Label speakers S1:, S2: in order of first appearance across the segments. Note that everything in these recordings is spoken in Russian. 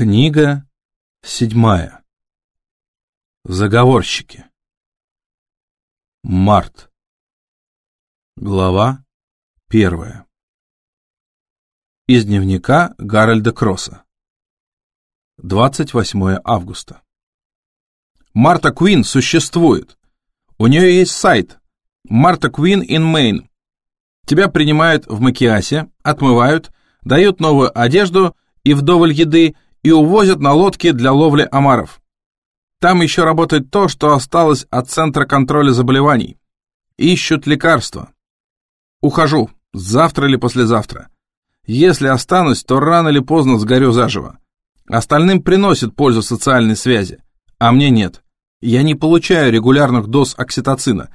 S1: Книга седьмая. Заговорщики. Март. Глава первая. Из дневника Гарольда Кросса. 28 августа. Марта Куин существует. У нее есть сайт Марта Куин in Maine. Тебя принимают в Макиасе, отмывают, дают новую одежду и вдоволь еды и увозят на лодке для ловли омаров. Там еще работает то, что осталось от Центра контроля заболеваний. Ищут лекарства. Ухожу, завтра или послезавтра. Если останусь, то рано или поздно сгорю заживо. Остальным приносит пользу социальной связи, а мне нет. Я не получаю регулярных доз окситоцина,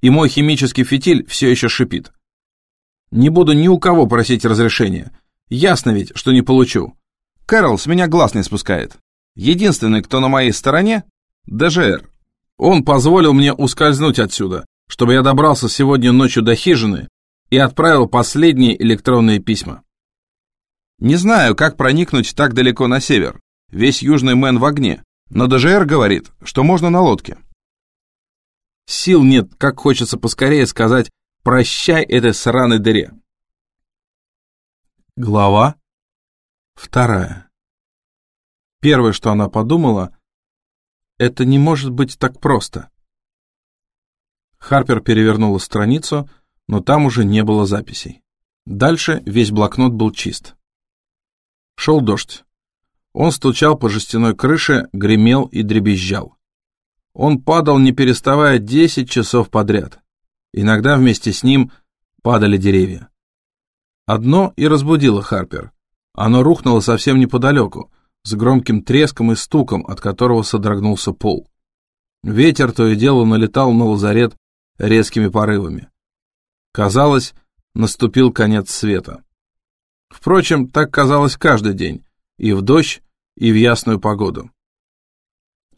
S1: и мой химический фитиль все еще шипит. Не буду ни у кого просить разрешения. Ясно ведь, что не получу. Кэрол с меня глаз не спускает. Единственный, кто на моей стороне – ДЖР. Он позволил мне ускользнуть отсюда, чтобы я добрался сегодня ночью до хижины и отправил последние электронные письма. Не знаю, как проникнуть так далеко на север. Весь Южный Мэн в огне, но ДЖР говорит, что можно на лодке. Сил нет, как хочется поскорее сказать «прощай этой сраной дыре». Глава Вторая. Первое, что она подумала, это не может быть так просто. Харпер перевернула страницу, но там уже не было записей. Дальше весь блокнот был чист. Шел дождь. Он стучал по жестяной крыше, гремел и дребезжал. Он падал, не переставая, десять часов подряд. Иногда вместе с ним падали деревья. Одно и разбудило Харпер. Оно рухнуло совсем неподалеку, с громким треском и стуком, от которого содрогнулся пол. Ветер то и дело налетал на лазарет резкими порывами. Казалось, наступил конец света. Впрочем, так казалось каждый день, и в дождь, и в ясную погоду.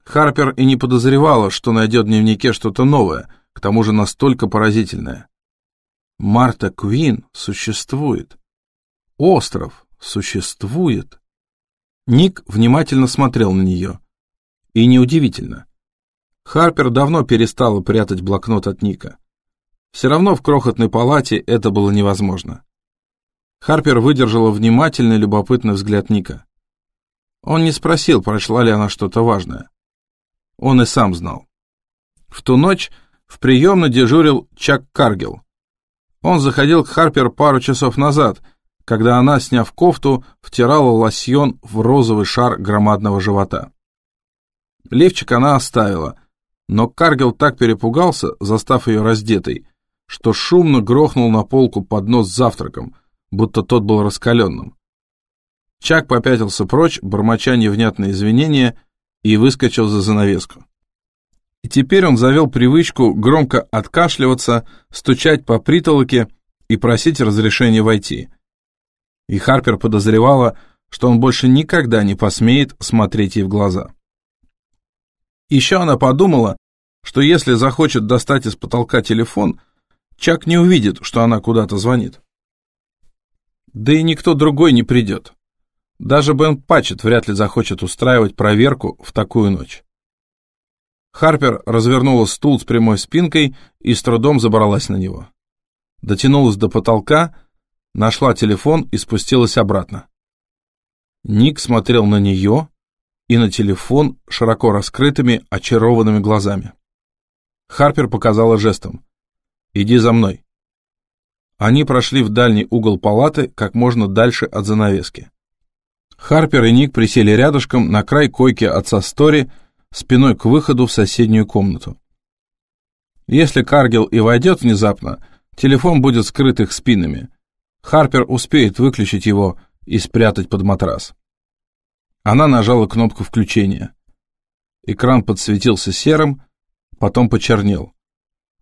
S1: Харпер и не подозревала, что найдет в дневнике что-то новое, к тому же настолько поразительное. Марта Куин существует. Остров, существует. Ник внимательно смотрел на нее. И неудивительно. Харпер давно перестала прятать блокнот от Ника. Все равно в крохотной палате это было невозможно. Харпер выдержала внимательный любопытный взгляд Ника. Он не спросил, прошла ли она что-то важное. Он и сам знал. В ту ночь в приемной дежурил Чак Каргел. Он заходил к Харпер пару часов назад — когда она, сняв кофту, втирала лосьон в розовый шар громадного живота. Левчик она оставила, но Каргел так перепугался, застав ее раздетой, что шумно грохнул на полку поднос с завтраком, будто тот был раскаленным. Чак попятился прочь, бормоча невнятные извинения, и выскочил за занавеску. И теперь он завел привычку громко откашливаться, стучать по притолоке и просить разрешения войти и Харпер подозревала, что он больше никогда не посмеет смотреть ей в глаза. Еще она подумала, что если захочет достать из потолка телефон, Чак не увидит, что она куда-то звонит. Да и никто другой не придет. Даже Бен Патчет вряд ли захочет устраивать проверку в такую ночь. Харпер развернула стул с прямой спинкой и с трудом забралась на него. Дотянулась до потолка, нашла телефон и спустилась обратно. Ник смотрел на нее и на телефон широко раскрытыми, очарованными глазами. Харпер показала жестом. «Иди за мной». Они прошли в дальний угол палаты, как можно дальше от занавески. Харпер и Ник присели рядышком на край койки отца Стори, спиной к выходу в соседнюю комнату. Если Каргел и войдет внезапно, телефон будет скрыт их спинами, Харпер успеет выключить его и спрятать под матрас. Она нажала кнопку включения. Экран подсветился серым, потом почернел.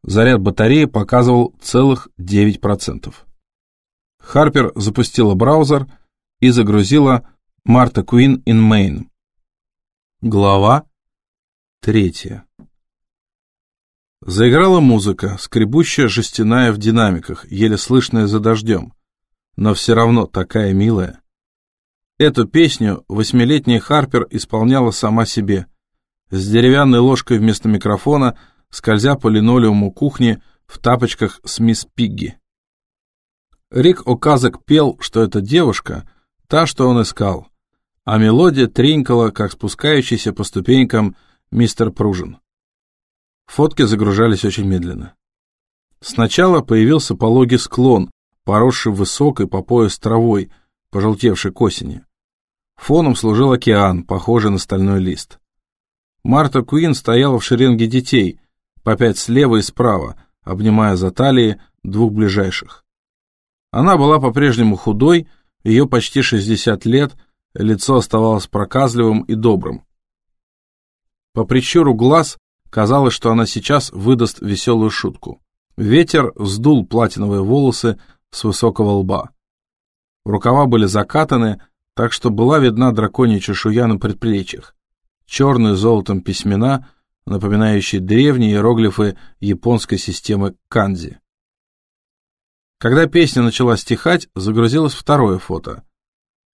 S1: Заряд батареи показывал целых 9%. Харпер запустила браузер и загрузила «Марта Куин in Maine». Глава третья. Заиграла музыка, скребущая жестяная в динамиках, еле слышная за дождем но все равно такая милая. Эту песню восьмилетняя Харпер исполняла сама себе, с деревянной ложкой вместо микрофона, скользя по линолеуму кухни в тапочках с мисс Пигги. Рик Оказок пел, что эта девушка — та, что он искал, а мелодия тренькала, как спускающийся по ступенькам мистер Пружин. Фотки загружались очень медленно. Сначала появился пологий склон, поросший высокой по пояс травой, пожелтевшей к осени. Фоном служил океан, похожий на стальной лист. Марта Куин стояла в шеренге детей, по пять слева и справа, обнимая за талии двух ближайших. Она была по-прежнему худой, ее почти 60 лет, лицо оставалось проказливым и добрым. По прищуру глаз казалось, что она сейчас выдаст веселую шутку. Ветер сдул платиновые волосы с высокого лба. Рукава были закатаны, так что была видна драконья чешуя на предплечьях. Черные золотом письмена, напоминающие древние иероглифы японской системы канзи. Когда песня начала стихать, загрузилось второе фото.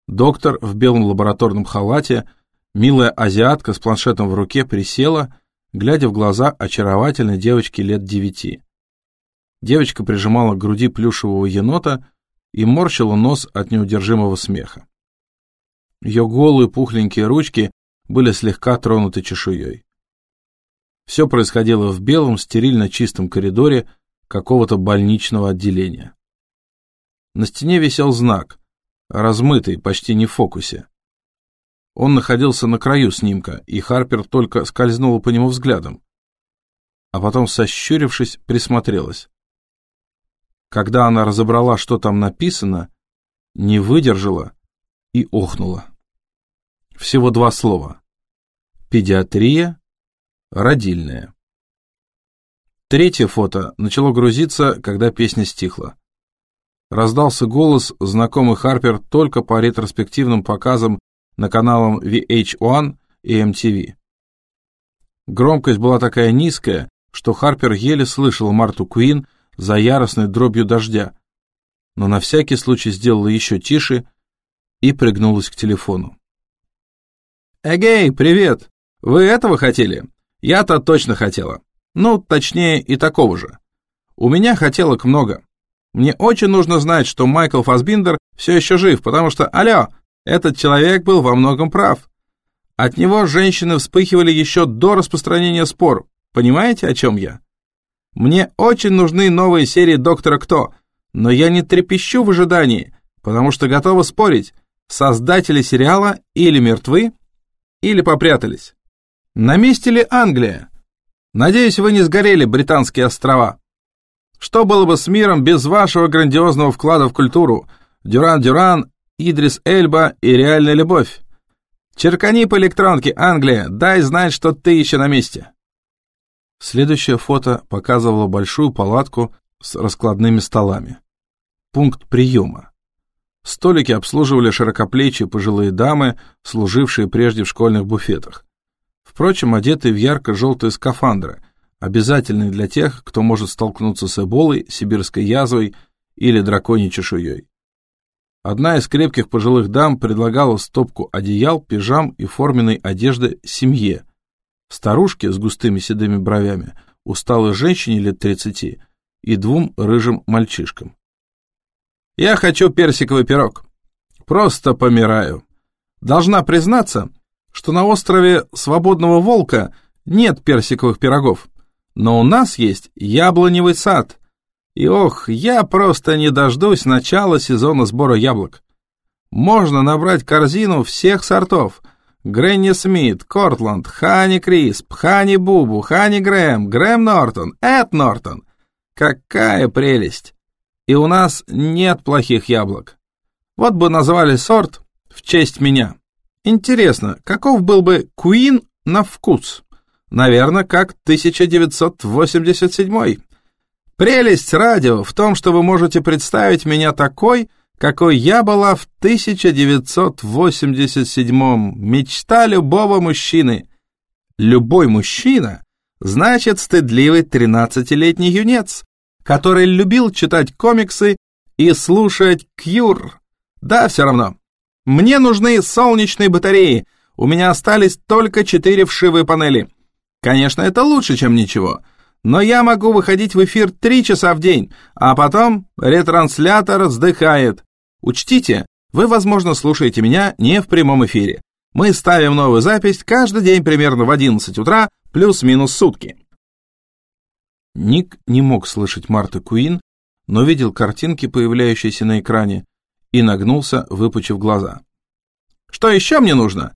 S1: Доктор в белом лабораторном халате, милая азиатка с планшетом в руке присела, глядя в глаза очаровательной девочки лет девяти. Девочка прижимала к груди плюшевого енота и морщила нос от неудержимого смеха. Ее голые пухленькие ручки были слегка тронуты чешуей. Все происходило в белом, стерильно чистом коридоре какого-то больничного отделения. На стене висел знак, размытый, почти не в фокусе. Он находился на краю снимка, и Харпер только скользнула по нему взглядом. А потом, сощурившись, присмотрелась. Когда она разобрала, что там написано, не выдержала и охнула. Всего два слова. Педиатрия, родильная. Третье фото начало грузиться, когда песня стихла. Раздался голос, знакомый Харпер только по ретроспективным показам на каналам VH1 и MTV. Громкость была такая низкая, что Харпер еле слышал Марту Куин, за яростной дробью дождя, но на всякий случай сделала еще тише и пригнулась к телефону. «Эгей, привет! Вы этого хотели? Я-то точно хотела. Ну, точнее, и такого же. У меня хотелок много. Мне очень нужно знать, что Майкл Фасбиндер все еще жив, потому что, алло, этот человек был во многом прав. От него женщины вспыхивали еще до распространения спор. Понимаете, о чем я? Мне очень нужны новые серии «Доктора Кто», но я не трепещу в ожидании, потому что готова спорить, создатели сериала или мертвы, или попрятались. На месте ли Англия? Надеюсь, вы не сгорели, британские острова. Что было бы с миром без вашего грандиозного вклада в культуру? Дюран-Дюран, Идрис Эльба и реальная любовь. Черкани по электронке, Англия, дай знать, что ты еще на месте. Следующее фото показывало большую палатку с раскладными столами. Пункт приема. Столики обслуживали широкоплечие пожилые дамы, служившие прежде в школьных буфетах. Впрочем, одетые в ярко-желтые скафандры, обязательные для тех, кто может столкнуться с эболой, сибирской язвой или драконьей чешуей. Одна из крепких пожилых дам предлагала стопку одеял, пижам и форменной одежды семье – старушке с густыми седыми бровями, усталой женщине лет тридцати и двум рыжим мальчишкам. «Я хочу персиковый пирог. Просто помираю. Должна признаться, что на острове Свободного Волка нет персиковых пирогов, но у нас есть яблоневый сад. И ох, я просто не дождусь начала сезона сбора яблок. Можно набрать корзину всех сортов – Гренни Смит, Кортланд, Хани Крисп, Хани Бубу, Хани Грэм, Грэм Нортон, Эд Нортон. Какая прелесть! И у нас нет плохих яблок. Вот бы назвали сорт в честь меня. Интересно, каков был бы Куин на вкус? Наверное, как 1987. Прелесть радио в том, что вы можете представить меня такой, какой я была в 1987-м. Мечта любого мужчины. Любой мужчина значит стыдливый 13-летний юнец, который любил читать комиксы и слушать Кьюр. Да, все равно. Мне нужны солнечные батареи. У меня остались только четыре вшивые панели. Конечно, это лучше, чем ничего. Но я могу выходить в эфир три часа в день, а потом ретранслятор вздыхает. Учтите, вы, возможно, слушаете меня не в прямом эфире. Мы ставим новую запись каждый день примерно в 11 утра, плюс-минус сутки.
S2: Ник не мог слышать Марты Куин, но видел картинки, появляющиеся на экране, и нагнулся, выпучив глаза.
S1: «Что еще мне нужно?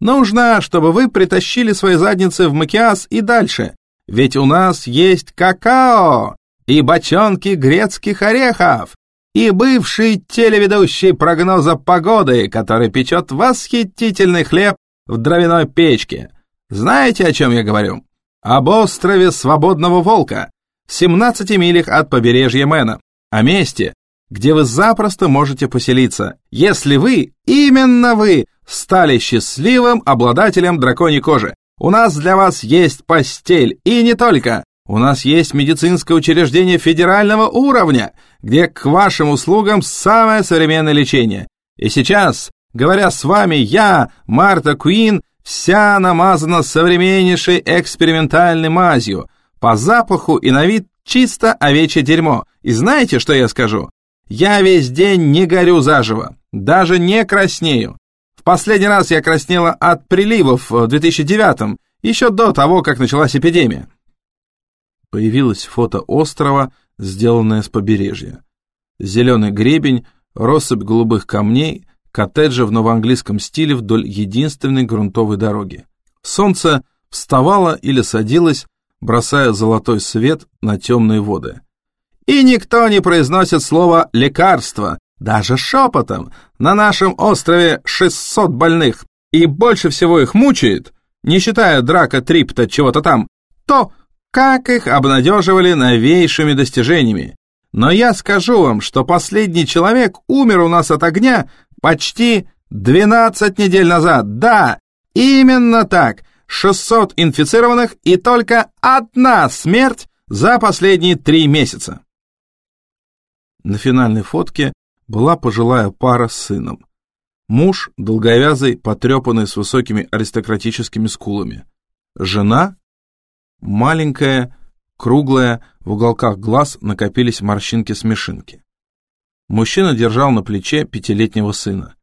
S1: Нужно, чтобы вы притащили свои задницы в Макиас и дальше, ведь у нас есть какао и бочонки грецких орехов, и бывший телеведущий прогноза погоды, который печет восхитительный хлеб в дровяной печке. Знаете, о чем я говорю? Об острове Свободного Волка, в 17 милях от побережья Мэна, о месте, где вы запросто можете поселиться, если вы, именно вы, стали счастливым обладателем драконьей кожи. У нас для вас есть постель, и не только. У нас есть медицинское учреждение федерального уровня, где к вашим услугам самое современное лечение. И сейчас, говоря с вами, я, Марта Куин, вся намазана современнейшей экспериментальной мазью. По запаху и на вид чисто овечье дерьмо. И знаете, что я скажу? Я весь день не горю заживо, даже не краснею. В последний раз я краснела от приливов в 2009 еще до того, как началась эпидемия.
S2: Появилось фото острова, сделанное с побережья. Зеленый гребень, россыпь голубых камней, коттеджи в новоанглийском стиле вдоль единственной грунтовой дороги. Солнце вставало или садилось, бросая золотой свет на темные воды.
S1: И никто не произносит слово «лекарство», даже шепотом. На нашем острове 600 больных, и больше всего их мучает, не считая драка трипта чего-то там, то, как их обнадеживали новейшими достижениями. Но я скажу вам, что последний человек умер у нас от огня почти 12 недель назад. Да, именно так. 600 инфицированных и только одна смерть за последние три месяца.
S2: На финальной фотке была пожилая пара с сыном. Муж, долговязый, потрепанный с высокими аристократическими скулами. Жена Маленькая, круглая, в уголках глаз накопились морщинки-смешинки. Мужчина держал на плече пятилетнего сына.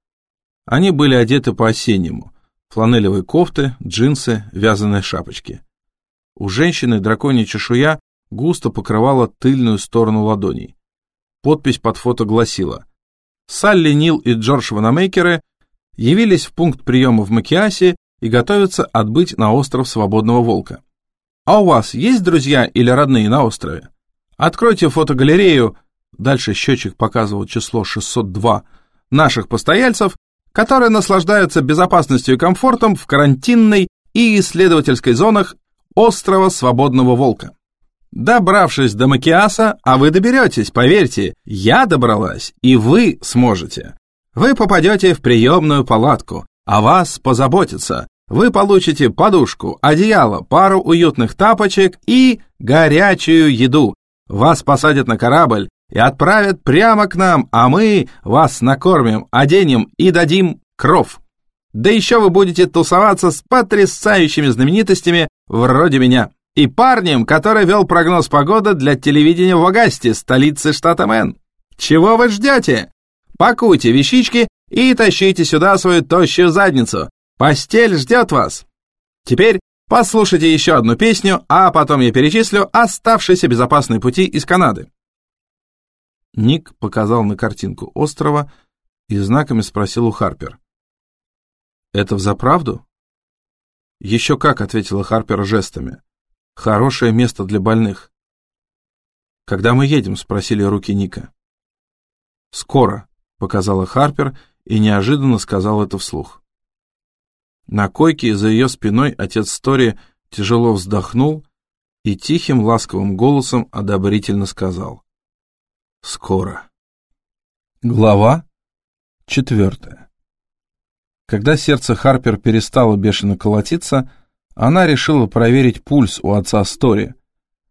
S2: Они были одеты по-осеннему. Фланелевые кофты, джинсы, вязаные шапочки. У женщины драконья чешуя густо покрывала тыльную сторону ладоней. Подпись под фото гласила «Салли Нил и Джордж Ванамейкеры явились в пункт приема в Макиасе и готовятся отбыть на остров Свободного Волка. А у вас есть друзья или родные на острове? Откройте фотогалерею, дальше счетчик показывал число 602, наших постояльцев, которые наслаждаются безопасностью и комфортом в карантинной и исследовательской зонах острова Свободного Волка. Добравшись до Макиаса, а вы доберетесь, поверьте, я добралась, и вы сможете. Вы попадете в приемную палатку, о вас позаботятся, вы получите подушку, одеяло, пару уютных тапочек и горячую еду. Вас посадят на корабль и отправят прямо к нам, а мы вас накормим, оденем и дадим кров. Да еще вы будете тусоваться с потрясающими знаменитостями вроде меня и парнем, который вел прогноз погоды для телевидения в Агасте, столице штата Мэн. Чего вы ждете? Пакуйте вещички и тащите сюда свою тощую задницу. Постель ждет вас. Теперь послушайте еще одну песню, а потом я перечислю оставшиеся безопасные пути из Канады. Ник показал на картинку острова и знаками спросил у Харпер. «Это взаправду?» «Еще как», — ответила Харпер жестами. «Хорошее место для больных». «Когда мы едем?» — спросили руки Ника. «Скоро», — показала Харпер и неожиданно сказал это вслух. На койке за ее спиной отец Стори тяжело вздохнул и тихим ласковым голосом одобрительно сказал. «Скоро». Глава четвертая. Когда сердце Харпер перестало бешено колотиться, она решила проверить пульс у отца Стори,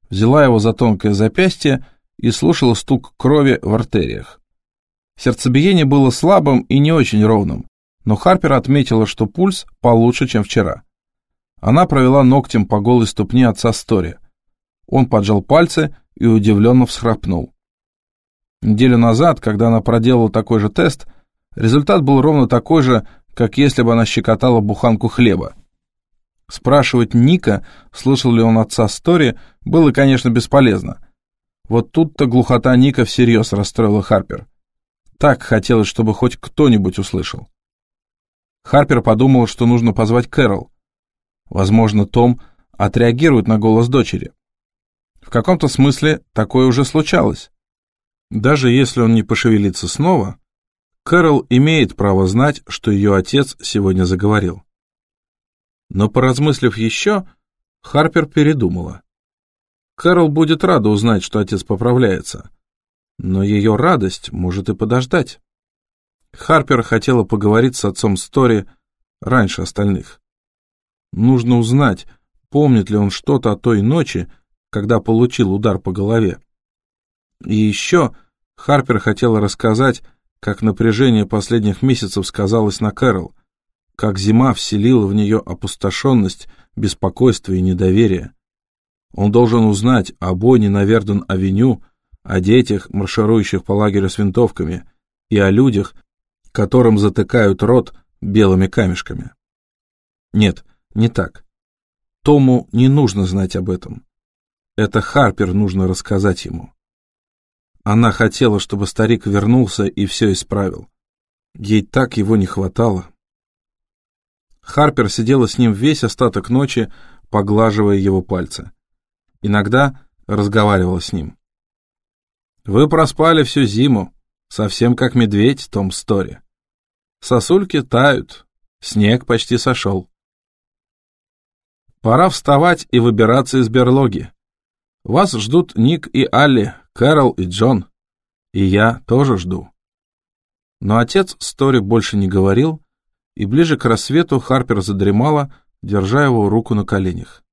S2: взяла его за тонкое запястье и слушала стук крови в артериях. Сердцебиение было слабым и не очень ровным,
S1: но Харпер отметила, что пульс получше, чем вчера. Она провела ногтем по голой ступне отца Стори. Он поджал пальцы и удивленно всхрапнул. Неделю назад, когда она проделала такой же тест, результат был ровно такой же, как если бы она щекотала буханку хлеба. Спрашивать Ника, слышал ли он отца Стори, было, конечно, бесполезно. Вот тут-то глухота Ника всерьез расстроила Харпер. Так хотелось, чтобы хоть кто-нибудь услышал. Харпер подумал, что нужно позвать Кэрол. Возможно, Том отреагирует на голос дочери. В каком-то смысле такое уже случалось. Даже если он не пошевелится снова, Кэрол имеет право знать, что ее отец сегодня заговорил. Но поразмыслив еще, Харпер передумала. Кэрол будет рада узнать, что отец поправляется. Но ее радость может и подождать. Харпер хотела поговорить с отцом Стори раньше остальных. Нужно узнать, помнит ли он что-то о той ночи, когда получил удар по голове. И еще Харпер хотела рассказать, как напряжение последних месяцев сказалось на Кэрол, как зима вселила в нее опустошенность, беспокойство и недоверие. Он должен узнать о бойне на Верден-авеню, о детях, марширующих по лагерю с винтовками, и о людях, которым затыкают рот белыми камешками. Нет, не так. Тому не нужно знать об этом. Это Харпер нужно рассказать ему. Она хотела, чтобы старик вернулся и все исправил. Ей так его не хватало. Харпер сидела с ним весь остаток ночи, поглаживая его пальцы. Иногда разговаривала с ним. «Вы проспали всю зиму, совсем как медведь, Том Стори. Сосульки тают, снег почти сошел. Пора вставать и выбираться из берлоги. Вас ждут Ник и Алли, Кэрол и Джон. И я тоже жду». Но отец Стори больше не говорил, и ближе к рассвету Харпер задремала, держа его руку на коленях.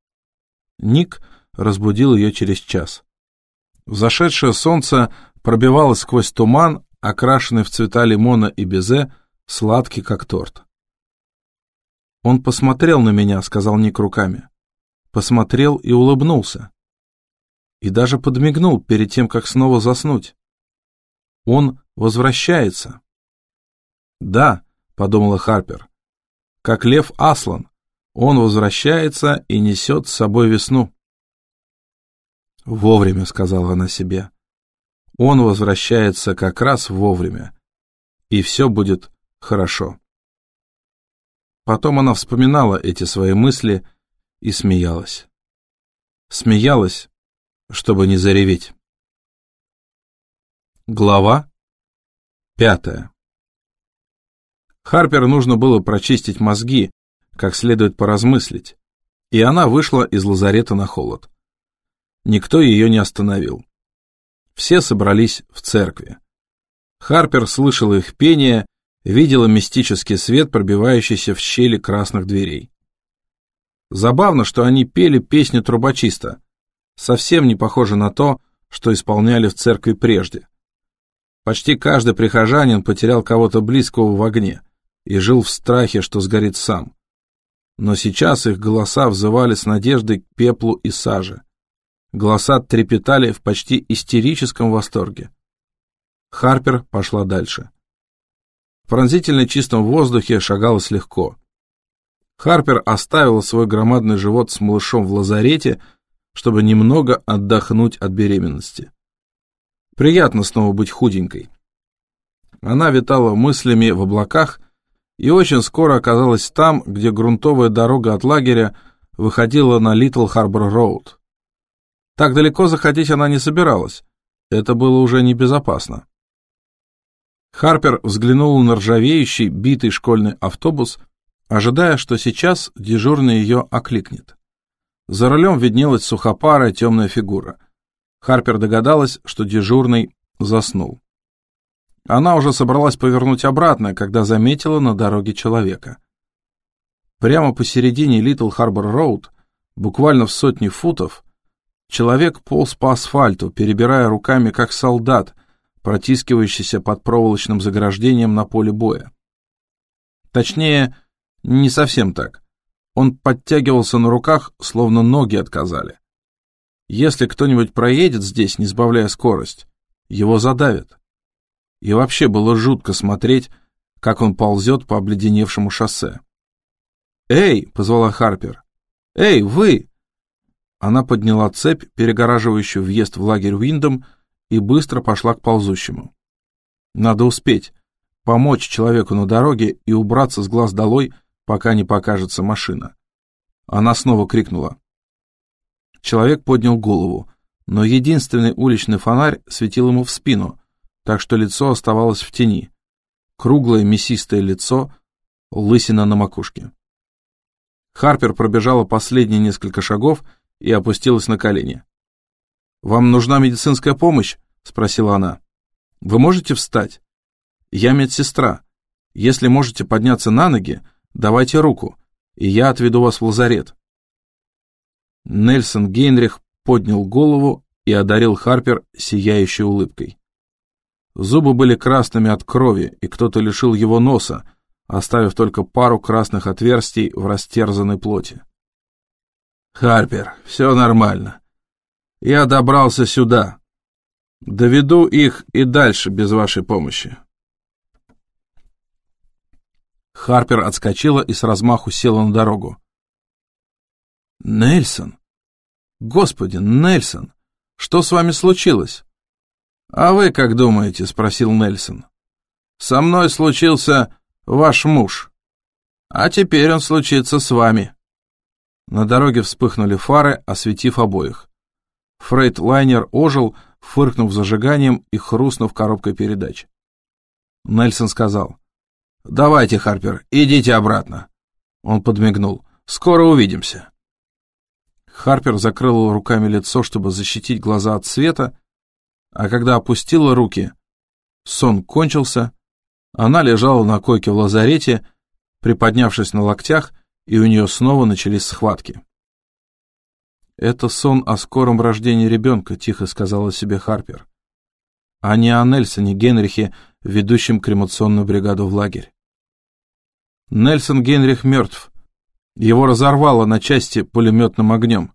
S1: Ник разбудил ее через час. Взошедшее солнце пробивалось сквозь туман, окрашенный в цвета лимона и безе, сладкий как торт. «Он посмотрел на меня», — сказал Ник руками. Посмотрел и улыбнулся. И даже подмигнул перед тем, как снова заснуть. Он возвращается. Да, подумала Харпер. Как лев Аслан, он возвращается и несет с собой весну. Вовремя, сказала она себе. Он возвращается как раз вовремя, и все будет хорошо. Потом она вспоминала эти свои мысли и смеялась. Смеялась, чтобы не зареветь. Глава пятая Харпер нужно было прочистить мозги, как следует поразмыслить, и она вышла из лазарета на холод. Никто ее не остановил. Все собрались в церкви. Харпер слышала их пение, видела мистический свет, пробивающийся в щели красных дверей. Забавно, что они пели песню трубочиста, совсем не похоже на то, что исполняли в церкви прежде. Почти каждый прихожанин потерял кого-то близкого в огне и жил в страхе, что сгорит сам. Но сейчас их голоса взывали с надеждой к пеплу и саже. Голоса трепетали в почти истерическом восторге. Харпер пошла дальше. В пронзительно чистом воздухе шагалось легко. Харпер оставила свой громадный живот с малышом в лазарете, чтобы немного отдохнуть от беременности. Приятно снова быть худенькой. Она витала мыслями в облаках и очень скоро оказалась там, где грунтовая дорога от лагеря выходила на Литл Харбор Роуд. Так далеко заходить она не собиралась, это было уже небезопасно. Харпер взглянул на ржавеющий, битый школьный автобус, ожидая, что сейчас дежурный ее окликнет. За рулем виднелась сухопарая темная фигура. Харпер догадалась, что дежурный заснул. Она уже собралась повернуть обратно, когда заметила на дороге человека. Прямо посередине Литл Харбор Роуд, буквально в сотни футов, человек полз по асфальту, перебирая руками, как солдат, протискивающийся под проволочным заграждением на поле боя. Точнее, не совсем так. Он подтягивался на руках, словно ноги отказали. Если кто-нибудь проедет здесь, не сбавляя скорость, его задавят. И вообще было жутко смотреть, как он ползет по обледеневшему шоссе. «Эй!» — позвала Харпер. «Эй, вы!» Она подняла цепь, перегораживающую въезд в лагерь Уиндом, и быстро пошла к ползущему. Надо успеть, помочь человеку на дороге и убраться с глаз долой, пока не покажется машина. Она снова крикнула. Человек поднял голову, но единственный уличный фонарь светил ему в спину, так что лицо оставалось в тени. Круглое мясистое лицо, лысина на макушке. Харпер пробежала последние несколько шагов и опустилась на колени. «Вам нужна медицинская помощь?» — спросила она. «Вы можете встать? Я медсестра. Если можете подняться на ноги, давайте руку, и я отведу вас в лазарет». Нельсон Гейнрих поднял голову и одарил Харпер сияющей улыбкой. Зубы были красными от крови, и кто-то лишил его носа, оставив только пару красных отверстий в растерзанной плоти. «Харпер, все нормально. Я добрался сюда. Доведу их и дальше без вашей помощи». Харпер отскочила и с размаху села на дорогу. «Нельсон! Господи, Нельсон! Что с вами случилось?» «А вы как думаете?» — спросил Нельсон. «Со мной случился ваш муж. А теперь он случится с вами». На дороге вспыхнули фары, осветив обоих. Фрейд-лайнер ожил, фыркнув зажиганием и хрустнув коробкой передач. Нельсон сказал. «Давайте, Харпер, идите обратно». Он подмигнул. «Скоро увидимся». Харпер закрыла руками лицо, чтобы защитить глаза от света, а когда опустила руки, сон кончился, она лежала на койке в лазарете, приподнявшись на локтях, и у нее снова начались схватки. «Это сон о скором рождении ребенка», — тихо сказала себе Харпер, а не о Нельсоне Генрихе, ведущем кремационную бригаду в лагерь. Нельсон Генрих мертв. Его разорвало на части пулеметным огнем.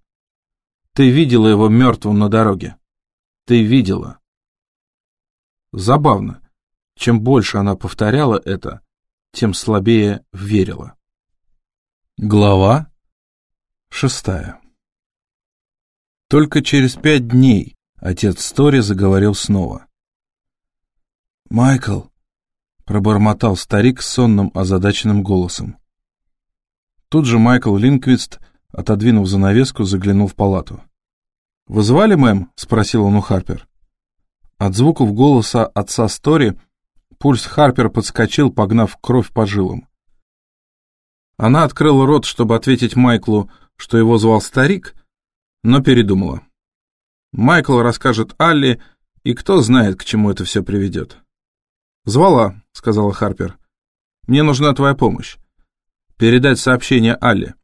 S1: Ты видела его мертвым на дороге. Ты видела. Забавно. Чем больше она повторяла это, тем слабее верила. Глава шестая Только через пять дней отец Стори заговорил снова. «Майкл», — пробормотал старик с сонным озадаченным голосом. Тут же Майкл Линквист, отодвинув занавеску, заглянул в палату. «Вызывали, мэм?» — спросил он у Харпер. От звуков голоса отца Стори пульс Харпер подскочил, погнав кровь по жилам. Она открыла рот, чтобы ответить Майклу, что его звал старик, но передумала. Майкл расскажет Алли, и кто знает, к чему это все приведет. «Звала», — сказала Харпер. «Мне нужна твоя помощь. Передать сообщение Алле».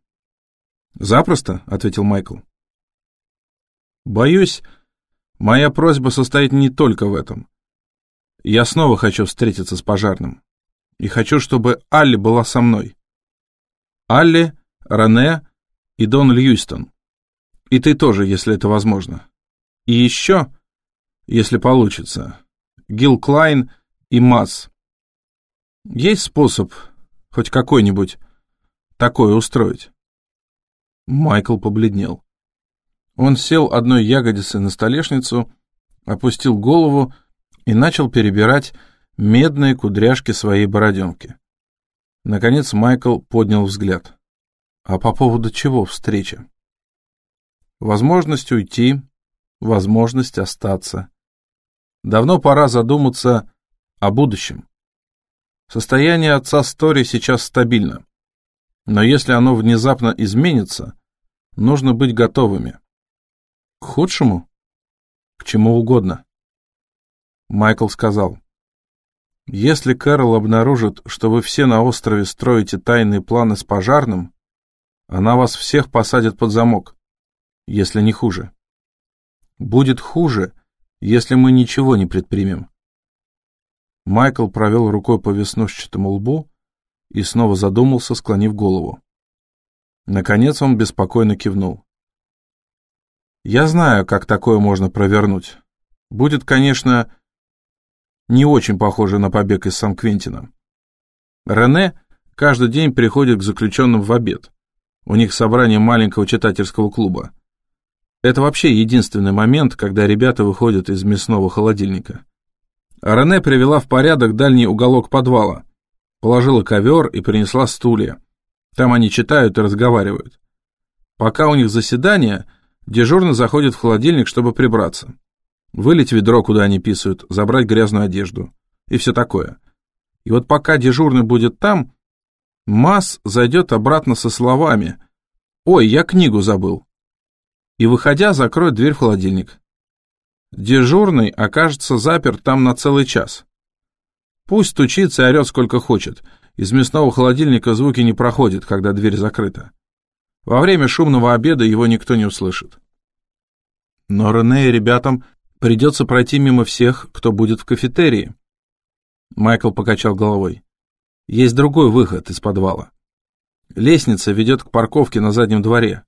S1: «Запросто», — ответил Майкл. Боюсь, моя просьба состоит не только в этом. Я снова хочу встретиться с пожарным. И хочу, чтобы Алли была со мной. Алли, Рене и Дон Льюистон. И ты тоже, если это возможно. И еще, если получится, Гил Клайн и Масс. Есть способ, хоть какой-нибудь, такое устроить? Майкл побледнел. Он сел одной ягодицей на столешницу, опустил голову и начал перебирать медные кудряшки своей бороденки. Наконец Майкл поднял взгляд. А по поводу чего встреча? Возможность уйти, возможность остаться. Давно пора задуматься о будущем. Состояние отца Стори сейчас стабильно. Но если оно внезапно изменится, нужно быть готовыми. К худшему? К чему угодно. Майкл сказал. Если Кэрол обнаружит, что вы все на острове строите тайные планы с пожарным, она вас всех посадит под замок, если не хуже. Будет хуже, если мы ничего не предпримем. Майкл провел рукой по веснушчатому лбу,
S2: и снова задумался, склонив голову. Наконец он беспокойно кивнул. «Я знаю, как такое можно провернуть. Будет, конечно, не очень похоже на побег из Сан-Квентина. Рене каждый день приходит к заключенным в обед. У них собрание маленького читательского клуба. Это вообще единственный момент, когда ребята выходят из мясного холодильника. Рене привела в порядок дальний уголок подвала, положила ковер и принесла стулья. Там они читают и разговаривают. Пока у них заседание, дежурный заходит в холодильник, чтобы прибраться. Вылить ведро, куда они писают, забрать грязную одежду и все такое. И вот пока дежурный будет там, Масс зайдет обратно со словами «Ой, я книгу забыл». И, выходя, закроет дверь в холодильник. Дежурный окажется заперт там на целый час. Пусть стучится и орет сколько хочет. Из мясного холодильника звуки не проходят, когда дверь закрыта. Во время шумного обеда его никто не услышит. Но Рене и ребятам придется пройти мимо всех, кто будет в кафетерии. Майкл покачал головой. Есть другой выход из подвала. Лестница ведет к парковке на заднем дворе.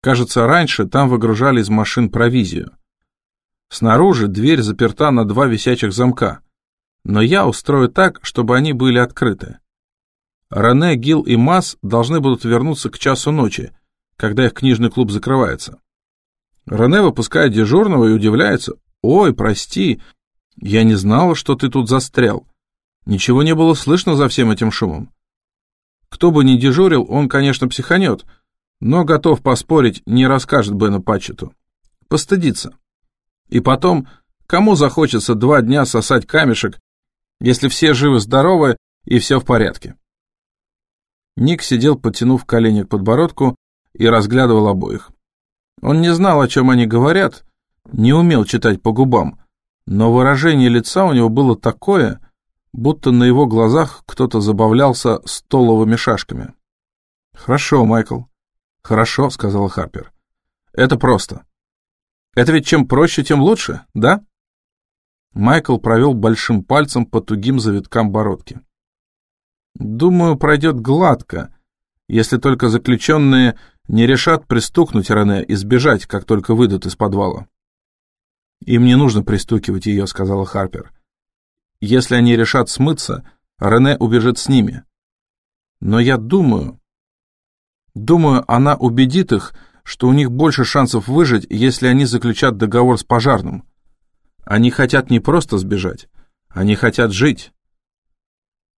S2: Кажется, раньше там выгружали из машин провизию. Снаружи дверь заперта на два висячих замка, но я устрою так, чтобы они были открыты. Рене, Гил и Масс должны будут вернуться к часу ночи, когда их книжный клуб закрывается. Рене выпускает дежурного и удивляется. «Ой, прости, я не знала, что ты тут застрял. Ничего не было слышно за всем этим шумом. Кто бы ни дежурил, он, конечно, психанет, но готов поспорить, не расскажет Бену Патчету. Постыдится. И потом, кому захочется два дня сосать камешек, если все живы-здоровы и все в порядке? Ник сидел, потянув колени к подбородку, и разглядывал обоих. Он не знал, о чем они говорят, не умел читать по губам, но выражение лица у него было такое, будто на его глазах кто-то забавлялся столовыми шашками. «Хорошо, Майкл». «Хорошо», — сказала Харпер. «Это просто. Это ведь чем проще, тем лучше, да?» Майкл провел большим пальцем по тугим завиткам бородки. «Думаю, пройдет гладко, если только заключенные не решат пристукнуть Рене и сбежать, как только выйдут из подвала. «Им не нужно пристукивать ее», — сказала Харпер. «Если они решат смыться, Рене убежит с ними. Но я думаю... Думаю, она убедит их, что у них больше шансов выжить, если они заключат договор с пожарным. Они хотят не просто сбежать, они хотят жить».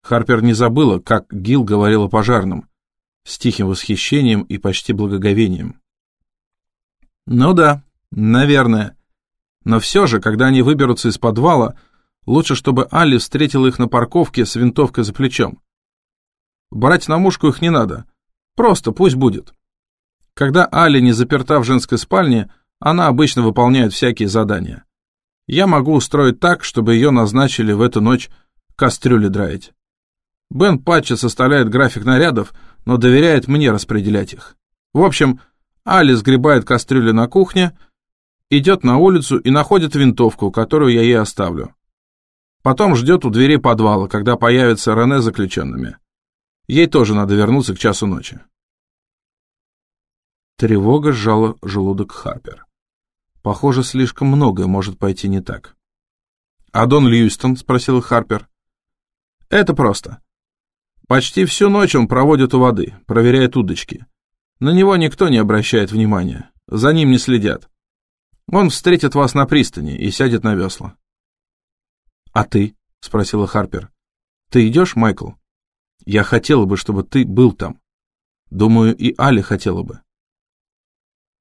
S2: Харпер не забыла, как Гил говорил о пожарном, с тихим восхищением и почти благоговением. «Ну да, наверное. Но все же, когда они выберутся из подвала, лучше, чтобы Алли встретила их на парковке с винтовкой за плечом. Брать на мушку их не надо. Просто пусть будет. Когда Али не заперта в женской спальне, она обычно выполняет всякие задания. Я могу устроить так, чтобы ее назначили в эту ночь кастрюли драить. Бен Патча составляет график нарядов, но доверяет мне распределять их. В общем, Али сгребает кастрюли на кухне, идет на улицу и находит винтовку, которую я ей оставлю. Потом ждет у двери подвала, когда появится Рене заключенными. Ей тоже надо вернуться к часу ночи. Тревога сжала желудок Харпер. Похоже, слишком многое может пойти не так. «А Дон Льюистон?» — спросил Харпер. «Это просто. Почти всю ночь он проводит у воды, проверяет удочки. На него никто не обращает внимания, за ним не следят. Он встретит вас на пристани и сядет на весла. «А ты?» — спросила Харпер. «Ты идешь, Майкл? Я хотела бы, чтобы ты был там. Думаю, и Али хотела бы».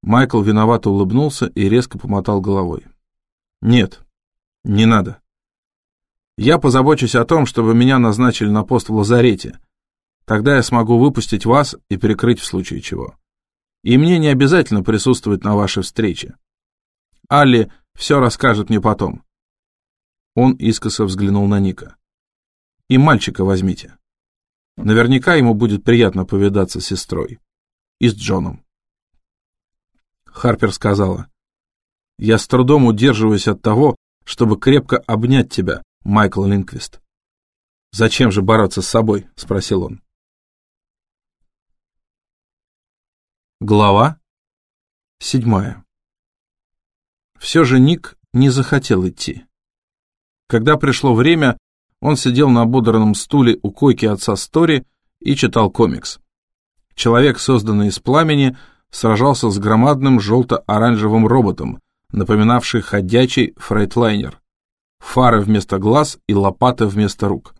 S2: Майкл виновато улыбнулся и резко помотал головой. «Нет, не надо. Я позабочусь о том, чтобы меня назначили на пост в лазарете. Тогда я смогу выпустить вас и перекрыть в случае чего. И мне не обязательно присутствовать на вашей встрече. Алли все расскажет мне потом. Он искоса взглянул на Ника. И мальчика возьмите. Наверняка ему будет приятно повидаться с сестрой. И с Джоном. Харпер сказала. Я с трудом удерживаюсь от того, чтобы крепко обнять тебя, Майкл Линквист.
S1: «Зачем же бороться с собой?» — спросил он. Глава седьмая. Все же Ник не захотел идти. Когда пришло время, он сидел на ободранном стуле у койки отца Стори и читал комикс. Человек, созданный из пламени, сражался с громадным желто-оранжевым роботом, напоминавший ходячий фрейтлайнер. Фары вместо глаз и лопаты вместо рук.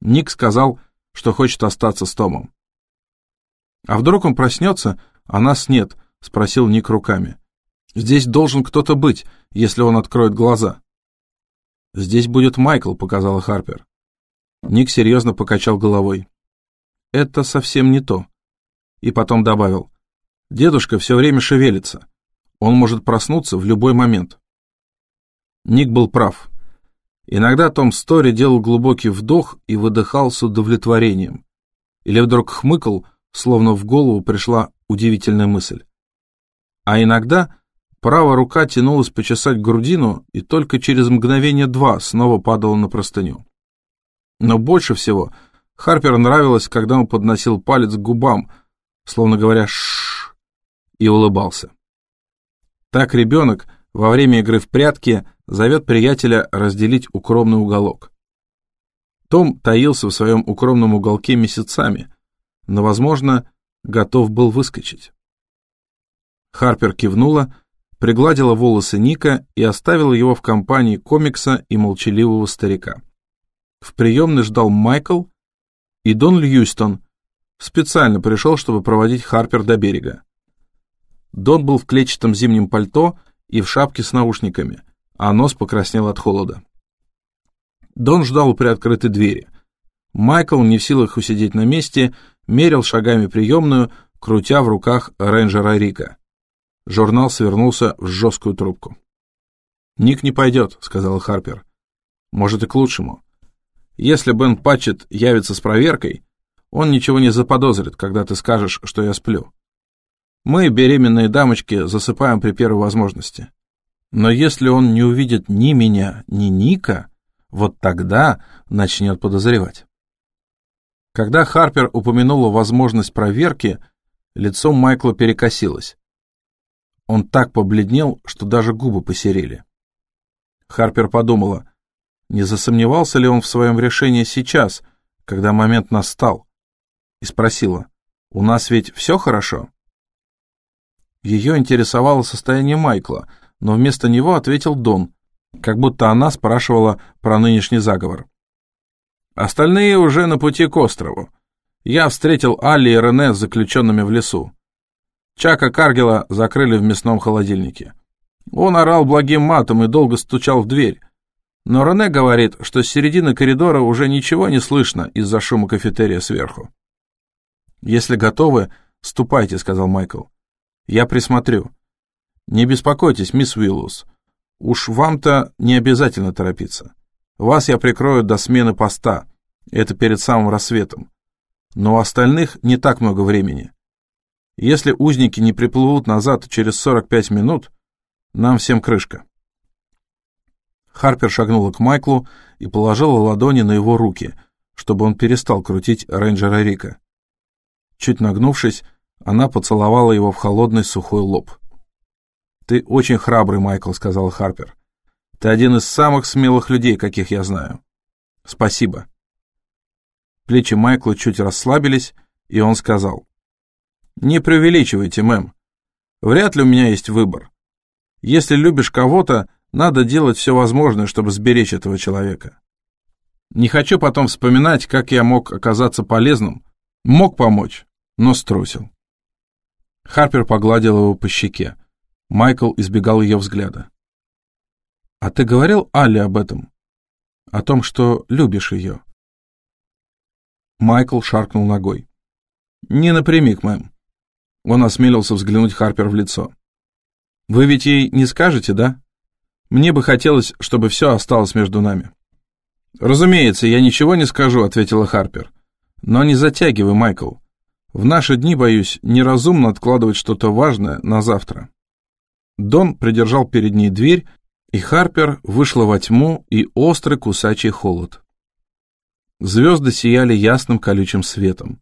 S1: Ник сказал, что хочет остаться с Томом. «А вдруг он проснется, а нас нет?» — спросил Ник руками. «Здесь должен кто-то быть, если он откроет глаза». «Здесь будет Майкл», — показала Харпер. Ник серьезно покачал головой. «Это совсем не то». И потом добавил. «Дедушка все время шевелится. Он может проснуться в любой момент». Ник был прав. Иногда Том Стори делал глубокий вдох и выдыхал с удовлетворением. Или вдруг хмыкал, словно в голову пришла удивительная мысль. А иногда Правая рука тянулась почесать грудину и только через мгновение-два снова падала на простыню. Но больше всего Харпер нравилось, когда он подносил палец к губам, словно говоря «шшш», и улыбался. Так ребенок во время игры в прятки зовет приятеля разделить укромный уголок. Том таился в своем укромном уголке месяцами, но, возможно, готов был выскочить. Харпер кивнула, пригладила волосы Ника и оставила его в компании комикса и молчаливого старика. В приемной ждал Майкл и Дон Льюстон. Специально пришел, чтобы проводить Харпер до берега. Дон был в клетчатом зимнем пальто и в шапке с наушниками, а нос покраснел от холода. Дон ждал у приоткрытой двери. Майкл, не в силах усидеть на месте, мерил шагами приемную, крутя в руках рейнджера Рика. Журнал свернулся в жесткую трубку. «Ник не пойдет», — сказал Харпер. «Может, и к лучшему. Если Бен Патчет явится с проверкой, он ничего не заподозрит, когда ты скажешь, что я сплю. Мы, беременные дамочки, засыпаем при первой возможности. Но если он не увидит ни меня, ни Ника, вот тогда начнет подозревать». Когда Харпер упомянула возможность проверки, лицо Майкла перекосилось. Он так побледнел, что даже губы посерели. Харпер подумала, не засомневался ли он в своем решении сейчас, когда момент настал, и спросила, «У нас ведь все хорошо?» Ее интересовало состояние Майкла, но вместо него ответил Дон, как будто она спрашивала про нынешний заговор. «Остальные уже на пути к острову. Я встретил Алли и Рене с заключенными в лесу. Чака Каргела закрыли в мясном холодильнике. Он орал благим матом и долго стучал в дверь. Но Рене говорит, что с середины коридора уже ничего не слышно из-за шума кафетерия сверху. «Если готовы, ступайте», — сказал Майкл. «Я присмотрю. Не беспокойтесь, мисс Уиллус. Уж вам-то не обязательно торопиться. Вас я прикрою до смены поста. Это перед самым рассветом. Но у остальных не так много времени. Если узники не приплывут назад через 45 минут, нам всем крышка. Харпер шагнула к Майклу и положила ладони на его руки, чтобы он перестал крутить рейнджера Рика. Чуть нагнувшись, она поцеловала его в холодный сухой лоб. «Ты очень храбрый, Майкл», — сказал Харпер. «Ты один из самых смелых людей, каких я знаю. Спасибо». Плечи Майкла чуть расслабились, и он сказал. Не преувеличивайте, мэм. Вряд ли у меня есть выбор. Если любишь кого-то, надо делать все возможное, чтобы сберечь этого человека. Не хочу потом вспоминать, как я мог оказаться полезным. Мог помочь, но струсил. Харпер погладил его по щеке. Майкл избегал ее взгляда. «А ты говорил Алле об этом? О том, что любишь ее?» Майкл шаркнул ногой. «Не напрямик, мэм. Он осмелился взглянуть Харпер в лицо. «Вы ведь ей не скажете, да? Мне бы хотелось, чтобы все осталось между нами». «Разумеется, я ничего не скажу», — ответила Харпер. «Но не затягивай, Майкл. В наши дни, боюсь, неразумно откладывать что-то важное на завтра». Дон придержал перед ней дверь, и Харпер вышла во тьму и острый кусачий холод.
S2: Звезды сияли ясным колючим светом.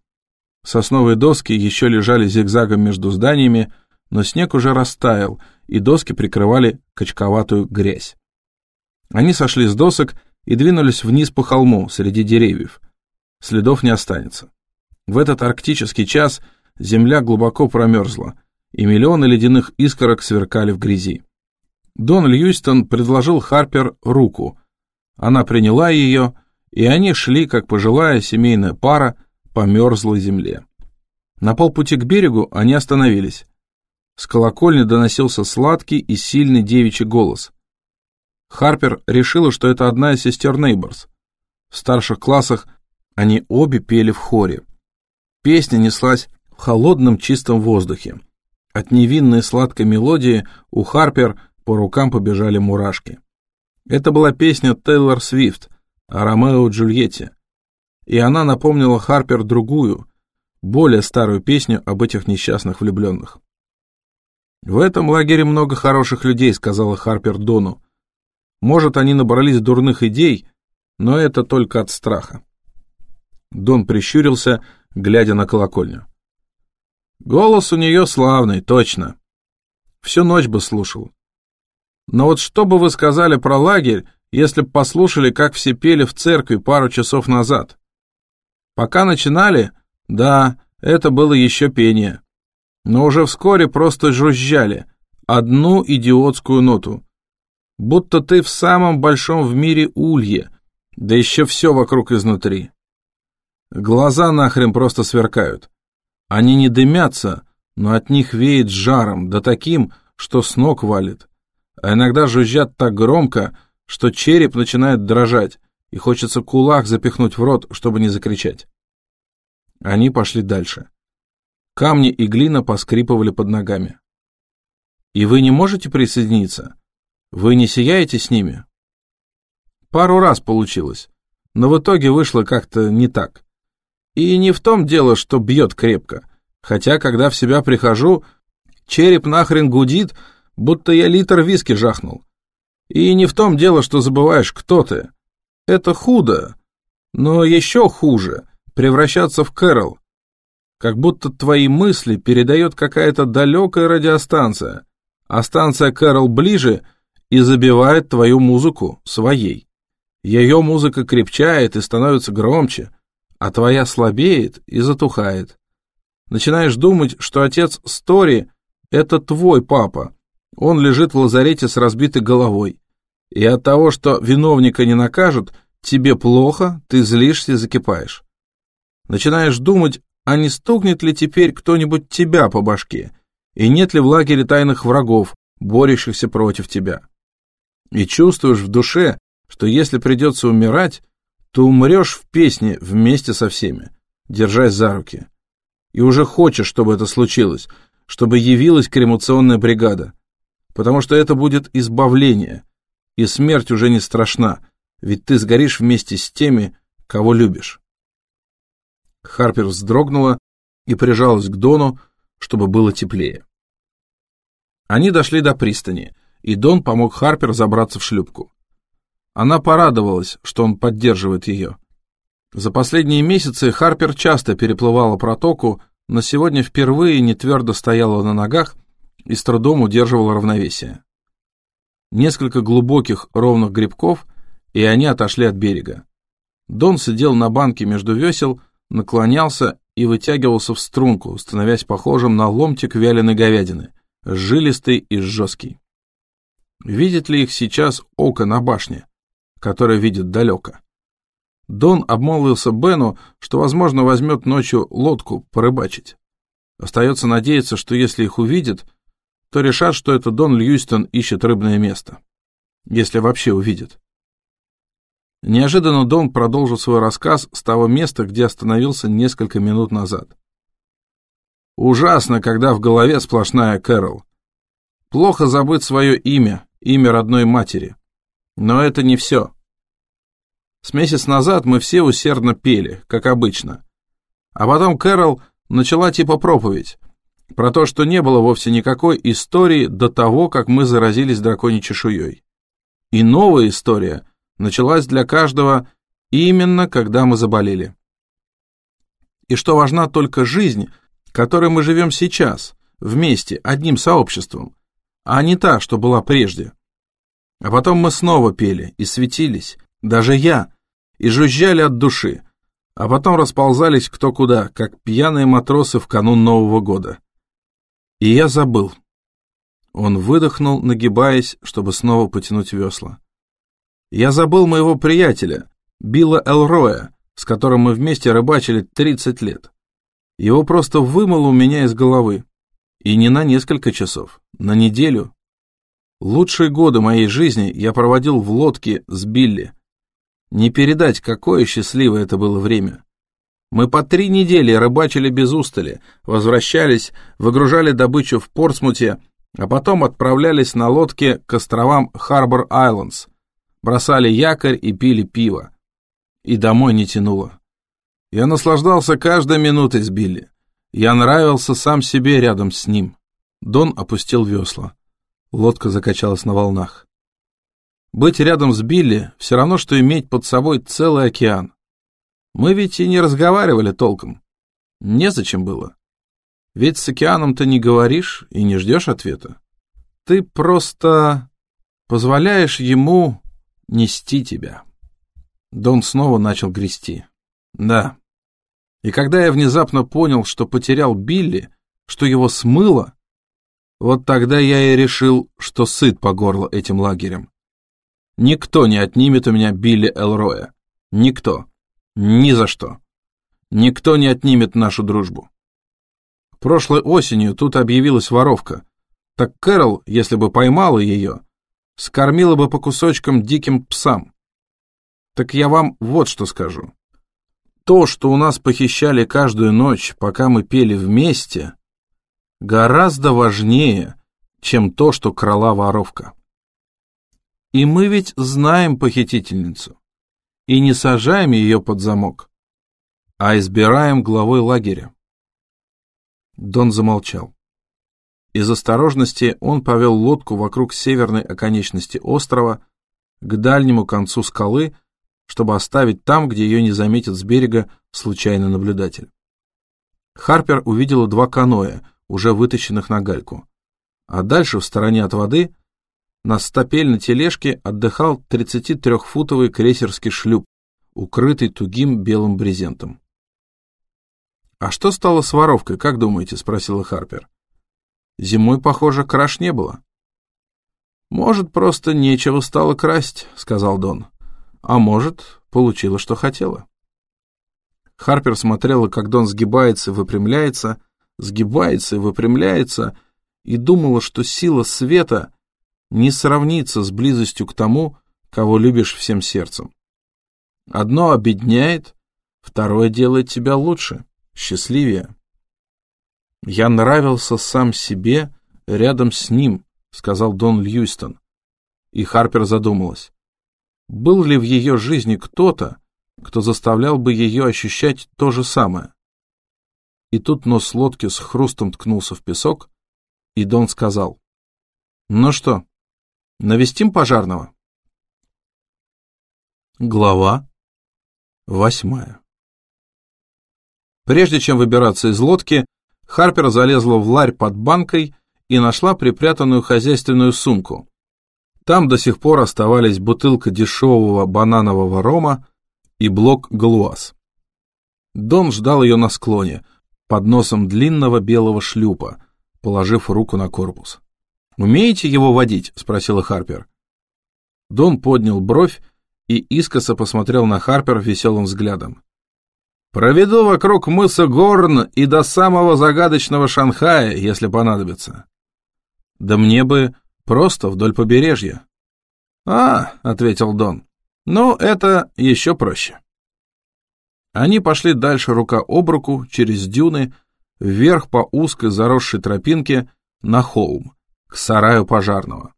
S2: Сосновые доски еще лежали зигзагом между зданиями, но снег уже растаял, и доски прикрывали качковатую грязь. Они сошли с досок и двинулись вниз по холму среди деревьев. Следов не останется. В этот арктический час земля глубоко промерзла, и миллионы ледяных искорок сверкали в грязи. Дон Льюистон предложил Харпер руку. Она приняла ее, и они шли, как пожилая семейная пара, по мерзлой земле. На полпути к берегу они остановились. С колокольни доносился сладкий и сильный девичий голос. Харпер решила, что это одна из сестер Нейборс. В старших классах они обе пели в хоре. Песня неслась в холодном чистом воздухе. От невинной сладкой мелодии у Харпер по рукам побежали мурашки. Это была песня Тейлор Свифт о Ромео Джульетте. И она напомнила Харпер другую, более старую песню об этих несчастных влюбленных. «В этом лагере много хороших людей», — сказала Харпер Дону. «Может, они набрались дурных идей, но это только от страха». Дон прищурился, глядя на колокольню. «Голос у нее славный, точно. Всю ночь бы слушал. Но вот что бы вы сказали про лагерь, если б послушали, как все пели в церкви пару часов назад? Пока начинали, да, это было еще пение но уже вскоре просто жужжали, одну идиотскую ноту. Будто ты в самом большом в мире улье, да еще все вокруг изнутри. Глаза нахрен просто сверкают. Они не дымятся, но от них веет жаром, да таким, что с ног валит. А иногда жужжат так громко, что череп начинает дрожать, и хочется кулак запихнуть в рот, чтобы не закричать. Они пошли дальше. Камни и глина поскрипывали под ногами. «И вы не можете присоединиться? Вы не сияете с ними?» Пару раз получилось, но в итоге вышло как-то не так. И не в том дело, что бьет крепко, хотя, когда в себя прихожу, череп нахрен гудит, будто я литр виски жахнул. И не в том дело, что забываешь, кто ты. Это худо, но еще хуже — превращаться в Кэрол, как будто твои мысли передает какая-то далекая радиостанция, а станция Кэрол ближе и забивает твою музыку своей. Ее музыка крепчает и становится громче, а твоя слабеет и затухает. Начинаешь думать, что отец Стори — это твой папа. Он лежит в лазарете с разбитой головой. И от того, что виновника не накажут, тебе плохо, ты злишься и закипаешь. Начинаешь думать а не стукнет ли теперь кто-нибудь тебя по башке, и нет ли в лагере тайных врагов, борющихся против тебя. И чувствуешь в душе, что если придется умирать, то умрешь в песне вместе со всеми, держась за руки. И уже хочешь, чтобы это случилось, чтобы явилась кремационная бригада, потому что это будет избавление, и смерть уже не страшна, ведь ты сгоришь вместе с теми, кого любишь. Харпер вздрогнула и прижалась к Дону, чтобы было теплее. Они дошли до пристани, и Дон помог Харпер забраться в шлюпку. Она порадовалась, что он поддерживает ее. За последние месяцы Харпер часто переплывала протоку, но сегодня впервые не твердо стояла на ногах и с трудом удерживала равновесие. Несколько глубоких ровных грибков, и они отошли от берега. Дон сидел на банке между весел, наклонялся и вытягивался в струнку, становясь похожим на ломтик вяленой говядины, жилистый и жесткий. Видит ли их сейчас око на башне, которое видит далеко? Дон обмолвился Бену, что, возможно, возьмет ночью лодку порыбачить. Остается надеяться, что если их увидят, то решат, что это Дон Льюистон ищет рыбное место. Если вообще увидят. Неожиданно Дон продолжил свой рассказ с того места, где остановился несколько минут назад. Ужасно, когда в голове сплошная Кэрол. Плохо забыть свое имя, имя родной матери. Но это не все. С месяц назад мы все усердно пели, как обычно. А потом Кэрол начала типа проповедь про то, что не было вовсе никакой истории до того, как мы заразились драконьей чешуей. И новая история началась для каждого
S1: Именно когда мы заболели. И что важна только жизнь, которой мы живем сейчас, вместе, одним сообществом, а не та, что была прежде. А потом мы снова пели и светились, даже я, и жужжали от души, а потом расползались кто куда, как пьяные матросы в канун Нового года. И я забыл. Он выдохнул, нагибаясь, чтобы снова потянуть весла. Я забыл моего приятеля, Билла Элроя, с которым мы вместе рыбачили 30 лет. Его просто вымыло у меня из головы. И не на несколько часов, на неделю. Лучшие годы моей жизни я проводил в лодке с Билли. Не передать, какое счастливое это было время. Мы по три недели рыбачили без устали, возвращались, выгружали добычу в Портсмуте, а потом отправлялись на лодке к островам Харбор-Айлендс, бросали якорь и пили пиво. И домой не тянуло. Я наслаждался каждой минутой с Билли. Я нравился сам себе рядом с ним. Дон опустил весла. Лодка закачалась на волнах. Быть рядом с Билли все равно, что иметь под собой целый океан. Мы ведь и не разговаривали толком. Незачем было. Ведь с океаном ты не говоришь и не ждешь ответа. Ты просто позволяешь ему нести тебя. Дон снова начал грести. Да. И когда я внезапно понял, что потерял Билли, что его смыло, вот тогда я и решил, что сыт по горло этим лагерем. Никто не отнимет у меня Билли Элроя. Никто. Ни за что. Никто не отнимет нашу дружбу. Прошлой осенью тут объявилась воровка. Так Кэрол, если бы поймала ее, скормила бы по кусочкам диким псам. Так я вам вот что скажу. То, что у нас похищали каждую ночь, пока мы пели вместе, гораздо важнее, чем то, что крала воровка. И мы ведь знаем похитительницу. И не сажаем ее под замок, а избираем главой лагеря. Дон замолчал. Из осторожности он повел лодку вокруг северной оконечности острова к дальнему концу скалы, чтобы оставить там, где ее не заметит с берега случайный наблюдатель. Харпер увидела два каноэ, уже вытащенных на гальку. А дальше, в стороне от воды, на стапельной тележке отдыхал 33-футовый крейсерский шлюп, укрытый тугим белым брезентом. «А что стало с воровкой, как думаете?» — спросила Харпер. «Зимой, похоже, краш не было». «Может, просто нечего стало красть», — сказал Дон. «А может, получила, что хотела». Харпер смотрела, как Дон сгибается и выпрямляется, сгибается и выпрямляется, и думала, что сила света — не сравнится с близостью к тому, кого любишь всем сердцем. Одно обедняет, второе делает тебя лучше, счастливее. Я нравился сам себе рядом с ним, сказал Дон Льюистон. И Харпер задумалась. Был ли в ее жизни кто-то, кто заставлял бы ее ощущать то же самое? И тут нос лодки с хрустом ткнулся в песок, и Дон сказал. «Ну что, Навестим пожарного. Глава восьмая Прежде чем выбираться из лодки, Харпер залезла в ларь под банкой и нашла припрятанную хозяйственную сумку. Там до сих пор оставались бутылка дешевого бананового рома и блок галуаз. Дон ждал ее на склоне, под носом длинного белого шлюпа, положив руку на корпус. «Умеете его водить?» — спросила Харпер. Дон поднял бровь и искоса посмотрел на Харпер веселым взглядом. «Проведу вокруг мыса Горн и до самого загадочного Шанхая, если понадобится». «Да мне бы просто вдоль побережья». «А», — ответил Дон, — «ну, это еще проще». Они пошли дальше рука об руку, через дюны, вверх по узкой заросшей тропинке на холм, к сараю пожарного.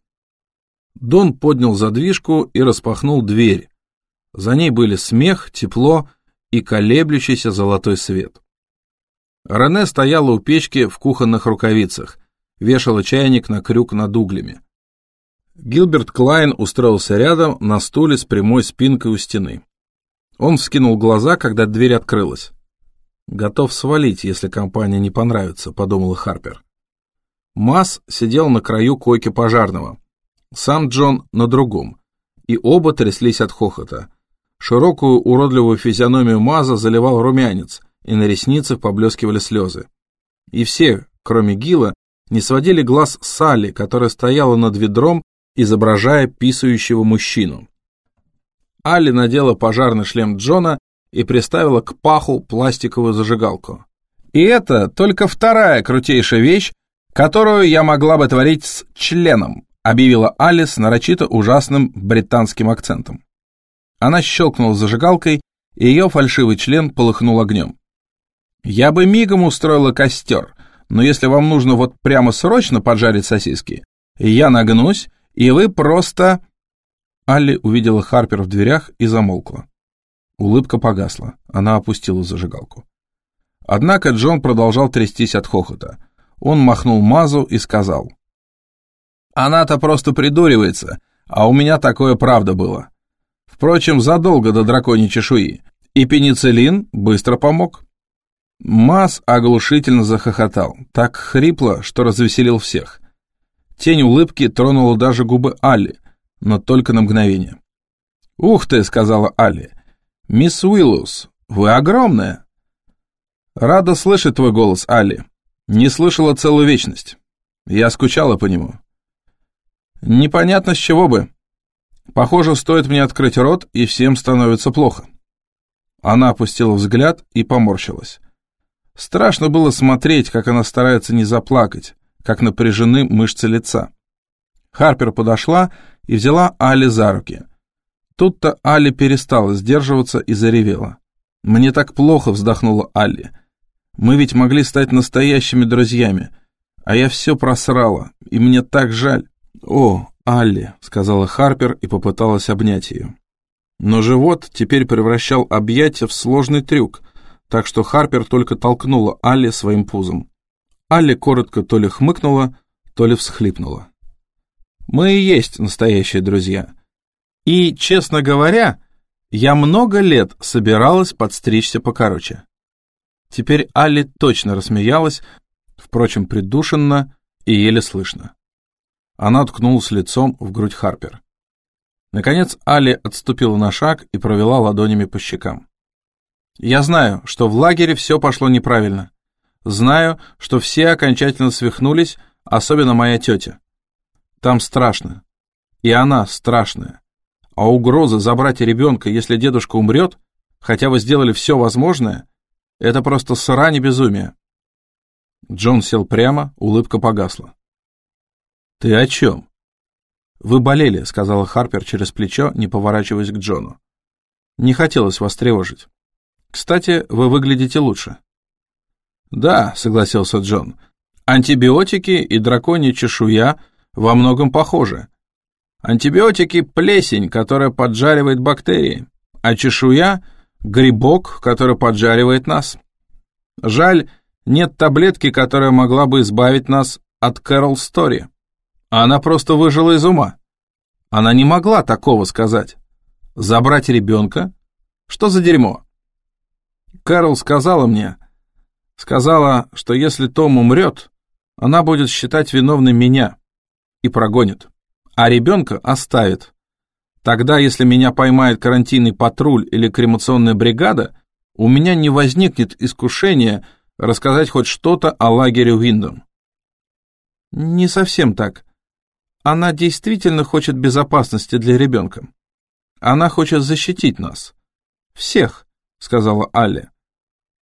S1: Дон поднял задвижку и распахнул дверь. За ней были смех, тепло и колеблющийся золотой свет. Рене стояла у печки в кухонных рукавицах, вешала чайник на крюк над углями. Гилберт Клайн устроился рядом на стуле с прямой спинкой у стены. Он вскинул глаза, когда дверь открылась. «Готов свалить, если компания не понравится», — подумала Харпер. Масс сидел на краю койки пожарного. Сам Джон на другом. И оба тряслись от хохота. Широкую уродливую физиономию Маза заливал румянец, и на ресницах поблескивали слезы. И все, кроме Гила, не сводили глаз Салли, которая стояла над ведром, изображая писающего мужчину. Алли надела пожарный шлем Джона и приставила к паху пластиковую зажигалку. «И это только вторая крутейшая вещь, которую я могла бы творить с членом», объявила Алли с нарочито ужасным британским акцентом. Она щелкнула зажигалкой, и ее фальшивый член полыхнул огнем. «Я бы мигом устроила костер, но если вам нужно вот прямо срочно поджарить сосиски, я нагнусь, и вы просто...» Алли увидела Харпер в дверях и замолкла. Улыбка погасла, она опустила зажигалку. Однако Джон продолжал трястись от хохота. Он махнул Мазу и сказал. «Она-то просто придуривается, а у меня такое правда было. Впрочем, задолго до драконьей чешуи. И пенициллин быстро помог». Маз оглушительно захохотал, так хрипло, что развеселил всех. Тень улыбки тронула даже губы Алли, но только на мгновение. «Ух ты!» — сказала Алли. «Мисс Уиллус, вы огромная!» «Рада слышать твой голос, Алли. Не слышала целую вечность. Я скучала по нему». «Непонятно, с чего бы. Похоже, стоит мне открыть рот, и всем становится плохо». Она опустила взгляд и поморщилась. Страшно было смотреть, как она старается не заплакать, как напряжены мышцы лица. Харпер подошла и взяла Али за руки. Тут-то Али перестала сдерживаться и заревела. «Мне так плохо», — вздохнула Али. «Мы ведь могли стать настоящими друзьями, а я все просрала, и мне так жаль». «О, Алли», — сказала Харпер и попыталась обнять ее. Но живот теперь превращал объятия в сложный трюк, так что Харпер только толкнула Алли своим пузом. Алли коротко то ли хмыкнула, то ли всхлипнула. Мы и есть настоящие друзья. И, честно говоря, я много лет собиралась подстричься покороче. Теперь Алли точно рассмеялась, впрочем, придушенно и еле слышно. Она ткнулась лицом в грудь Харпер. Наконец Алли отступила на шаг и провела ладонями по щекам. «Я знаю, что в лагере все пошло неправильно. Знаю, что все окончательно свихнулись, особенно моя тетя. Там страшно. И она страшная. А угроза забрать ребенка, если дедушка умрет, хотя вы сделали все возможное, это просто срань и безумие. Джон сел прямо, улыбка погасла. «Ты о чем?» «Вы болели», — сказала Харпер через плечо, не поворачиваясь к Джону. «Не хотелось вас тревожить. Кстати, вы выглядите лучше». «Да», — согласился Джон, — «антибиотики и драконья чешуя — во многом похожи. Антибиотики – плесень, которая поджаривает бактерии, а чешуя – грибок, который поджаривает нас. Жаль, нет таблетки, которая могла бы избавить нас от Кэрол Стори. Она просто выжила из ума. Она не могла такого сказать. Забрать ребенка? Что за дерьмо? Кэрол сказала мне, сказала, что если Том умрет, она будет считать виновной меня и прогонит, а ребенка оставит. Тогда, если меня поймает карантинный патруль или кремационная бригада, у меня не возникнет искушения рассказать хоть что-то о лагере Уиндом. Не совсем так. Она действительно хочет безопасности для ребенка. Она хочет защитить нас. Всех, сказала Алли.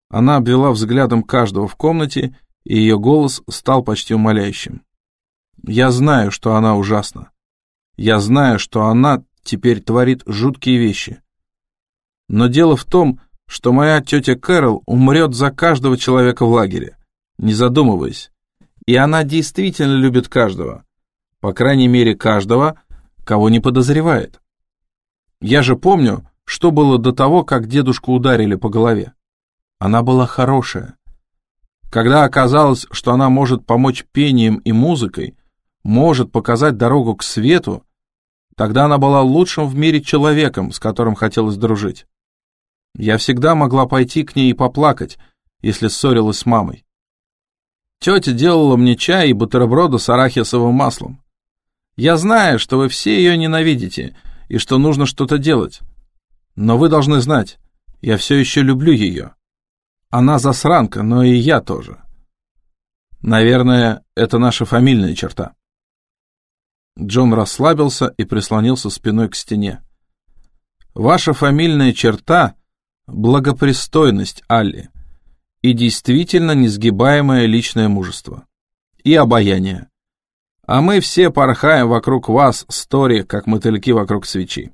S1: Она обвела взглядом каждого в комнате, и ее голос стал почти умоляющим. Я знаю, что она ужасна. Я знаю, что она теперь творит жуткие вещи. Но дело в том, что моя тетя Кэрол умрет за каждого человека в лагере, не задумываясь. И она действительно любит каждого. По крайней мере, каждого, кого не подозревает. Я же помню, что было до того, как дедушку ударили по голове. Она была хорошая. Когда оказалось, что она может помочь пением и музыкой, может показать дорогу к свету, тогда она была лучшим в мире человеком, с которым хотелось дружить. Я всегда могла пойти к ней и поплакать, если ссорилась с мамой. Тетя делала мне чай и бутерброды с арахисовым маслом. Я знаю, что вы все ее ненавидите и что нужно что-то делать. Но вы должны знать, я все еще люблю ее. Она засранка, но и я тоже. Наверное, это наша фамильная черта. Джон расслабился и прислонился спиной к стене. Ваша фамильная черта — благопристойность, Алли, и действительно несгибаемое личное мужество. И обаяние. А мы все порхаем вокруг вас, Стори, как мотыльки вокруг свечи.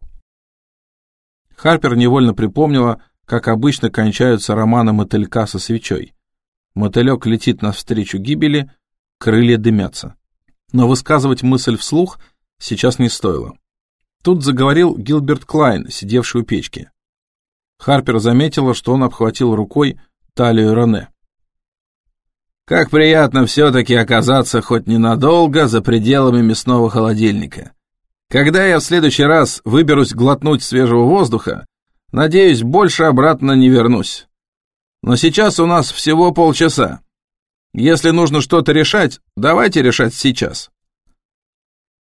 S1: Харпер невольно припомнила, как обычно кончаются романы мотылька со свечой. Мотылек летит навстречу гибели, крылья дымятся. Но высказывать мысль вслух сейчас не стоило. Тут заговорил Гилберт Клайн, сидевший у печки. Харпер заметила, что он обхватил рукой талию Рене. «Как приятно все-таки оказаться хоть ненадолго за пределами мясного холодильника. Когда я в следующий раз выберусь глотнуть свежего воздуха, надеюсь, больше обратно не вернусь. Но сейчас у нас всего полчаса. Если нужно что-то решать, давайте решать сейчас.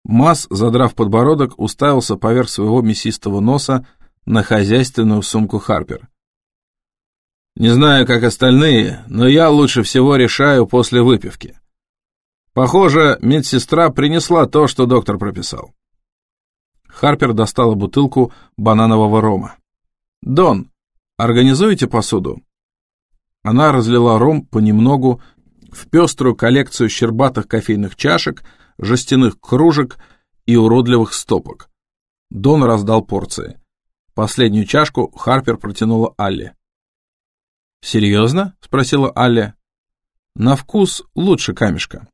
S1: Масс, задрав подбородок, уставился поверх своего мясистого носа на хозяйственную сумку Харпер. «Не знаю, как остальные, но я лучше всего решаю после выпивки. Похоже, медсестра принесла то, что доктор прописал». Харпер достала бутылку бананового рома. «Дон, организуете посуду?» Она разлила ром понемногу в пеструю коллекцию щербатых кофейных чашек – жестяных кружек и уродливых стопок. Дон раздал порции. Последнюю чашку Харпер протянула Алле. «Серьезно?» — спросила Алле. «На вкус лучше камешка».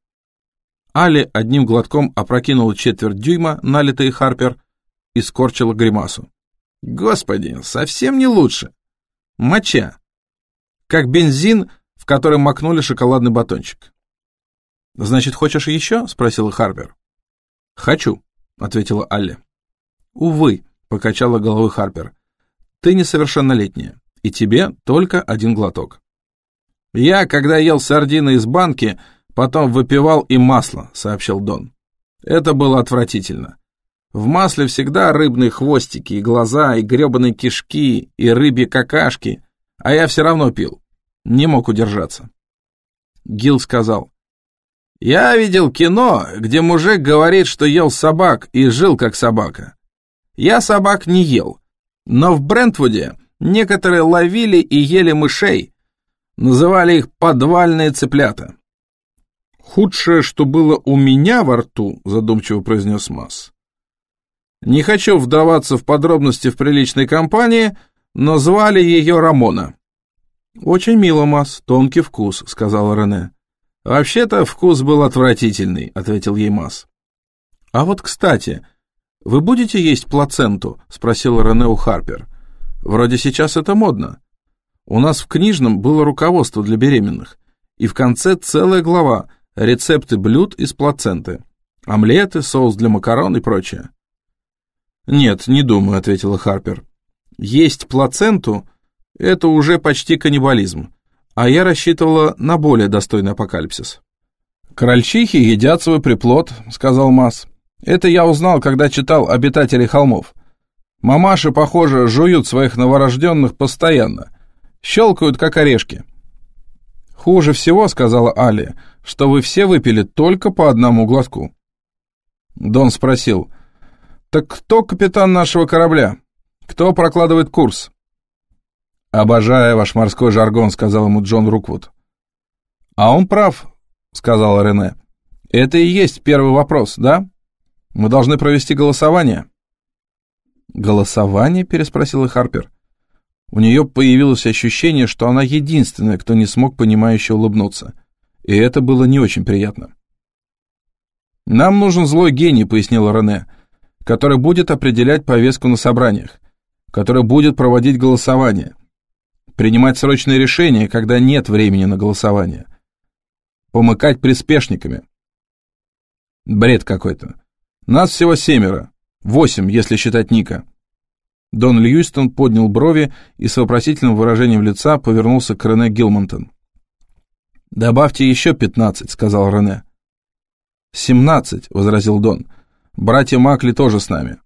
S1: Алле одним глотком опрокинула четверть дюйма, налитый Харпер, и скорчила гримасу. «Господи, совсем не лучше. Моча. Как бензин, который макнули шоколадный батончик. «Значит, хочешь еще?» — спросила Харпер. «Хочу», — ответила Алли. «Увы», — покачала головой Харпер. «Ты несовершеннолетняя, и тебе только один глоток». «Я, когда ел сардины из банки, потом выпивал и масло», — сообщил Дон. «Это было отвратительно. В масле всегда рыбные хвостики, и глаза, и гребаные кишки, и рыбьи какашки, а я все равно пил. Не мог удержаться». Гил сказал, я видел кино, где мужик говорит, что ел собак и жил как собака. Я собак не ел, но в Брентвуде некоторые ловили и ели мышей. Называли их подвальные цыплята. «Худшее, что было у меня во рту», — задумчиво произнес Масс. «Не хочу вдаваться в подробности в приличной компании, но звали ее Рамона». «Очень мило, Масс, тонкий вкус», — сказала Рене. «Вообще-то вкус был отвратительный», — ответил ей Масс. «А вот, кстати, вы будете есть плаценту?» — спросил Рене у Харпер. «Вроде сейчас это модно. У нас в книжном было руководство для беременных, и в конце целая глава «Рецепты блюд из плаценты». Омлеты, соус для макарон и прочее. «Нет, не думаю», — ответила Харпер. «Есть плаценту — это уже почти каннибализм а я рассчитывала на более достойный апокалипсис. «Крольчихи едят свой приплод», — сказал Масс. «Это я узнал, когда читал «Обитателей холмов». Мамаши, похоже, жуют своих новорожденных постоянно. Щелкают, как орешки». «Хуже всего», — сказала Али, — «что вы все выпили только по одному глотку». Дон спросил, «Так кто капитан нашего корабля? Кто прокладывает курс?» «Обожаю ваш морской жаргон», — сказал ему Джон Руквуд. «А он прав», — сказала Рене. «Это и есть первый вопрос, да? Мы должны провести голосование». «Голосование?» — переспросила Харпер. У нее появилось ощущение, что она единственная, кто не смог понимающе улыбнуться. И это было не очень приятно. «Нам нужен злой гений», — пояснила Рене, «который будет определять повестку на собраниях, который будет проводить голосование, принимать срочные решения, когда нет времени на голосование. Помыкать приспешниками. Бред какой-то. Нас всего семеро. Восемь, если считать Ника. Дон Льюистон поднял брови и с вопросительным выражением лица повернулся к Рене Гилмонтон. «Добавьте еще пятнадцать», — сказал Рене. «Семнадцать», — возразил Дон. «Братья Макли тоже с нами».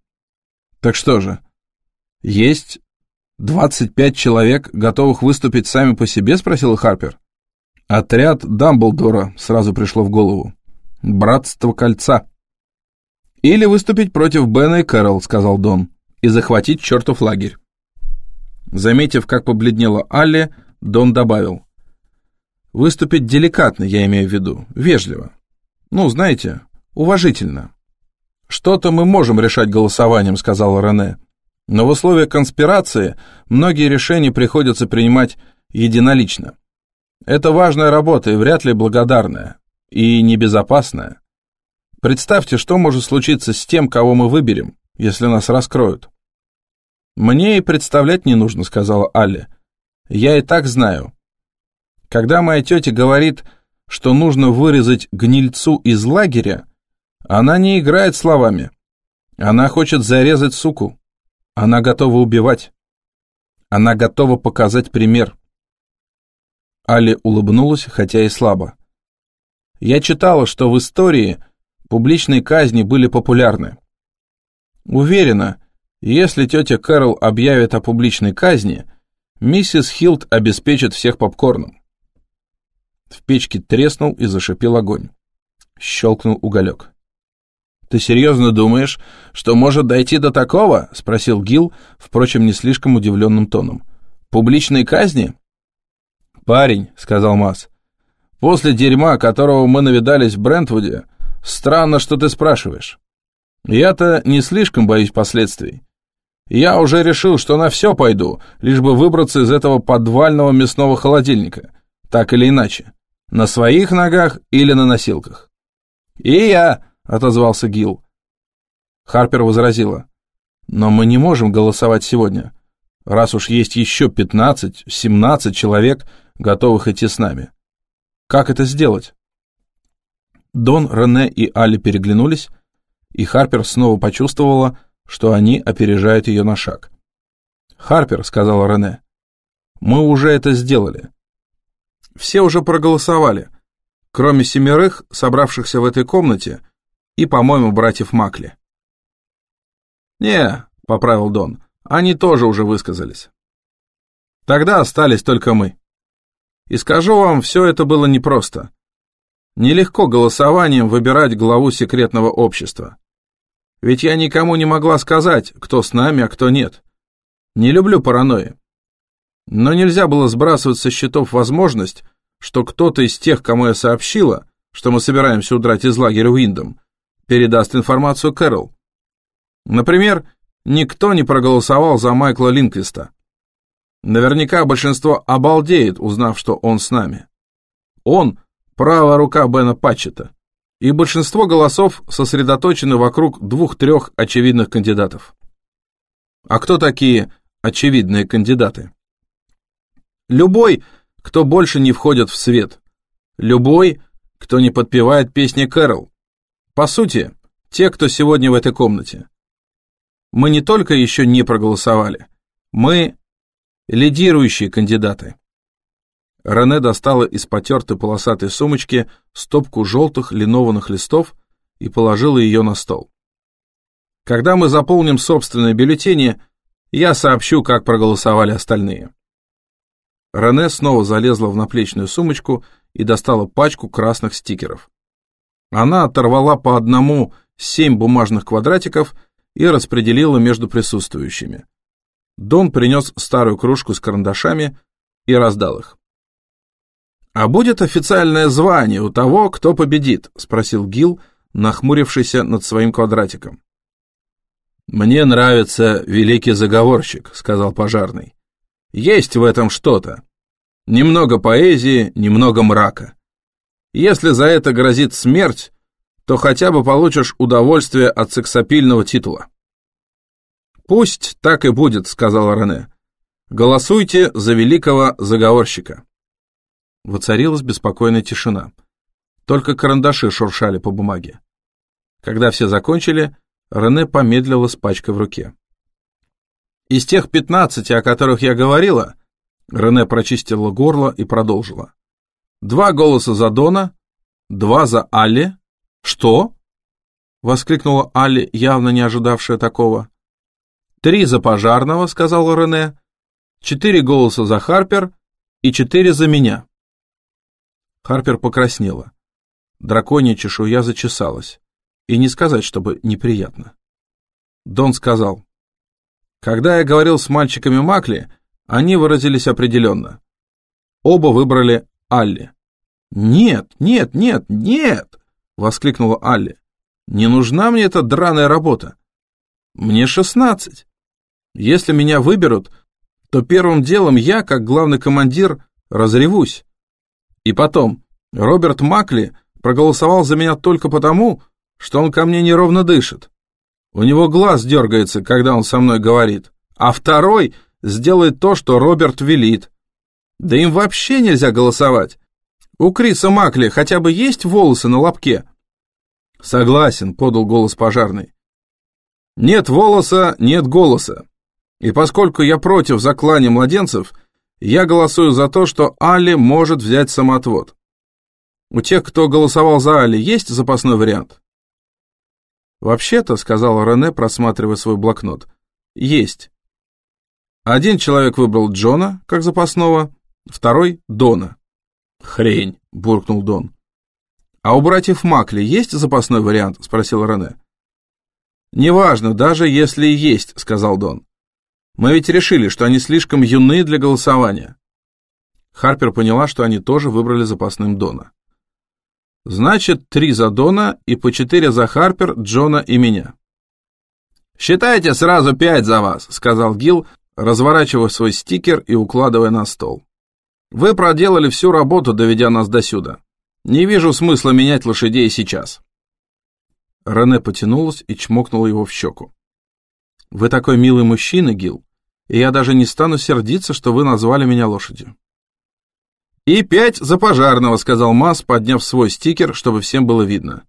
S1: «Так что же?» «Есть двадцать пять человек, готовых выступить сами по себе?» — спросил Харпер. «Отряд Дамблдора», — сразу пришло в голову. «Братство кольца». «Или выступить против Бена и Кэрол», — сказал Дон, — «и захватить чертов лагерь». Заметив, как побледнела Алли, Дон добавил. «Выступить деликатно, я имею в виду, вежливо. Ну, знаете, уважительно». «Что-то мы можем решать голосованием», — сказал Рене. «Но в условиях конспирации многие решения приходится принимать единолично. Это важная работа и вряд ли благодарная, и небезопасная. Представьте, что может случиться с тем, кого мы выберем, если нас раскроют. Мне и представлять не нужно, сказала Алли. Я и так знаю. Когда моя тетя говорит, что нужно вырезать гнильцу из лагеря, она не играет словами. Она хочет зарезать суку. Она готова убивать. Она готова показать пример. Алли улыбнулась, хотя и слабо. Я читала, что в истории публичные казни были популярны. Уверена, если тетя Кэрол объявит о публичной казни, миссис Хилт обеспечит всех попкорном. В печке треснул и зашипел огонь. Щелкнул уголек. «Ты серьезно думаешь, что может дойти до такого?» — спросил Гил, впрочем, не слишком удивленным тоном. «Публичной казни?» «Парень», — сказал Масс, — «после дерьма, которого мы навидались в Брентвуде, Странно, что ты спрашиваешь. Я-то не слишком боюсь последствий. Я уже решил, что на все пойду, лишь бы выбраться из этого подвального мясного холодильника. Так или иначе. На своих ногах или на носилках. «И я», — отозвался Гил. Харпер возразила. «Но мы не можем голосовать сегодня, раз уж есть еще 15-17 человек, готовых идти с нами. Как это сделать?» Дон, Рене и Али переглянулись, и Харпер снова почувствовала, что они опережают ее на шаг. «Харпер», — сказала Рене, — «мы уже это сделали. Все уже проголосовали, кроме семерых, собравшихся в этой комнате, и, по-моему, братьев Макли». «Не», — поправил Дон, — «они тоже уже высказались». «Тогда остались только мы. И скажу вам, все это было непросто». Нелегко голосованием выбирать главу секретного общества. Ведь я никому не могла сказать, кто с нами, а кто нет. Не люблю паранойи. Но нельзя было сбрасывать со счетов возможность, что кто-то из тех, кому я сообщила, что мы собираемся удрать из лагеря Уиндом, передаст информацию Кэрол. Например, никто не проголосовал за Майкла Линквиста. Наверняка большинство обалдеет, узнав, что он с нами. Он правая рука Бена Патчета, и большинство голосов сосредоточены вокруг двух-трех очевидных кандидатов. А кто такие очевидные кандидаты? Любой, кто больше не входит в свет. Любой, кто не подпевает песни Кэрол. По сути, те, кто сегодня в этой комнате. Мы не только еще не проголосовали, мы лидирующие кандидаты. Рене достала из потертой полосатой сумочки стопку желтых линованных листов и положила ее на стол. Когда мы заполним собственные бюллетени, я сообщу, как проголосовали остальные. Рене снова залезла в наплечную сумочку и достала пачку красных стикеров. Она оторвала по одному семь бумажных квадратиков и распределила между присутствующими. Дон принес старую кружку с карандашами и раздал их. «А будет официальное звание у того, кто победит?» — спросил Гил, нахмурившийся над своим квадратиком. «Мне нравится великий заговорщик», — сказал пожарный. «Есть в этом что-то. Немного поэзии, немного мрака. Если за это грозит смерть, то хотя бы получишь удовольствие от сексапильного титула». «Пусть так и будет», — сказал Рене. «Голосуйте за великого заговорщика». Воцарилась беспокойная тишина. Только карандаши шуршали по бумаге. Когда все закончили, Рене помедлила с пачкой в руке. Из тех пятнадцати, о которых я говорила, Рене прочистила горло и продолжила. Два голоса за Дона, два за Алли. Что? Воскликнула Алли, явно не ожидавшая такого. Три за пожарного, сказал Рене. Четыре голоса за Харпер и четыре за меня. Харпер покраснела. Драконья чешуя зачесалась. И не сказать, чтобы неприятно. Дон сказал. Когда я говорил с мальчиками Макли, они выразились определенно. Оба выбрали Алли. «Нет, нет, нет, нет!» — воскликнула Алли. «Не нужна мне эта драная работа. Мне шестнадцать. Если меня выберут, то первым делом я, как главный командир, разревусь. И потом, Роберт Макли проголосовал за меня только потому, что он ко мне неровно дышит. У него глаз дергается, когда он со мной говорит, а второй сделает то, что Роберт велит. Да им вообще нельзя голосовать. У Криса Макли хотя бы есть волосы на лобке? Согласен, подал голос пожарный. Нет волоса, нет голоса. И поскольку я против заклания младенцев, я голосую за то, что Али может взять самоотвод. У тех, кто голосовал за Али, есть запасной вариант? Вообще-то, сказал Рене, просматривая свой блокнот, есть. Один человек выбрал Джона как запасного, второй — Дона. Хрень, буркнул Дон. А у братьев Макли есть запасной вариант? спросил Рене. Неважно, даже если есть, сказал Дон. Мы ведь решили, что они слишком юны для голосования. Харпер поняла, что они тоже выбрали запасным Дона. Значит, три за Дона и по четыре за Харпер, Джона и меня. «Считайте сразу пять за вас», — сказал Гил, разворачивая свой стикер и укладывая на стол. «Вы проделали всю работу, доведя нас до сюда. Не вижу смысла менять лошадей сейчас». Рене потянулась и чмокнула его в щеку. «Вы такой милый мужчина, Гил, и я даже не стану сердиться, что вы назвали меня лошадью». «И пять за пожарного», — сказал Масс, подняв свой стикер, чтобы всем было видно.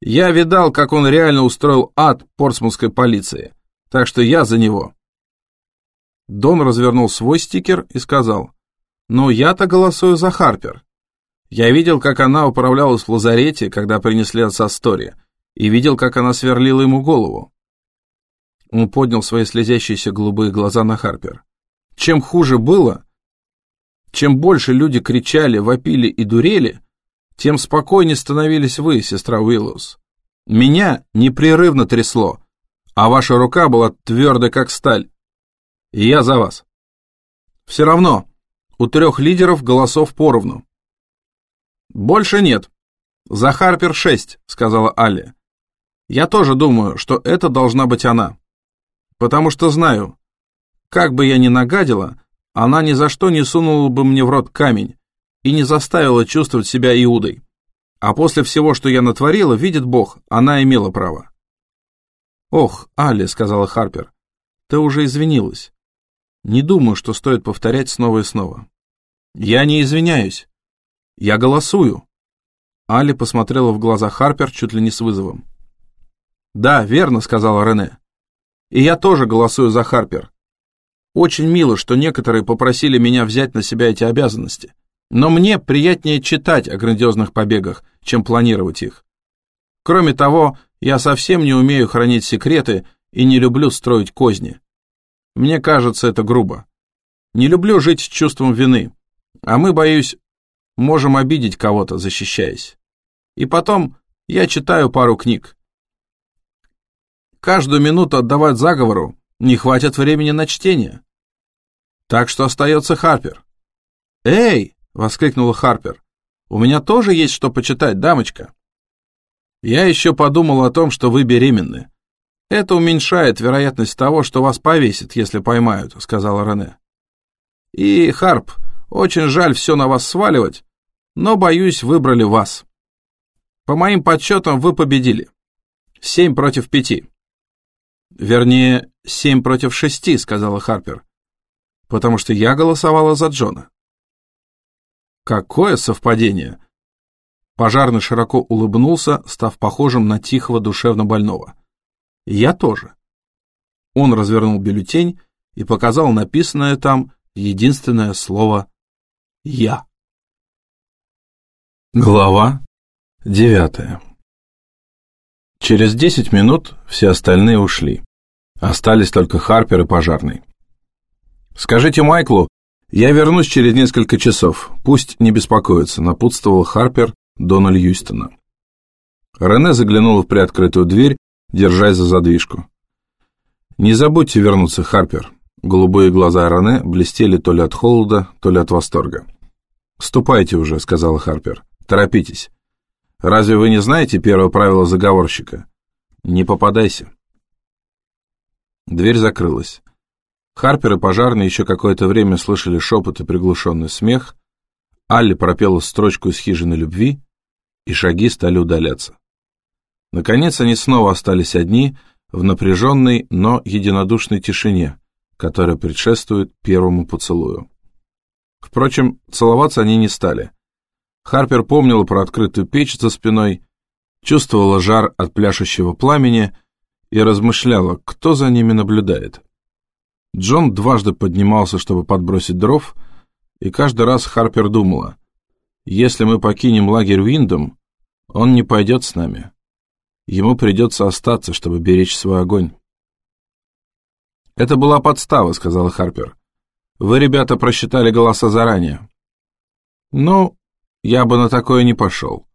S1: «Я видал, как он реально устроил ад портсмутской полиции, так что я за него». Дон развернул свой стикер и сказал, «Ну, я-то голосую за Харпер. Я видел, как она управлялась в лазарете, когда принесли отца Стори, и видел, как она сверлила ему голову. Он поднял свои слезящиеся голубые глаза на Харпер. Чем хуже было, чем больше люди кричали, вопили и дурели, тем спокойнее становились вы, сестра Уиллус. Меня непрерывно трясло, а ваша рука была твердой, как сталь. И я за вас. Все равно, у трех лидеров голосов поровну. Больше нет. За Харпер шесть, сказала Алли. Я тоже думаю, что это должна быть она потому что знаю, как бы я ни нагадила, она ни за что не сунула бы мне в рот камень и не заставила чувствовать себя Иудой. А после всего, что я натворила, видит Бог, она имела право. «Ох, Али», — сказала Харпер, — «ты уже извинилась. Не думаю, что стоит повторять снова и снова». «Я не извиняюсь. Я голосую». Али посмотрела в глаза Харпер чуть ли не с вызовом. «Да, верно», — сказала Рене. И я тоже голосую за Харпер. Очень мило, что некоторые попросили меня взять на себя эти обязанности. Но мне приятнее читать о грандиозных побегах, чем планировать их. Кроме того, я совсем не умею хранить секреты и не люблю строить козни. Мне кажется, это грубо. Не люблю жить с чувством вины, а мы, боюсь, можем обидеть кого-то, защищаясь. И потом я читаю пару книг, каждую минуту отдавать заговору, не хватит времени на чтение. Так что остается Харпер. «Эй!» — воскликнула Харпер. «У меня тоже есть что почитать, дамочка». «Я еще подумал о том, что вы беременны. Это уменьшает вероятность того, что вас повесят, если поймают», — сказала Рене. «И, Харп, очень жаль все на вас сваливать, но, боюсь, выбрали вас. По моим подсчетам, вы победили. Семь против пяти. «Вернее, семь против шести», — сказала Харпер. «Потому что я голосовала за Джона». «Какое совпадение!» Пожарный широко улыбнулся, став похожим на тихого душевно больного. «Я тоже». Он развернул бюллетень
S2: и показал написанное там единственное слово «Я». Глава девятая Через десять минут все остальные ушли. Остались только Харпер и пожарный. «Скажите Майклу, я вернусь через несколько часов. Пусть не беспокоится», — напутствовал Харпер Дона Льюистона. Рене заглянула в приоткрытую дверь, держась за задвижку. «Не забудьте вернуться, Харпер». Голубые глаза Рене блестели то ли от холода, то ли от восторга. «Ступайте уже», — сказала Харпер. «Торопитесь. Разве вы не знаете первое правило заговорщика? Не попадайся». Дверь закрылась. Харпер и пожарные еще какое-то время слышали шепот и приглушенный смех. Алли пропела строчку из хижины любви, и шаги стали удаляться. Наконец они снова остались одни в напряженной, но единодушной тишине, которая предшествует первому поцелую. Впрочем, целоваться они не стали. Харпер помнила про открытую печь за спиной, чувствовала жар от пляшущего пламени и размышляла, кто за ними наблюдает. Джон дважды поднимался, чтобы подбросить дров, и каждый раз Харпер думала, если мы покинем лагерь Уиндом, он не пойдет с нами. Ему придется остаться, чтобы беречь свой огонь. «Это была подстава», — сказала Харпер. «Вы, ребята, просчитали голоса заранее». «Ну, я бы на такое не пошел.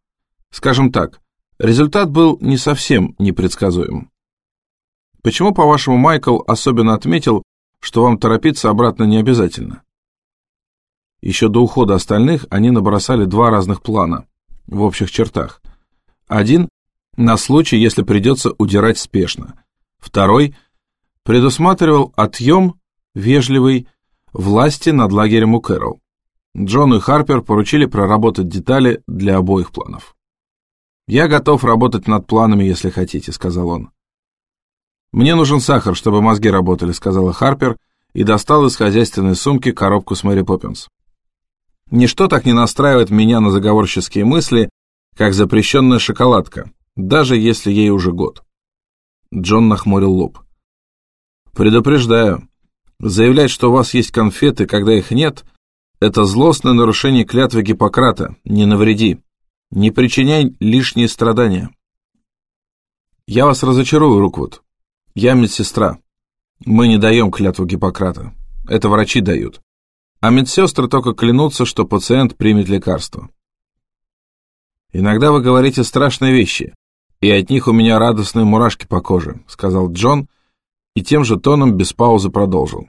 S2: Скажем так, результат был не совсем непредсказуем. Почему, по-вашему, Майкл особенно отметил, что вам торопиться обратно не обязательно?» Еще до ухода остальных они набросали два разных плана, в общих чертах. Один на случай, если придется удирать спешно. Второй предусматривал отъем вежливый власти над лагерем у Кэрол. Джон и Харпер поручили проработать детали для обоих планов. «Я готов работать над планами, если хотите», — сказал он. «Мне нужен сахар, чтобы мозги работали», — сказала Харпер и достал из хозяйственной сумки коробку с Мэри Поппинс. Ничто так не настраивает меня на заговорческие мысли, как запрещенная шоколадка, даже если ей уже год. Джон нахмурил лоб. Предупреждаю, заявлять, что у вас есть конфеты, когда их нет, это злостное нарушение клятвы Гиппократа. Не навреди. Не причиняй лишние страдания. Я вас разочарую, Руквуд. Я медсестра. Мы не даем клятву Гиппократа. Это врачи дают. А медсестры только клянутся, что пациент примет лекарство. Иногда вы говорите страшные вещи, и от них у меня радостные мурашки по коже», — сказал Джон, и тем же тоном без паузы продолжил.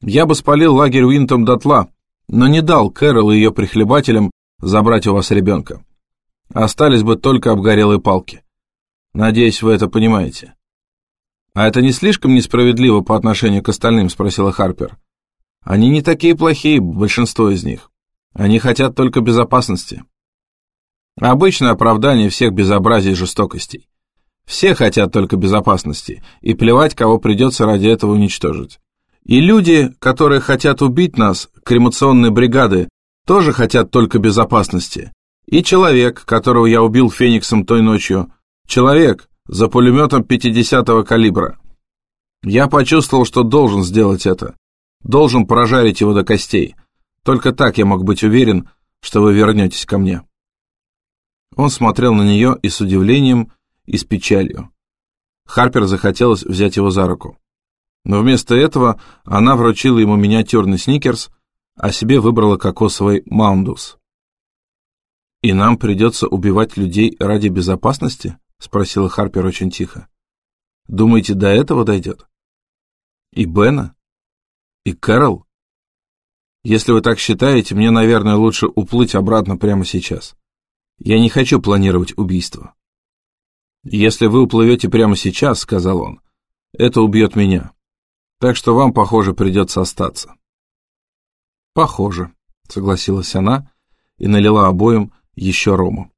S2: «Я бы спалил лагерь Уинтом дотла, но не дал Кэрол и ее прихлебателям забрать у вас ребенка. Остались бы только обгорелые палки. Надеюсь, вы это понимаете». «А это не слишком несправедливо по отношению к остальным?» — спросила Харпер. «Они не такие плохие, большинство из них. Они хотят только безопасности». Обычное оправдание всех безобразий и жестокостей. Все хотят только безопасности, и плевать, кого придется ради этого уничтожить. И люди, которые хотят убить нас, кремационные бригады, тоже хотят только безопасности. И человек, которого я убил Фениксом той ночью, человек за пулеметом 50-го калибра. Я почувствовал, что должен сделать это. Должен прожарить его до костей. Только так я мог быть уверен, что вы вернетесь ко мне. Он смотрел на нее и с удивлением, и с печалью. Харпер захотелось взять его за руку. Но вместо этого она вручила ему миниатюрный сникерс, а себе выбрала кокосовый маундус. «И нам придется убивать людей ради безопасности?» — спросила Харпер очень тихо. «Думаете, до этого дойдет? И Бена? И Кэрол? Если вы так считаете, мне, наверное, лучше уплыть обратно прямо сейчас. Я не хочу планировать убийство. Если вы уплывете прямо сейчас, сказал он, это убьет меня. Так что вам, похоже, придется остаться. Похоже, согласилась она и налила обоим еще рому.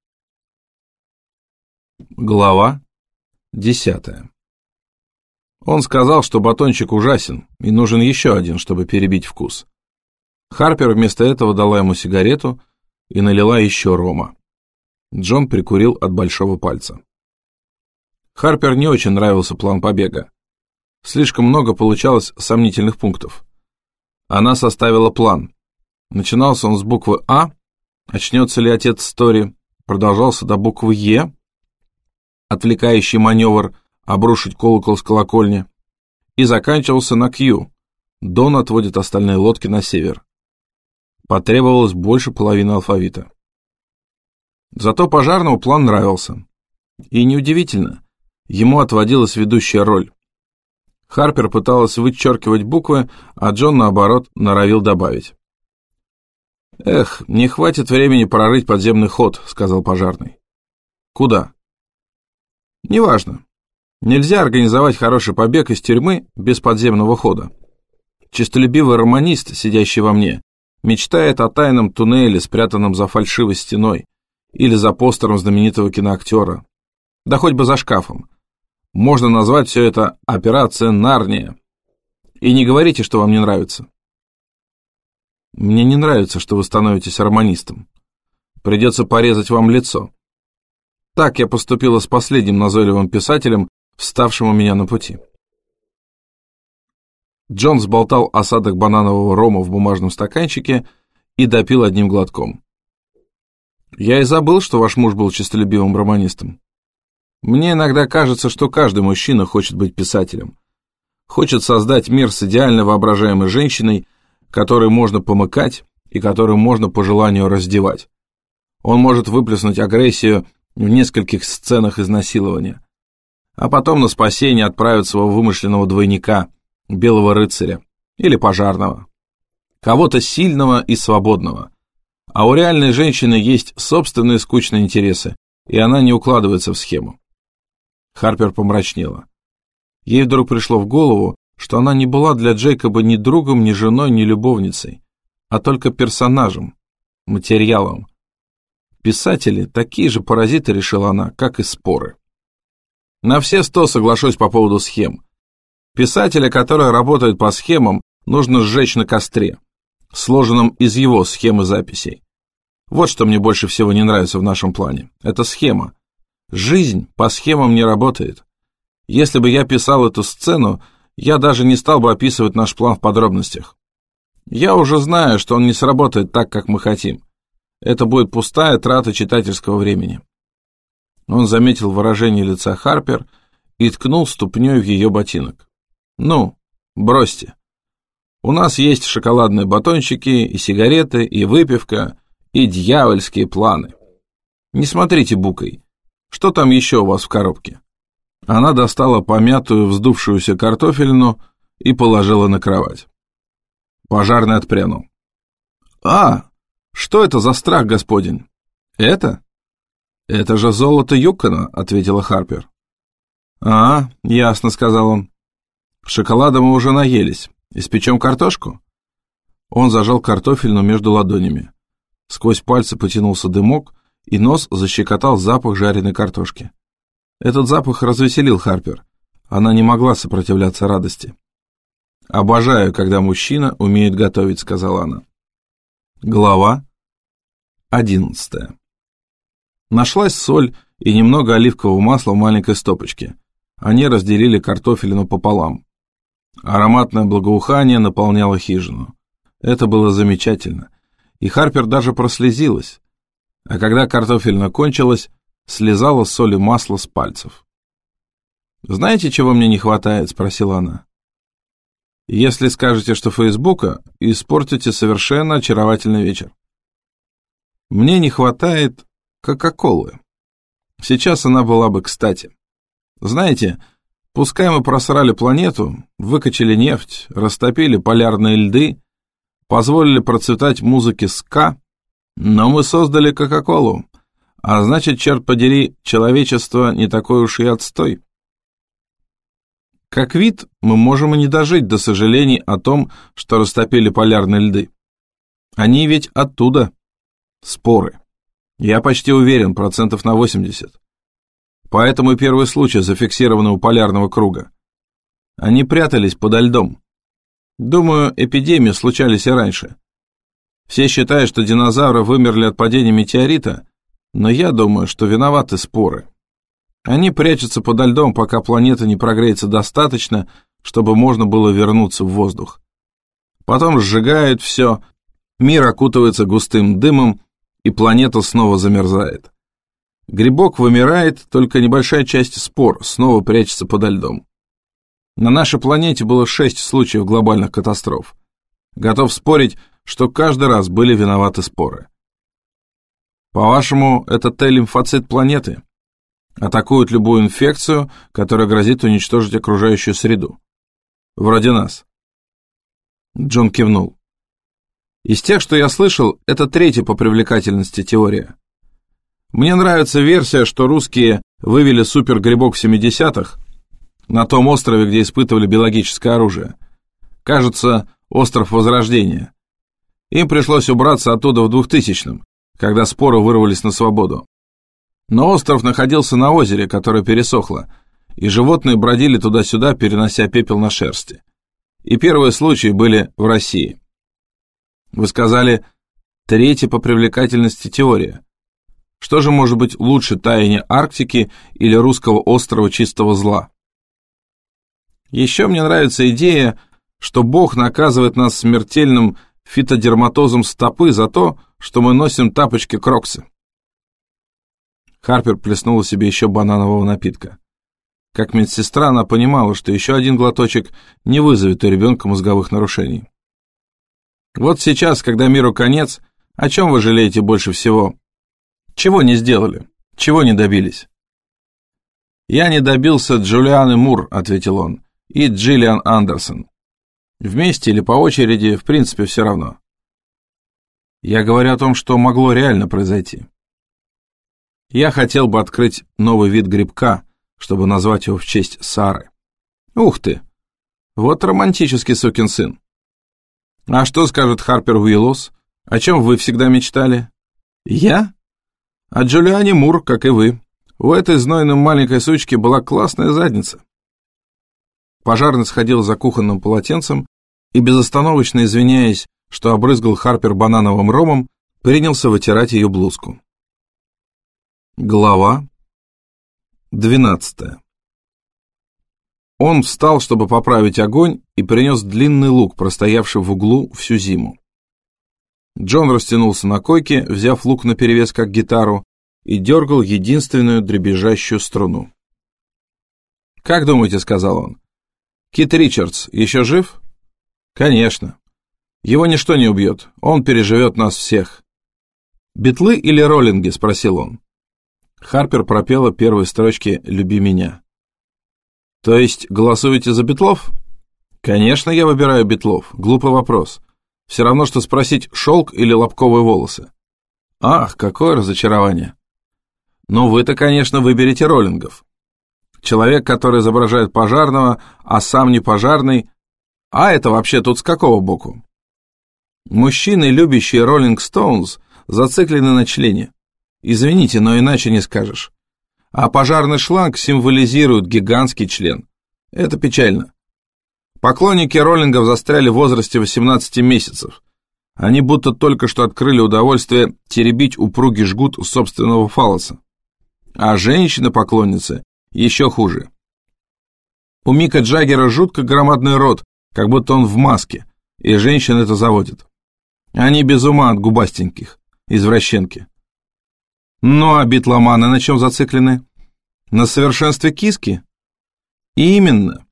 S2: Глава десятая. Он сказал, что батончик ужасен, и нужен еще один, чтобы перебить вкус. Харпер вместо этого дала ему сигарету и налила еще рома. Джон прикурил от большого пальца. Харпер не очень нравился план побега.
S1: Слишком много получалось сомнительных пунктов. Она составила план. Начинался он с буквы «А», очнется ли отец Стори, продолжался до буквы «Е», отвлекающий маневр обрушить колокол с колокольни, и заканчивался на «Q», Дон отводит остальные лодки на север. Потребовалось больше половины алфавита. Зато пожарному план нравился. И неудивительно, ему отводилась ведущая роль. Харпер пыталась вычеркивать буквы, а Джон, наоборот, норовил добавить. «Эх, не хватит времени прорыть подземный ход», — сказал пожарный. «Куда?» «Неважно. Нельзя организовать хороший побег из тюрьмы без подземного хода. Чистолюбивый романист, сидящий во мне, мечтает о тайном туннеле, спрятанном за фальшивой стеной, или за постером знаменитого киноактера. Да хоть бы за шкафом. Можно назвать все это «Операция Нарния». И не говорите, что вам не нравится. Мне не нравится, что вы становитесь романистом. Придется порезать вам лицо. Так я поступила с последним назойливым писателем, вставшим у меня на пути. Джон сболтал осадок бананового рома в бумажном стаканчике и допил одним глотком. «Я и забыл, что ваш муж был честолюбивым романистом. Мне иногда кажется, что каждый мужчина хочет быть писателем. Хочет создать мир с идеально воображаемой женщиной, которой можно помыкать и которую можно по желанию раздевать. Он может выплеснуть агрессию в нескольких сценах изнасилования, а потом на спасение отправить своего вымышленного двойника – белого рыцаря или пожарного. Кого-то сильного и свободного. А у реальной женщины есть собственные скучные интересы, и она не укладывается в схему. Харпер помрачнела. Ей вдруг пришло в голову, что она не была для Джейкоба ни другом, ни женой, ни любовницей, а только персонажем, материалом. Писатели такие же паразиты, решила она, как и споры. На все сто соглашусь по поводу схем. Писателя, который работает по схемам, нужно сжечь на костре, сложенном из его схемы записей. Вот что мне больше всего не нравится в нашем плане. Это схема. Жизнь по схемам не работает. Если бы я писал эту сцену, я даже не стал бы описывать наш план в подробностях. Я уже знаю, что он не сработает так, как мы хотим. Это будет пустая трата читательского времени. Он заметил выражение лица Харпер и ткнул ступней в ее ботинок. Ну, бросьте. У нас есть шоколадные батончики, и сигареты, и выпивка, и дьявольские планы. Не смотрите букой. Что там еще у вас в коробке? Она достала помятую, вздувшуюся картофелину и положила на кровать. Пожарный отпрянул. «А, что это за страх, господин? Это?» «Это же золото Юкона», — ответила Харпер. «А, ясно», — сказал он. Шоколада мы уже наелись. Испечем картошку?» Он зажал картофельну между ладонями. Сквозь пальцы потянулся дымок, и нос защекотал запах жареной картошки. Этот запах развеселил Харпер. Она не могла сопротивляться радости. «Обожаю, когда мужчина умеет готовить», — сказала она. Глава одиннадцатая. Нашлась соль и немного оливкового масла в маленькой стопочке. Они разделили картофелину пополам. Ароматное благоухание наполняло хижину. Это было замечательно. И Харпер даже прослезилась. А когда картофель кончилась, слезала соль и масло с пальцев. «Знаете, чего мне не хватает?» — спросила она. «Если скажете, что Фейсбука, испортите совершенно очаровательный вечер. Мне не хватает Кока-Колы. Сейчас она была бы кстати. Знаете, Пускай мы просрали планету, выкачали нефть, растопили полярные льды, позволили процветать музыке ска, но мы создали Кока-Колу, а значит, черт подери, человечество не такой уж и отстой. Как вид, мы можем и не дожить до сожалений о том, что растопили полярные льды. Они ведь оттуда. Споры. Я почти уверен, процентов на 80. Поэтому первый случай зафиксирован у полярного круга. Они прятались подо льдом. Думаю, эпидемии случались и раньше. Все считают, что динозавры вымерли от падения метеорита, но я думаю, что виноваты споры. Они прячутся подо льдом, пока планета не прогреется достаточно, чтобы можно было вернуться в воздух. Потом сжигают все, мир окутывается густым дымом, и планета снова замерзает. Грибок вымирает, только небольшая часть спор снова прячется подо льдом. На нашей планете было шесть случаев глобальных катастроф. Готов спорить, что каждый раз были виноваты споры. По-вашему, это Т-лимфоцит планеты? Атакуют любую инфекцию, которая грозит уничтожить окружающую среду. Вроде нас. Джон кивнул. Из тех, что я слышал, это третья по привлекательности теория. Мне нравится версия, что русские вывели супергрибок в 70-х на том острове, где испытывали биологическое оружие. Кажется, остров Возрождения. Им пришлось убраться оттуда в 2000-м, когда споры вырвались на свободу. Но остров находился на озере, которое пересохло, и животные бродили туда-сюда, перенося пепел на шерсти. И первые случаи были в России. Вы сказали, третья по привлекательности теория. Что же может быть лучше таяния Арктики или русского острова чистого зла? Еще мне нравится идея, что Бог наказывает нас смертельным фитодерматозом стопы за то, что мы носим тапочки Кроксы. Харпер плеснула себе еще бананового напитка. Как медсестра она понимала, что еще один глоточек не вызовет у ребенка мозговых нарушений. Вот сейчас, когда миру конец, о чем вы жалеете больше всего? Чего не сделали? Чего не добились? «Я не добился Джулианы Мур», — ответил он, — «и Джиллиан Андерсон. Вместе или по очереди, в принципе, все равно. Я говорю о том, что могло реально произойти. Я хотел бы открыть новый вид грибка, чтобы назвать его в честь Сары. Ух ты! Вот романтический сукин сын. А что скажет Харпер Уиллос? О чем вы всегда мечтали? Я? О Джулиане Мур, как и вы. У этой знойной маленькой сучки была классная задница. Пожарный сходил за кухонным полотенцем и, безостановочно извиняясь, что обрызгал Харпер банановым ромом, принялся вытирать ее блузку. Глава двенадцатая. Он встал, чтобы поправить огонь, и принес длинный лук, простоявший в углу всю зиму. Джон растянулся на койке, взяв лук наперевес как гитару, и дергал единственную дребезжащую струну. «Как думаете?» — сказал он. «Кит Ричардс еще жив?» «Конечно. Его ничто не убьет, он переживет нас всех». «Битлы или роллинги?» — спросил он. Харпер пропела первые строчки «Люби меня». «То есть голосуете за Битлов?» «Конечно, я выбираю Битлов. Глупый вопрос. Все равно, что спросить, шелк или лобковые волосы». «Ах, какое разочарование!» «Ну, вы-то, конечно, выберете роллингов. Человек, который изображает пожарного, а сам не пожарный. А это вообще тут с какого боку?» Мужчины, любящие Роллинг Стоунс, зациклены на члене. Извините, но иначе не скажешь. А пожарный шланг символизирует гигантский член. Это печально. Поклонники роллингов застряли в возрасте 18 месяцев. Они будто только что открыли удовольствие теребить упругий жгут собственного фалоса. А женщины-поклонницы еще хуже. У Мика Джаггера жутко громадный рот, как будто он в маске, и женщин это заводит. Они без ума от губастеньких, извращенки. Ну а битломаны на чем зациклены? На совершенстве киски? Именно.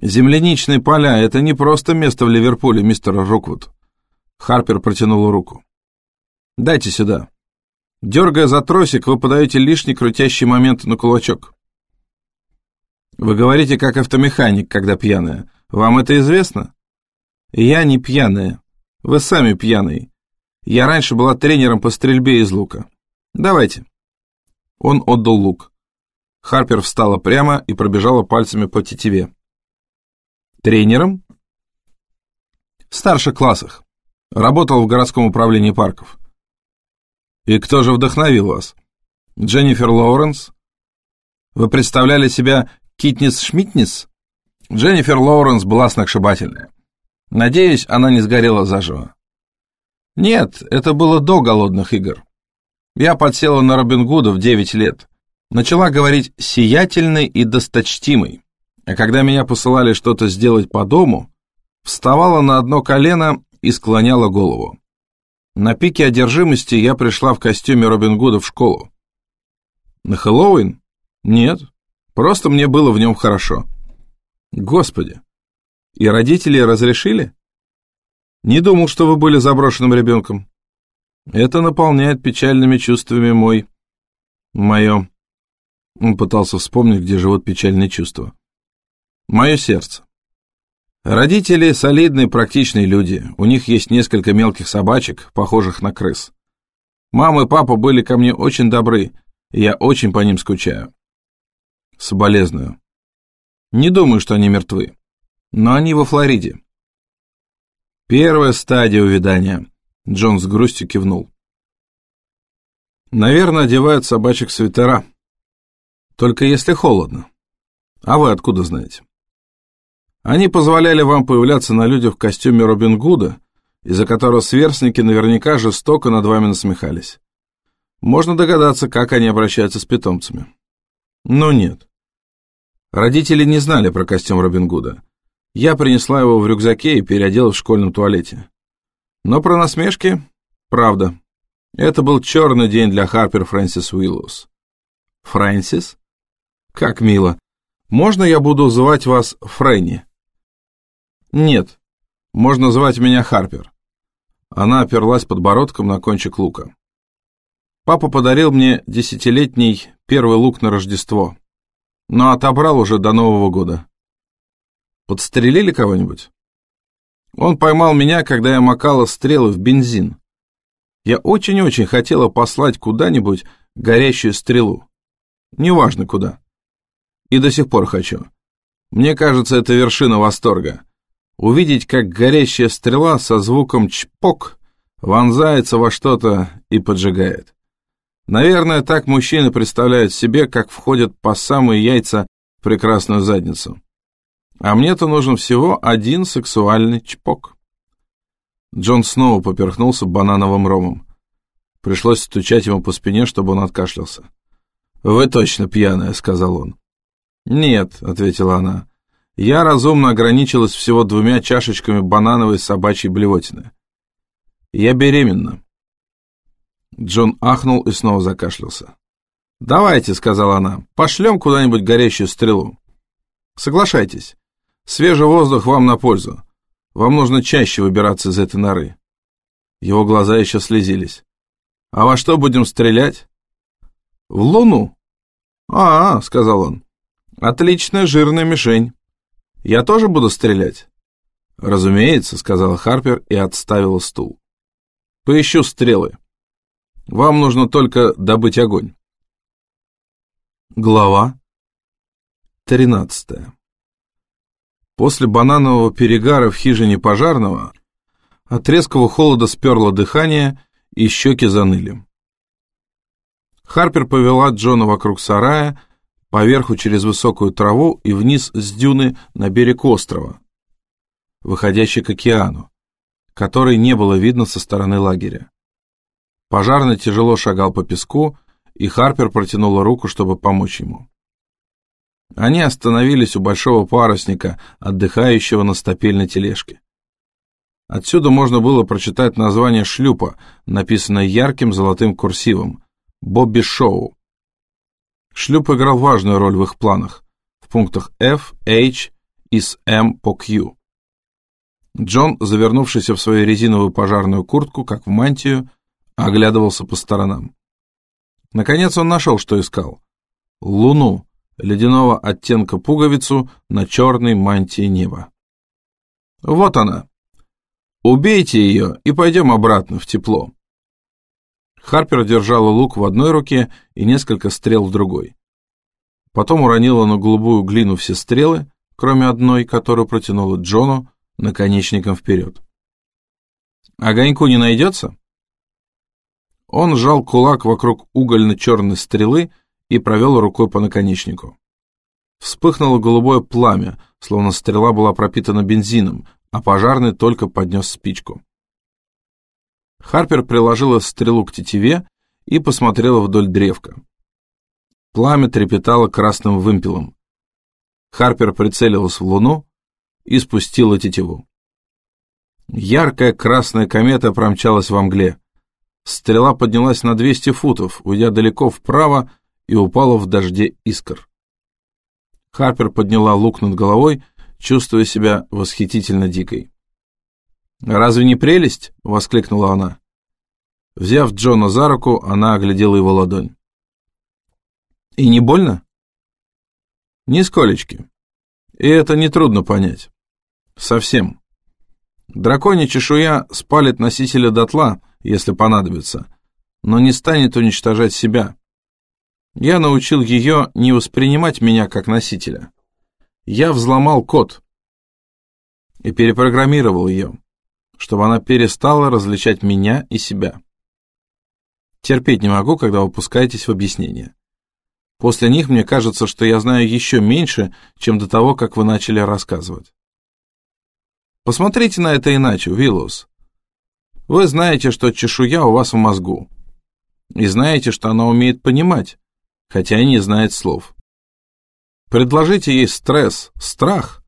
S1: Земляничные поля — это не просто место в Ливерпуле, мистер Роквуд. Харпер протянул руку. Дайте сюда. Дергая за тросик, вы подаете лишний крутящий момент на кулачок. Вы говорите, как автомеханик, когда пьяная. Вам это известно? Я не пьяная. Вы сами пьяный. Я раньше была тренером по стрельбе из лука. Давайте. Он отдал лук. Харпер встала прямо и пробежала пальцами по тетиве. Тренером? В старших классах. Работал в городском управлении парков. И кто же вдохновил вас? Дженнифер Лоуренс? Вы представляли себя Китнис-Шмитнис? Дженнифер Лоуренс была сногсшибательная. Надеюсь, она не сгорела заживо. Нет, это было до голодных игр. Я подсела на Робин Гуда в 9 лет. Начала говорить «сиятельный и досточтимый». а когда меня посылали что-то сделать по дому, вставала на одно колено и склоняла голову. На пике одержимости я пришла в костюме Робин Гуда в школу. На Хэллоуин? Нет, просто мне было в нем хорошо. Господи, и родители разрешили? Не думал, что вы были заброшенным ребенком. Это наполняет печальными чувствами мой... мое... Он пытался вспомнить, где живут печальные чувства. Мое сердце. Родители – солидные, практичные люди. У них есть несколько мелких собачек, похожих на крыс. Мама и папа были ко мне очень добры, и я очень по ним скучаю. Соболезную. Не думаю, что они мертвы. Но они во Флориде. Первая стадия увядания. Джон с грустью кивнул. Наверное, одевают собачек свитера. Только если холодно. А вы откуда знаете? Они позволяли вам появляться на людях в костюме Робин Гуда, из-за которого сверстники наверняка жестоко над вами насмехались. Можно догадаться, как они обращаются с питомцами. Но нет. Родители не знали про костюм Робин Гуда. Я принесла его в рюкзаке и переодела в школьном туалете. Но про насмешки — правда. Это был черный день для Харпер Фрэнсис Уиллоус. Фрэнсис? Как мило. Можно я буду звать вас Фрэнни? «Нет, можно звать меня Харпер». Она оперлась подбородком на кончик лука. Папа подарил мне десятилетний первый лук на Рождество, но отобрал уже до Нового года. Подстрелили кого-нибудь? Он поймал меня, когда я макала стрелы в бензин. Я очень-очень хотела послать куда-нибудь горящую стрелу. Неважно куда. И до сих пор хочу. Мне кажется, это вершина восторга увидеть, как горящая стрела со звуком «чпок» вонзается во что-то и поджигает. Наверное, так мужчины представляют себе, как входят по самые яйца в прекрасную задницу. А мне-то нужен всего один сексуальный чпок. Джон снова поперхнулся банановым ромом. Пришлось стучать ему по спине, чтобы он откашлялся. «Вы точно пьяная», — сказал он. «Нет», — ответила она, я разумно ограничилась всего двумя чашечками банановой собачьей блевотины. Я беременна. Джон ахнул и снова закашлялся. «Давайте», — сказала она, — «пошлем куда-нибудь горящую стрелу». «Соглашайтесь. Свежий воздух вам на пользу. Вам нужно чаще выбираться из этой норы». Его глаза еще слезились. «А во что будем стрелять?» «В луну». «А, -а — сказал он, — отличная жирная мишень». Я тоже буду стрелять?» «Разумеется», — сказала Харпер и отставила стул. «Поищу стрелы. Вам нужно только добыть огонь». Глава тринадцатая. После бананового перегара в хижине пожарного от резкого холода сперло дыхание и щеки заныли. Харпер повела Джона вокруг сарая, поверху через высокую траву и вниз с дюны на берег острова, выходящий к океану, который не было видно со стороны лагеря. Пожарный тяжело шагал по песку, и Харпер протянула руку, чтобы помочь ему. Они остановились у большого парусника, отдыхающего на стапельной тележке. Отсюда можно было прочитать название шлюпа, написанное ярким золотым курсивом «Бобби Шоу», Шлюп играл важную роль в их планах, в пунктах F, H и с M по Q. Джон, завернувшийся в свою резиновую пожарную куртку, как в мантию, оглядывался по сторонам. Наконец он нашел, что искал. Луну, ледяного оттенка пуговицу на черной мантии неба. Вот она. Убейте ее и пойдем обратно в тепло. Харпер держала лук в одной руке и несколько стрел в другой. Потом уронила на голубую глину все стрелы, кроме одной, которую протянула Джону наконечником вперед. «Огоньку не найдется?» Он сжал кулак вокруг угольно-черной стрелы и провел рукой по наконечнику. Вспыхнуло голубое пламя, словно стрела была пропитана бензином, а пожарный только поднес спичку. Харпер приложила стрелу к тетиве и посмотрела вдоль древка. Пламя трепетало красным вымпелом.
S2: Харпер прицелилась в луну и спустила тетиву. Яркая красная комета промчалась во мгле. Стрела поднялась на 200 футов, уйдя далеко вправо и упала в дожде искр. Харпер подняла лук над головой, чувствуя себя восхитительно дикой. «Разве не прелесть?» — воскликнула она. Взяв Джона за руку, она оглядела его ладонь. «И не больно?» «Нисколечки. И это нетрудно понять. Совсем. Драконья чешуя спалит носителя дотла, если понадобится, но не станет уничтожать себя. Я научил ее не воспринимать меня как носителя. Я взломал код и перепрограммировал ее, чтобы она перестала различать меня и себя. Терпеть не могу, когда вы пускаетесь в объяснения. После них мне кажется, что я знаю еще меньше, чем до того, как вы начали рассказывать. Посмотрите на это иначе, Виллус. Вы знаете, что чешуя у вас в мозгу. И знаете, что она умеет понимать, хотя и не знает слов. Предложите ей стресс, страх,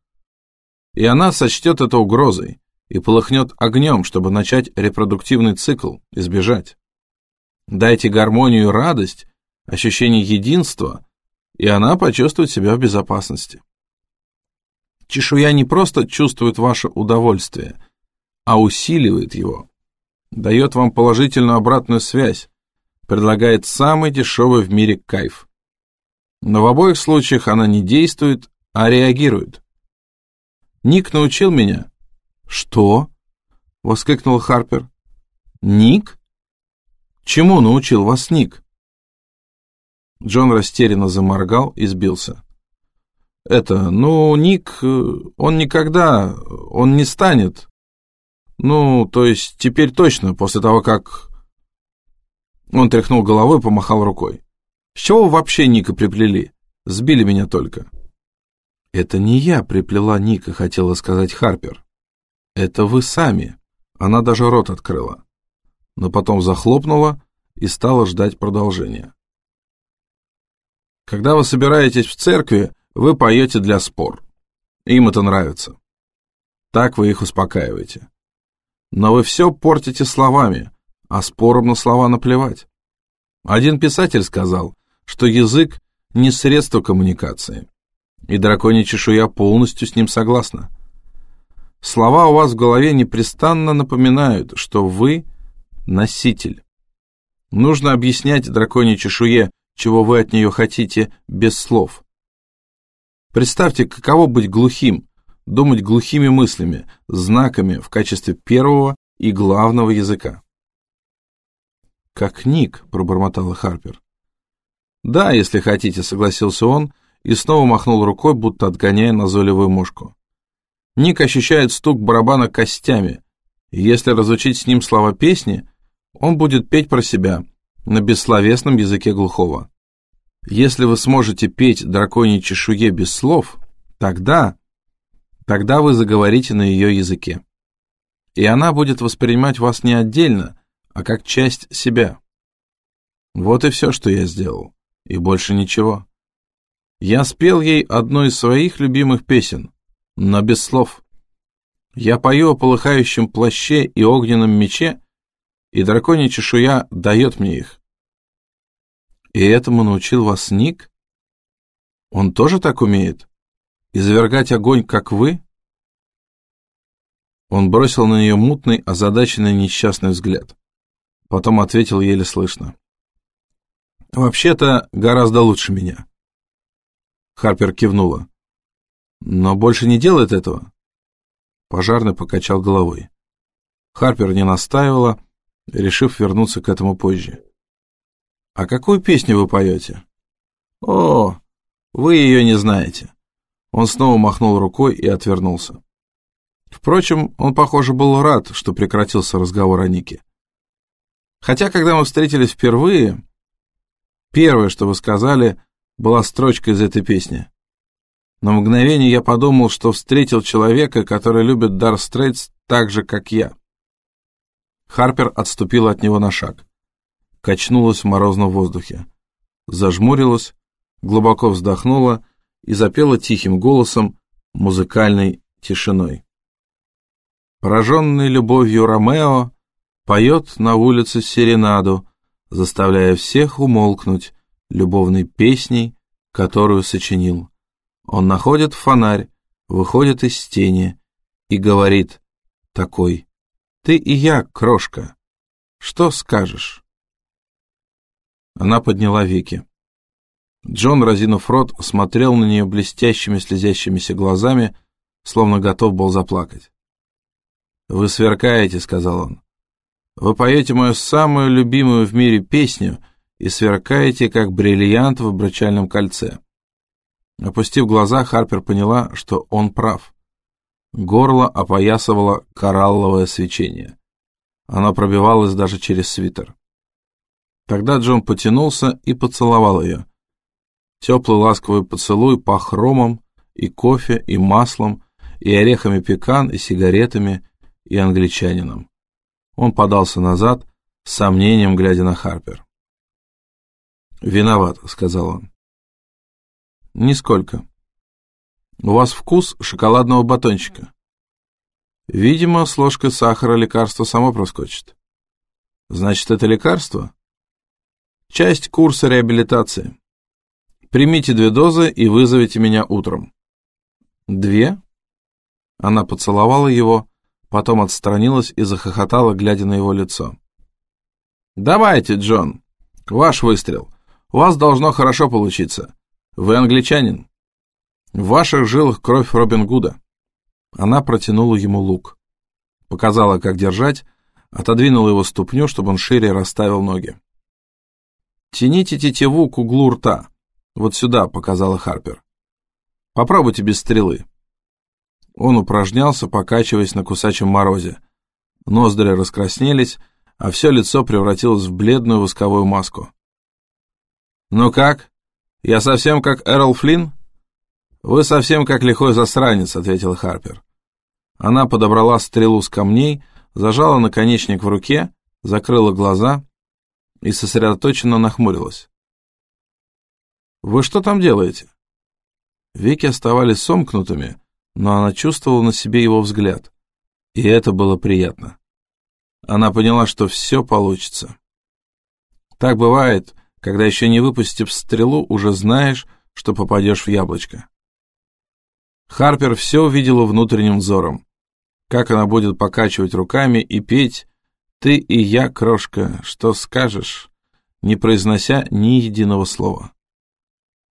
S2: и она сочтет это угрозой и полыхнет огнем, чтобы начать репродуктивный цикл, избежать. Дайте гармонию радость, ощущение единства, и она почувствует себя в безопасности. Чешуя не просто чувствует ваше удовольствие, а усиливает его, дает вам положительную обратную связь, предлагает самый дешевый в мире кайф. Но в обоих случаях она не действует, а реагирует. Ник научил меня. Что? воскликнул Харпер. Ник? Чему научил вас Ник? Джон растерянно заморгал и сбился. Это, ну, Ник, он никогда, он не станет. Ну, то есть теперь точно, после того, как... Он тряхнул головой, помахал рукой. С чего вы вообще Ника приплели? Сбили меня только. Это не я приплела Ника, хотела сказать Харпер. Это вы сами. Она даже рот открыла. Но потом захлопнула и стала ждать продолжения. Когда вы собираетесь в церкви, вы поете для спор. Им это нравится. Так вы их успокаиваете. Но вы все портите словами, а спором на слова наплевать. Один писатель сказал, что язык не средство коммуникации, и драконья чешуя полностью с ним согласна. Слова у вас в голове непрестанно напоминают, что вы носитель. Нужно объяснять драконьей чешуе, чего вы от нее хотите, без слов. Представьте, каково быть глухим, думать глухими мыслями, знаками в качестве первого и главного языка. «Как Ник», — пробормотала Харпер. «Да, если хотите», — согласился он и снова махнул рукой, будто отгоняя назойливую мушку. Ник ощущает стук барабана костями, и если разучить с ним слова песни, он будет петь про себя на бессловесном языке глухого. Если вы сможете петь драконьей чешуе без слов, тогда, тогда вы заговорите на ее языке. И она будет воспринимать вас не отдельно, а как часть себя. Вот и все, что я сделал, и больше ничего. Я спел ей одну из своих любимых песен, но без слов. Я пою о полыхающем плаще и огненном мече, и драконья чешуя дает мне их. И этому научил вас Ник? Он тоже так умеет? Извергать огонь, как вы? Он бросил на нее мутный, озадаченный несчастный взгляд. Потом ответил еле слышно. «Вообще-то гораздо лучше меня». Харпер кивнула. «Но больше не делает этого?» Пожарный покачал головой. Харпер не настаивала, решив вернуться к этому позже. «А какую песню вы поете?» «О, вы ее не знаете». Он снова махнул рукой и отвернулся. Впрочем, он, похоже, был рад, что прекратился разговор о Нике. Хотя, когда мы встретились впервые, первое, что вы сказали, была строчка из этой песни. На мгновение я подумал, что встретил человека, который любит Дар Стрейтс так же, как я. Харпер отступил от него на шаг качнулась в морозном воздухе. Зажмурилась, глубоко вздохнула и запела тихим голосом, музыкальной тишиной. Пораженный любовью Ромео поет на улице серенаду, заставляя всех умолкнуть любовной песней, которую сочинил. Он находит фонарь, выходит из тени и говорит такой, «Ты и я, крошка, что скажешь?» Она подняла веки. Джон, разинув рот, смотрел на нее блестящими слезящимися глазами, словно готов был заплакать. «Вы сверкаете», — сказал он. «Вы поете мою самую любимую в мире песню и сверкаете, как бриллиант в обручальном кольце». Опустив глаза, Харпер поняла, что он прав. Горло опоясывало коралловое свечение. Оно пробивалось даже через свитер. Тогда Джон потянулся и поцеловал ее. Теплый ласковый поцелуй пах ромом, и кофе, и маслом, и орехами пекан, и сигаретами, и англичанином. Он подался назад, с сомнением глядя на Харпер. «Виноват», — сказал он. «Нисколько. У вас вкус шоколадного батончика. Видимо, с ложкой сахара лекарство само проскочит. Значит, это лекарство? Часть курса реабилитации. Примите две дозы и вызовите меня утром. Две? Она поцеловала его, потом отстранилась и захохотала, глядя на его лицо. «Давайте, Джон, ваш выстрел. У вас должно хорошо получиться. Вы англичанин. В ваших жилах кровь Робин Гуда». Она протянула ему лук. Показала, как держать, отодвинула его ступню, чтобы он шире расставил ноги. «Тяните тетиву к углу рта. Вот сюда», — показала Харпер. «Попробуйте без стрелы». Он упражнялся, покачиваясь на кусачем морозе. Ноздри раскраснелись, а все лицо превратилось в бледную восковую маску. «Ну как? Я совсем как Эрл Флинн?» «Вы совсем как лихой засранец», — ответил Харпер. Она подобрала стрелу с камней, зажала наконечник в руке, закрыла глаза и сосредоточенно нахмурилась. «Вы что там делаете?» Веки оставались сомкнутыми, но она чувствовала на себе его взгляд, и это было приятно. Она поняла, что все получится. Так бывает, когда еще не выпустив стрелу, уже знаешь, что попадешь в яблочко. Харпер все увидела внутренним взором. Как она будет покачивать руками и петь «Ты и я, крошка, что скажешь?» не произнося ни единого слова.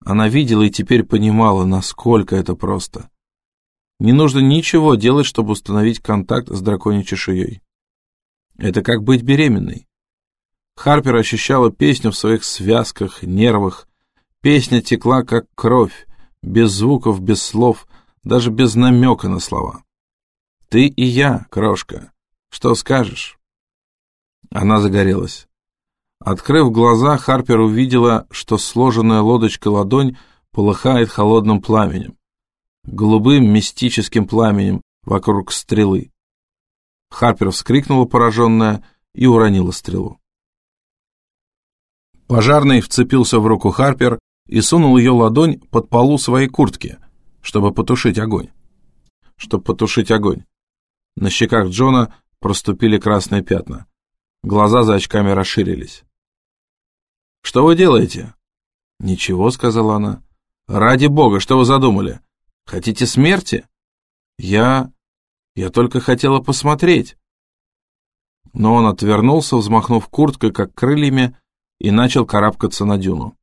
S2: Она видела и теперь понимала, насколько это просто. Не нужно ничего делать, чтобы установить контакт с драконьей чешуей. Это как быть беременной. Харпер ощущала песню в своих связках, нервах. Песня текла как кровь, без звуков, без слов, даже без намека на слова. «Ты и я, крошка. Что скажешь?» Она загорелась. Открыв глаза, Харпер увидела, что сложенная лодочкой ладонь полыхает холодным пламенем, голубым мистическим пламенем вокруг стрелы. Харпер вскрикнула пораженная и уронила стрелу. Пожарный вцепился в руку Харпер и сунул ее ладонь под полу своей куртки, чтобы потушить огонь. Чтобы потушить огонь. На щеках Джона проступили красные пятна. Глаза за очками расширились. «Что вы делаете?» «Ничего», — сказала она. «Ради бога, что вы задумали? Хотите смерти?» «Я... я только хотела посмотреть». Но он отвернулся, взмахнув курткой, как крыльями, и начал карабкаться на дюну.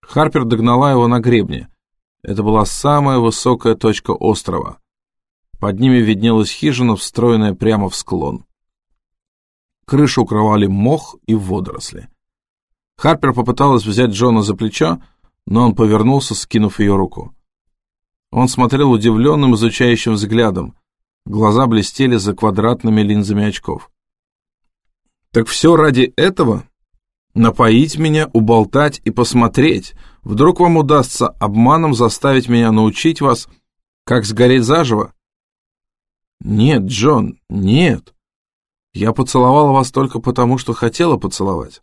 S2: Харпер догнала его на гребне. Это была самая высокая точка острова. Под ними виднелась хижина, встроенная прямо в склон. Крышу укрывали мох и водоросли. Харпер попыталась взять Джона за плечо, но он повернулся, скинув ее руку. Он смотрел удивленным, изучающим взглядом. Глаза блестели за квадратными линзами очков. «Так все ради этого?» Напоить меня, уболтать и посмотреть. Вдруг вам удастся обманом заставить меня научить вас, как сгореть заживо? Нет, Джон, нет. Я поцеловала вас только потому, что хотела поцеловать.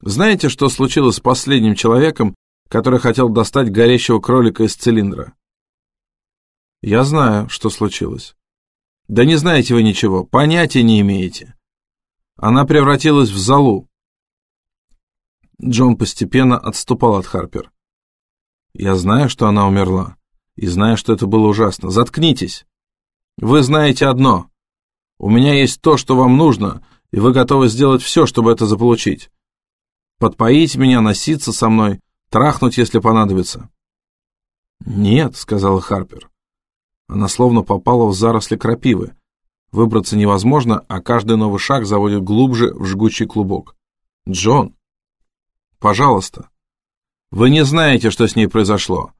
S2: Знаете, что случилось с последним человеком, который хотел достать горящего кролика из цилиндра. Я знаю, что случилось. Да не знаете вы ничего, понятия не имеете. Она превратилась в залу. Джон постепенно отступал от Харпер. Я знаю, что она умерла, и знаю, что это было ужасно. Заткнитесь. Вы знаете одно. У меня есть то, что вам нужно, и вы готовы сделать все, чтобы это заполучить. Подпоить меня, носиться со мной, трахнуть, если понадобится. «Нет», — сказала Харпер. Она словно попала в заросли крапивы. Выбраться невозможно, а каждый новый шаг заводит глубже в жгучий клубок. «Джон, пожалуйста, вы не знаете, что с ней произошло,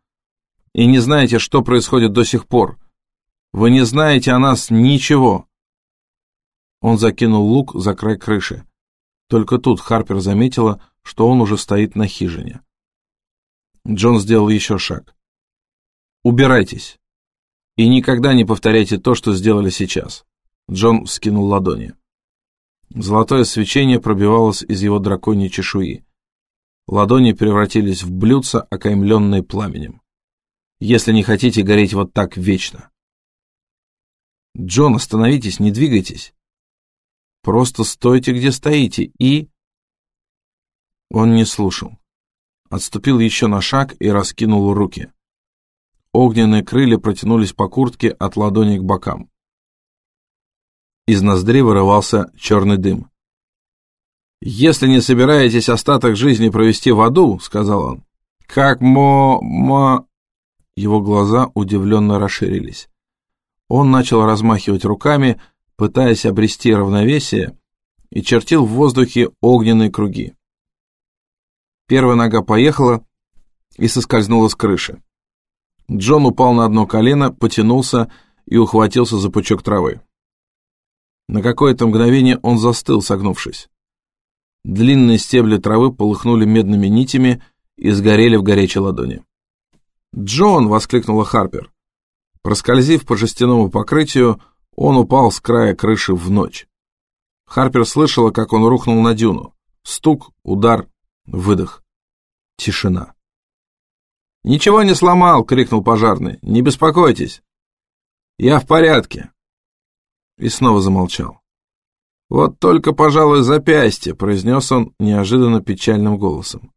S2: и не знаете, что происходит до сих пор. Вы не знаете о нас ничего». Он закинул лук за край крыши. Только тут Харпер заметила, что он уже стоит на хижине. Джон сделал еще шаг. «Убирайтесь. И никогда не повторяйте то, что сделали сейчас». Джон вскинул ладони. Золотое свечение пробивалось из его драконьей чешуи. Ладони превратились в блюдца, окаймленные пламенем. «Если не хотите гореть вот так вечно». «Джон, остановитесь, не двигайтесь. Просто стойте, где стоите, и...» Он не слушал. Отступил еще на шаг и раскинул руки. Огненные крылья протянулись по куртке от ладони к бокам. Из ноздри вырывался черный дым. «Если не собираетесь остаток жизни провести в аду, — сказал он, — как мо-мо...» Его глаза удивленно расширились. Он начал размахивать руками, пытаясь обрести равновесие, и чертил в воздухе огненные круги. Первая нога поехала и соскользнула с крыши. Джон упал на одно колено, потянулся и ухватился за пучок травы. На какое-то мгновение он застыл, согнувшись. Длинные стебли травы полыхнули медными нитями и сгорели в горячей ладони. «Джон!» — воскликнула Харпер. Проскользив по жестяному покрытию, он упал с края крыши в ночь. Харпер слышала, как он рухнул на дюну. Стук, удар, Выдох. Тишина. «Ничего не сломал!» — крикнул пожарный. «Не беспокойтесь!» «Я в порядке!» И снова замолчал. «Вот только, пожалуй, запястье!» — произнес он неожиданно печальным голосом.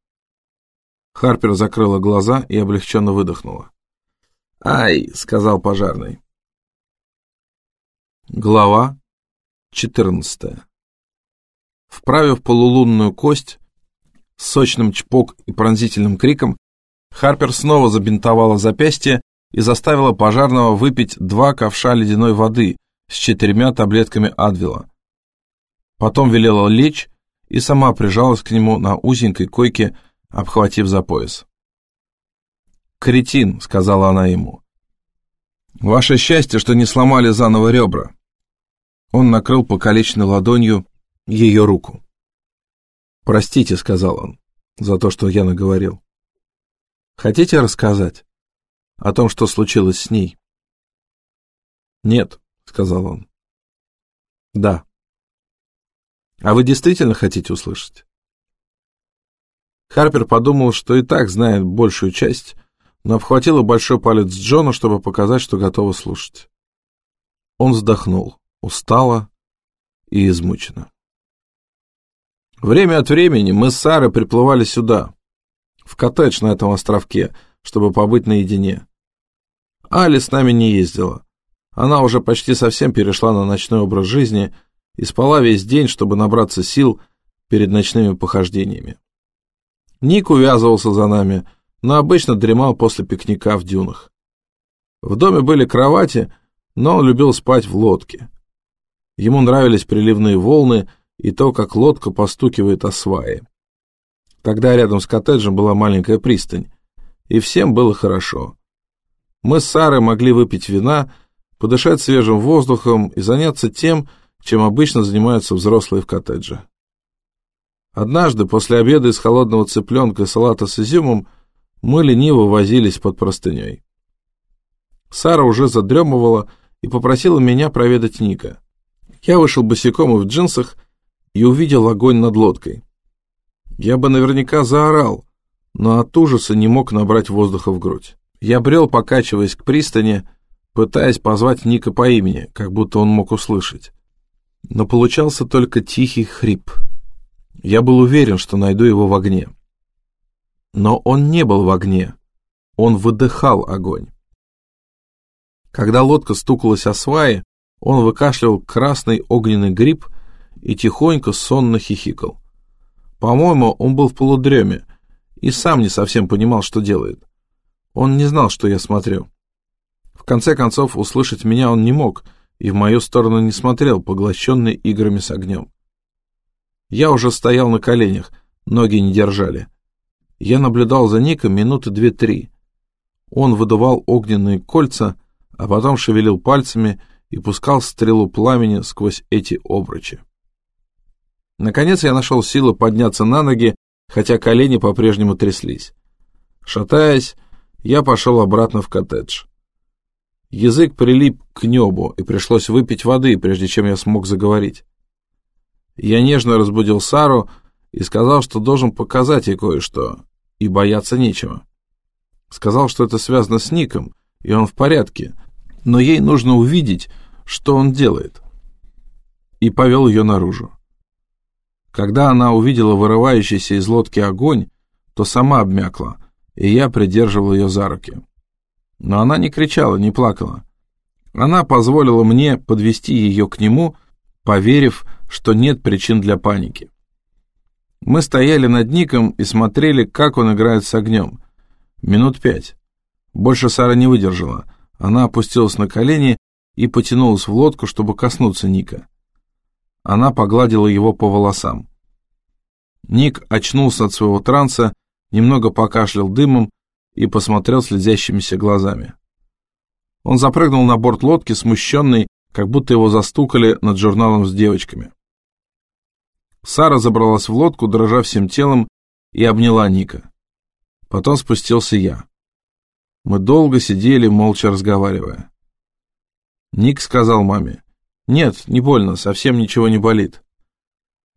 S2: Харпер закрыла глаза и облегченно выдохнула. «Ай!» — сказал пожарный. Глава четырнадцатая. Вправив полулунную кость, с сочным чпок и пронзительным криком, Харпер снова забинтовала запястье и заставила пожарного выпить два ковша ледяной воды с четырьмя таблетками Адвила. Потом велела лечь и сама прижалась к нему на узенькой койке, обхватив за пояс. «Кретин», — сказала она ему. «Ваше счастье, что не сломали заново ребра». Он накрыл покалеченной ладонью ее руку. «Простите», — сказал он, — «за то, что я наговорил. Хотите рассказать о том, что случилось с ней?» «Нет», — сказал он. «Да». «А вы действительно хотите услышать?» Харпер подумал, что и так знает большую часть, но обхватила большой палец Джона, чтобы показать, что готова слушать. Он вздохнул, устало и измученно. Время от времени мы с Сарой приплывали сюда, в коттедж на этом островке, чтобы побыть наедине. Али с нами не ездила. Она уже почти совсем перешла на ночной образ жизни и спала весь день, чтобы набраться сил перед ночными похождениями. Ник увязывался за нами, но обычно дремал после пикника в дюнах. В доме были кровати, но он любил спать в лодке. Ему нравились приливные волны — и то, как лодка постукивает о сваи. Тогда рядом с коттеджем была маленькая пристань, и всем было хорошо. Мы с Сарой могли выпить вина, подышать свежим воздухом и заняться тем, чем обычно занимаются взрослые в коттедже. Однажды, после обеда из холодного цыпленка и салата с изюмом, мы лениво возились под простыней. Сара уже задремывала и попросила меня проведать Ника. Я вышел босиком и в джинсах и увидел огонь над лодкой. Я бы наверняка заорал, но от ужаса не мог набрать воздуха в грудь. Я брел, покачиваясь к пристани, пытаясь позвать Ника по имени, как будто он мог услышать. Но получался только тихий хрип. Я был уверен, что найду его в огне. Но он не был в огне. Он выдыхал огонь. Когда лодка стукалась о сваи, он выкашливал красный огненный гриб и тихонько сонно хихикал. По-моему, он был в полудреме и сам не совсем понимал, что делает. Он не знал, что я смотрю. В конце концов, услышать меня он не мог и в мою сторону не смотрел, поглощенный играми с огнем. Я уже стоял на коленях, ноги не держали. Я наблюдал за Ником минуты две-три. Он выдувал огненные кольца, а потом шевелил пальцами и пускал стрелу пламени сквозь эти обручи. Наконец я нашел силы подняться на ноги, хотя колени по-прежнему тряслись. Шатаясь, я пошел обратно в коттедж. Язык прилип к небу, и пришлось выпить воды, прежде чем я смог заговорить. Я нежно разбудил Сару и сказал, что должен показать ей кое-что, и бояться нечего. Сказал, что это связано с Ником, и он в порядке, но ей нужно увидеть, что он делает. И повел ее наружу. Когда она увидела вырывающийся из лодки огонь, то сама обмякла, и я придерживал ее за руки. Но она не кричала, не плакала. Она позволила мне подвести ее к нему, поверив, что нет причин для паники. Мы стояли над Ником и смотрели, как он играет с огнем. Минут пять. Больше Сара не выдержала. Она опустилась на колени и потянулась в лодку, чтобы коснуться Ника. Она погладила его по волосам. Ник очнулся от своего транса, немного покашлял дымом и посмотрел слезящимися глазами. Он запрыгнул на борт лодки, смущенный, как будто его застукали над журналом с девочками. Сара забралась в лодку, дрожа всем телом, и обняла Ника. Потом спустился я. Мы долго сидели, молча разговаривая. Ник сказал маме, «Нет, не больно, совсем ничего не болит».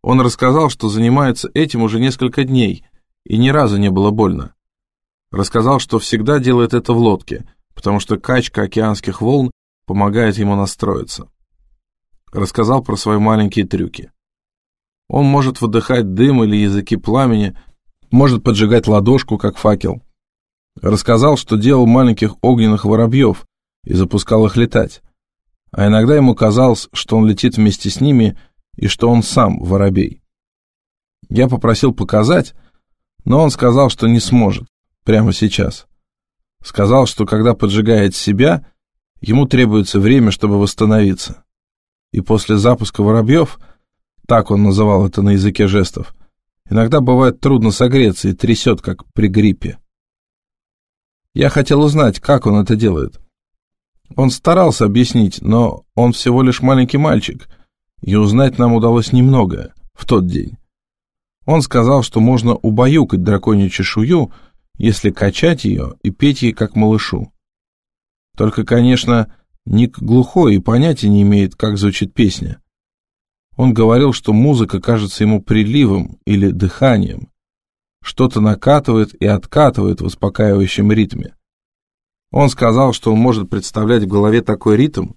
S2: Он рассказал, что занимается этим уже несколько дней, и ни разу не было больно. Рассказал, что всегда делает это в лодке, потому что качка океанских волн помогает ему настроиться. Рассказал про свои маленькие трюки. Он может выдыхать дым или языки пламени, может поджигать ладошку, как факел. Рассказал, что делал маленьких огненных воробьев и запускал их летать а иногда ему казалось, что он летит вместе с ними и что он сам воробей. Я попросил показать, но он сказал, что не сможет, прямо сейчас. Сказал, что когда поджигает себя, ему требуется время, чтобы восстановиться. И после запуска воробьев, так он называл это на языке жестов, иногда бывает трудно согреться и трясет, как при гриппе. Я хотел узнать, как он это делает. Он старался объяснить, но он всего лишь маленький мальчик, и узнать нам удалось немного в тот день. Он сказал, что можно убаюкать драконью чешую, если качать ее и петь ей как малышу. Только, конечно, Ник глухой и понятия не имеет, как звучит песня. Он говорил, что музыка кажется ему приливом или дыханием. Что-то накатывает и откатывает в успокаивающем ритме. Он сказал, что он может представлять в голове такой ритм,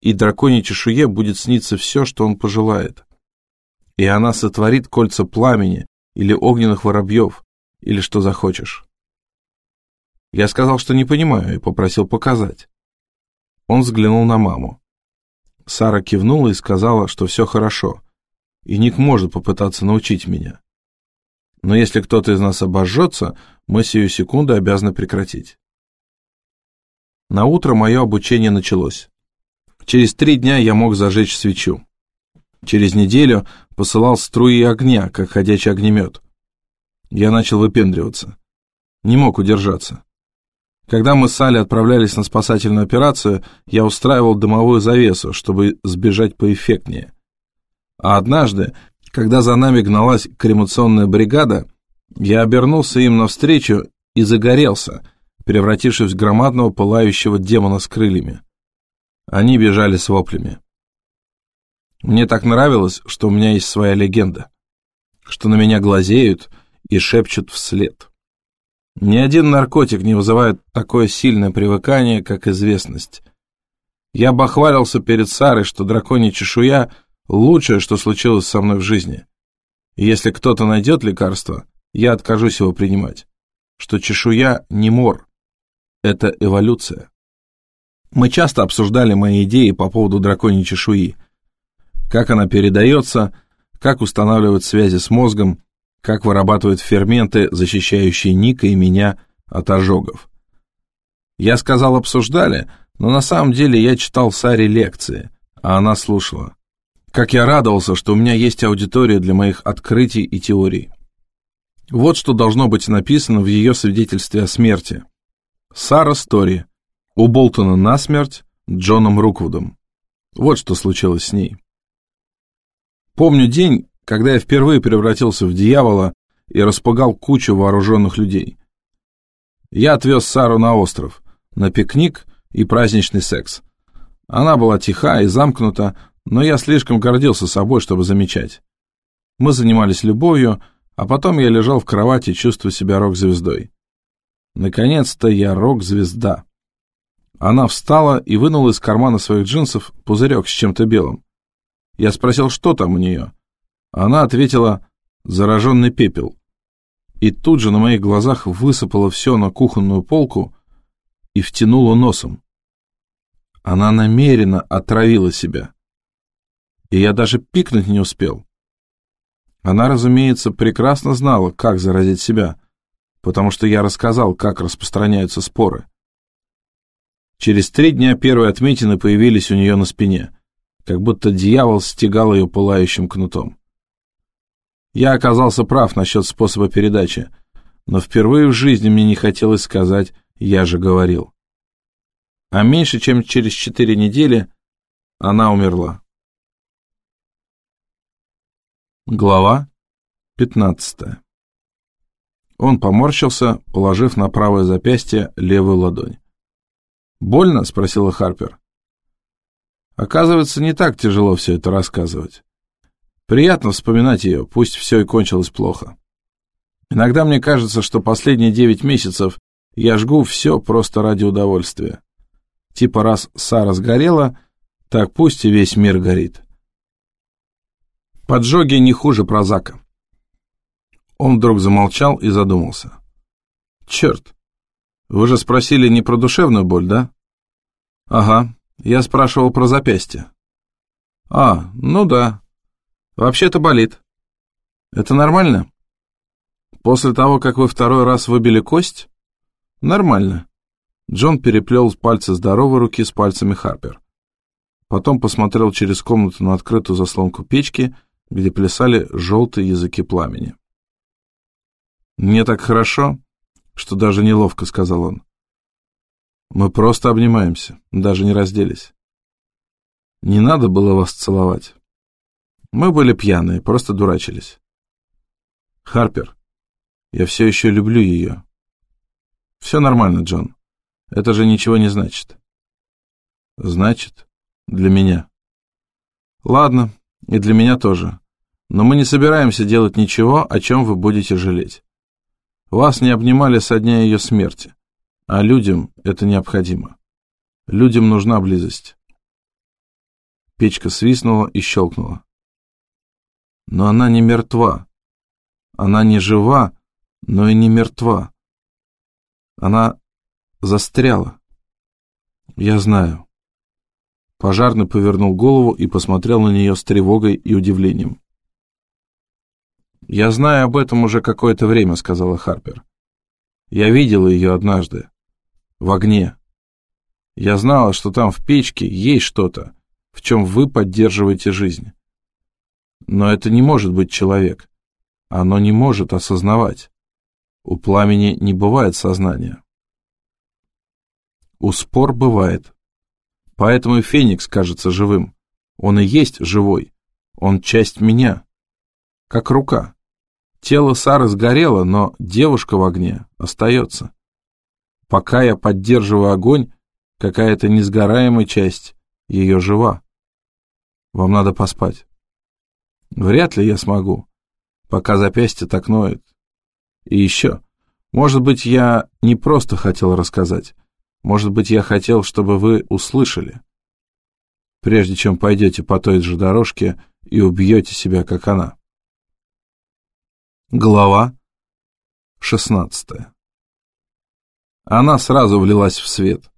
S2: и драконьей чешуе будет сниться все, что он пожелает. И она сотворит кольца пламени или огненных воробьев, или что захочешь. Я сказал, что не понимаю, и попросил показать. Он взглянул на маму. Сара кивнула и сказала, что все хорошо, и Ник может попытаться научить меня. Но если кто-то из нас обожжется, мы сию секунду обязаны прекратить. На утро мое обучение началось. Через три дня я мог зажечь свечу. Через неделю посылал струи огня, как ходячий огнемет. Я начал выпендриваться. Не мог удержаться. Когда мы с Салли отправлялись на спасательную операцию, я устраивал дымовую завесу, чтобы сбежать поэффектнее. А однажды, когда за нами гналась кремационная бригада, я обернулся им навстречу и загорелся — превратившись в громадного пылающего демона с крыльями. Они бежали с воплями. Мне так нравилось, что у меня есть своя легенда, что на меня глазеют и шепчут вслед.
S1: Ни один наркотик не вызывает такое сильное привыкание, как известность. Я бахвалился перед Сарой, что драконья чешуя — лучшее, что случилось со мной в жизни. И если кто-то найдет лекарство, я откажусь его принимать. Что чешуя не мор. Это эволюция. Мы часто обсуждали мои идеи по поводу драконьей чешуи. Как она передается, как устанавливать связи с мозгом, как вырабатывают ферменты, защищающие Ника и меня от ожогов. Я сказал «обсуждали», но на самом деле я читал Саре лекции, а она слушала. Как я радовался, что у меня есть аудитория для моих открытий и теорий. Вот что должно быть написано в ее свидетельстве о смерти. Сара Стори. У Болтона насмерть Джоном Руквудом. Вот что случилось с ней. Помню день, когда я впервые превратился в дьявола и распугал кучу вооруженных людей. Я отвез Сару на остров, на пикник и праздничный секс. Она была тиха и замкнута, но я слишком гордился собой, чтобы замечать. Мы занимались любовью, а потом я лежал в кровати, чувствуя себя рок-звездой. Наконец-то я рок-звезда. Она встала и вынула из кармана своих джинсов пузырек с чем-то белым. Я спросил, что там у нее. Она ответила «зараженный пепел». И тут же на моих глазах высыпала все на кухонную полку и втянула носом. Она намеренно отравила себя. И я даже пикнуть не успел. Она, разумеется, прекрасно знала, как заразить себя, потому что я рассказал, как распространяются споры. Через три дня первые отметины появились у нее на спине, как будто дьявол стегал ее пылающим кнутом. Я оказался прав насчет способа передачи, но впервые в жизни мне не хотелось сказать «я же говорил». А меньше чем через четыре недели она умерла. Глава 15 Он поморщился, положив на правое запястье левую ладонь. «Больно?» — спросила Харпер. Оказывается, не так тяжело все это рассказывать. Приятно вспоминать ее, пусть все и кончилось плохо. Иногда мне кажется, что последние девять месяцев я жгу все просто ради удовольствия. Типа раз Сара сгорела, так пусть и весь мир горит. Поджоги не хуже прозака. Он вдруг замолчал и задумался. Черт, вы же спросили не про душевную боль, да? Ага, я спрашивал про запястье. А, ну да, Вообще-то болит. Это нормально? После того, как вы второй раз выбили кость? Нормально. Джон переплел пальцы здоровой руки с пальцами Харпер. Потом посмотрел через комнату на открытую заслонку печки, где плясали желтые языки пламени. «Мне так хорошо, что даже неловко», — сказал он. «Мы просто обнимаемся, даже не разделись. Не надо было вас целовать». Мы были пьяные, просто дурачились. Харпер, я все еще люблю ее. Все нормально, Джон. Это же ничего не значит. Значит, для меня. Ладно, и для меня тоже. Но мы не собираемся делать ничего, о чем вы будете жалеть. Вас не обнимали со дня ее смерти, а людям это необходимо. Людям нужна близость. Печка свистнула и щелкнула. Но она не мертва. Она не жива, но и не мертва. Она застряла. Я знаю. Пожарный повернул голову и посмотрел на нее с тревогой и удивлением. «Я знаю об этом уже какое-то время», — сказала Харпер. «Я видела ее однажды. В огне. Я знала, что там в печке есть что-то, в чем вы поддерживаете жизнь. Но это не может быть человек. Оно не может осознавать. У пламени не бывает сознания. У спор бывает. Поэтому Феникс кажется живым. Он и есть живой. Он часть меня. Как рука. Тело Сары сгорело, но девушка в огне остается. Пока я поддерживаю огонь, какая-то несгораемая часть ее жива. Вам надо поспать. Вряд ли я смогу, пока запястье так ноет. И еще, Может быть, я не просто хотел рассказать. Может быть, я хотел, чтобы вы услышали. Прежде чем пойдете по той же дорожке и убьете себя, как она. Глава 16 Она сразу влилась в свет.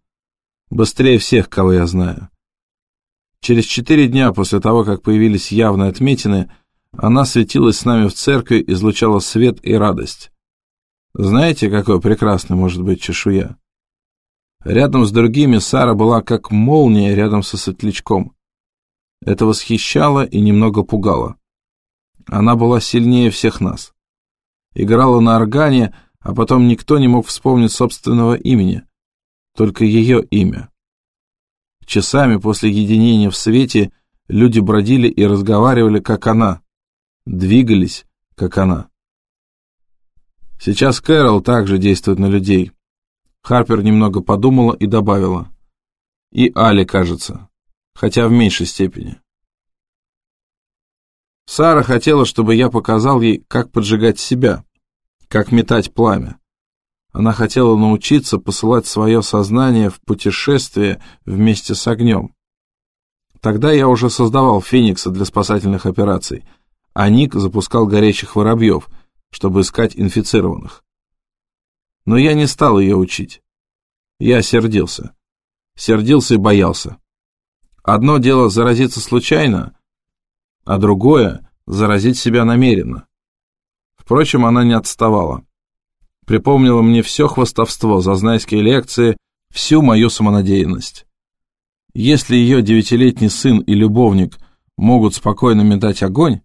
S1: Быстрее всех, кого я знаю. Через четыре дня после того, как появились явные отметины, она светилась с нами в церкви, излучала свет и радость. Знаете, какой прекрасный может быть чешуя? Рядом с другими Сара была как молния рядом со светлячком. Это восхищало и немного пугало. Она была сильнее всех нас. Играла на органе, а потом никто не мог вспомнить собственного имени, только ее имя. Часами после единения в свете люди бродили и разговаривали, как она, двигались, как она. Сейчас Кэрол также действует на людей. Харпер немного подумала и добавила. И Али, кажется, хотя в меньшей степени. Сара хотела, чтобы я показал ей, как поджигать себя, как метать пламя. Она хотела научиться посылать свое сознание в путешествие вместе с огнем. Тогда я уже создавал Феникса для спасательных операций, а Ник запускал горящих воробьев — чтобы искать инфицированных. Но я не стал ее учить. Я сердился. Сердился и боялся. Одно дело заразиться случайно, а другое — заразить себя намеренно. Впрочем, она не отставала. Припомнила мне все хвостовство, зазнайские лекции, всю мою самонадеянность. Если ее девятилетний сын и любовник могут спокойно метать огонь,